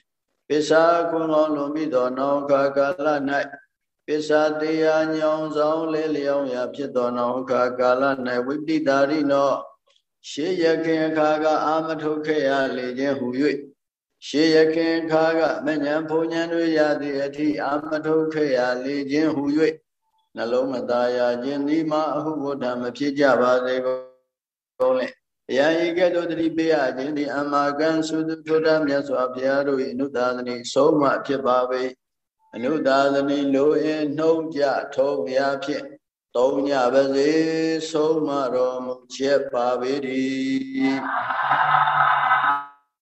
ပစ္စာကုလောလွန်ပြီးသောနောခကာလ၌ပစ္စာတရားညောင်းဆောင်လဲလျောင်းရာဖြစ်သောနောခကာလ၌ဝိပတိတာရိနော ရှေးရခင်အခါကအာမထုတ်ခဲ့ရလေခြင်းဟူ၍ရှေးရခင်အခါကမဉ္ဇဉ်ဘုံဉဏ်တို့ရသည့်အထိအာမထုတ်ခဲ့ရလေခြင်းဟူ၍နှလုံးမသားရခြင်းဒီမှာအဟုဝတ္တမဖြစ်ကြပါစေကုန်လေအရာဤကဲ့သို့တတိပေးရခြင်းဒီအမာကံသုတ္ထုဒ္ဓမြတ်စွာဘုရားတို့၏အနုသာသနိဆုံးမဖြစ်ပါပေ၏အနုသာသနိလိုအင်းနှုံးကြထုံးရာဖြင့် သုံးညပါစေဆုံးမတော်မူချက်ပါပေ၏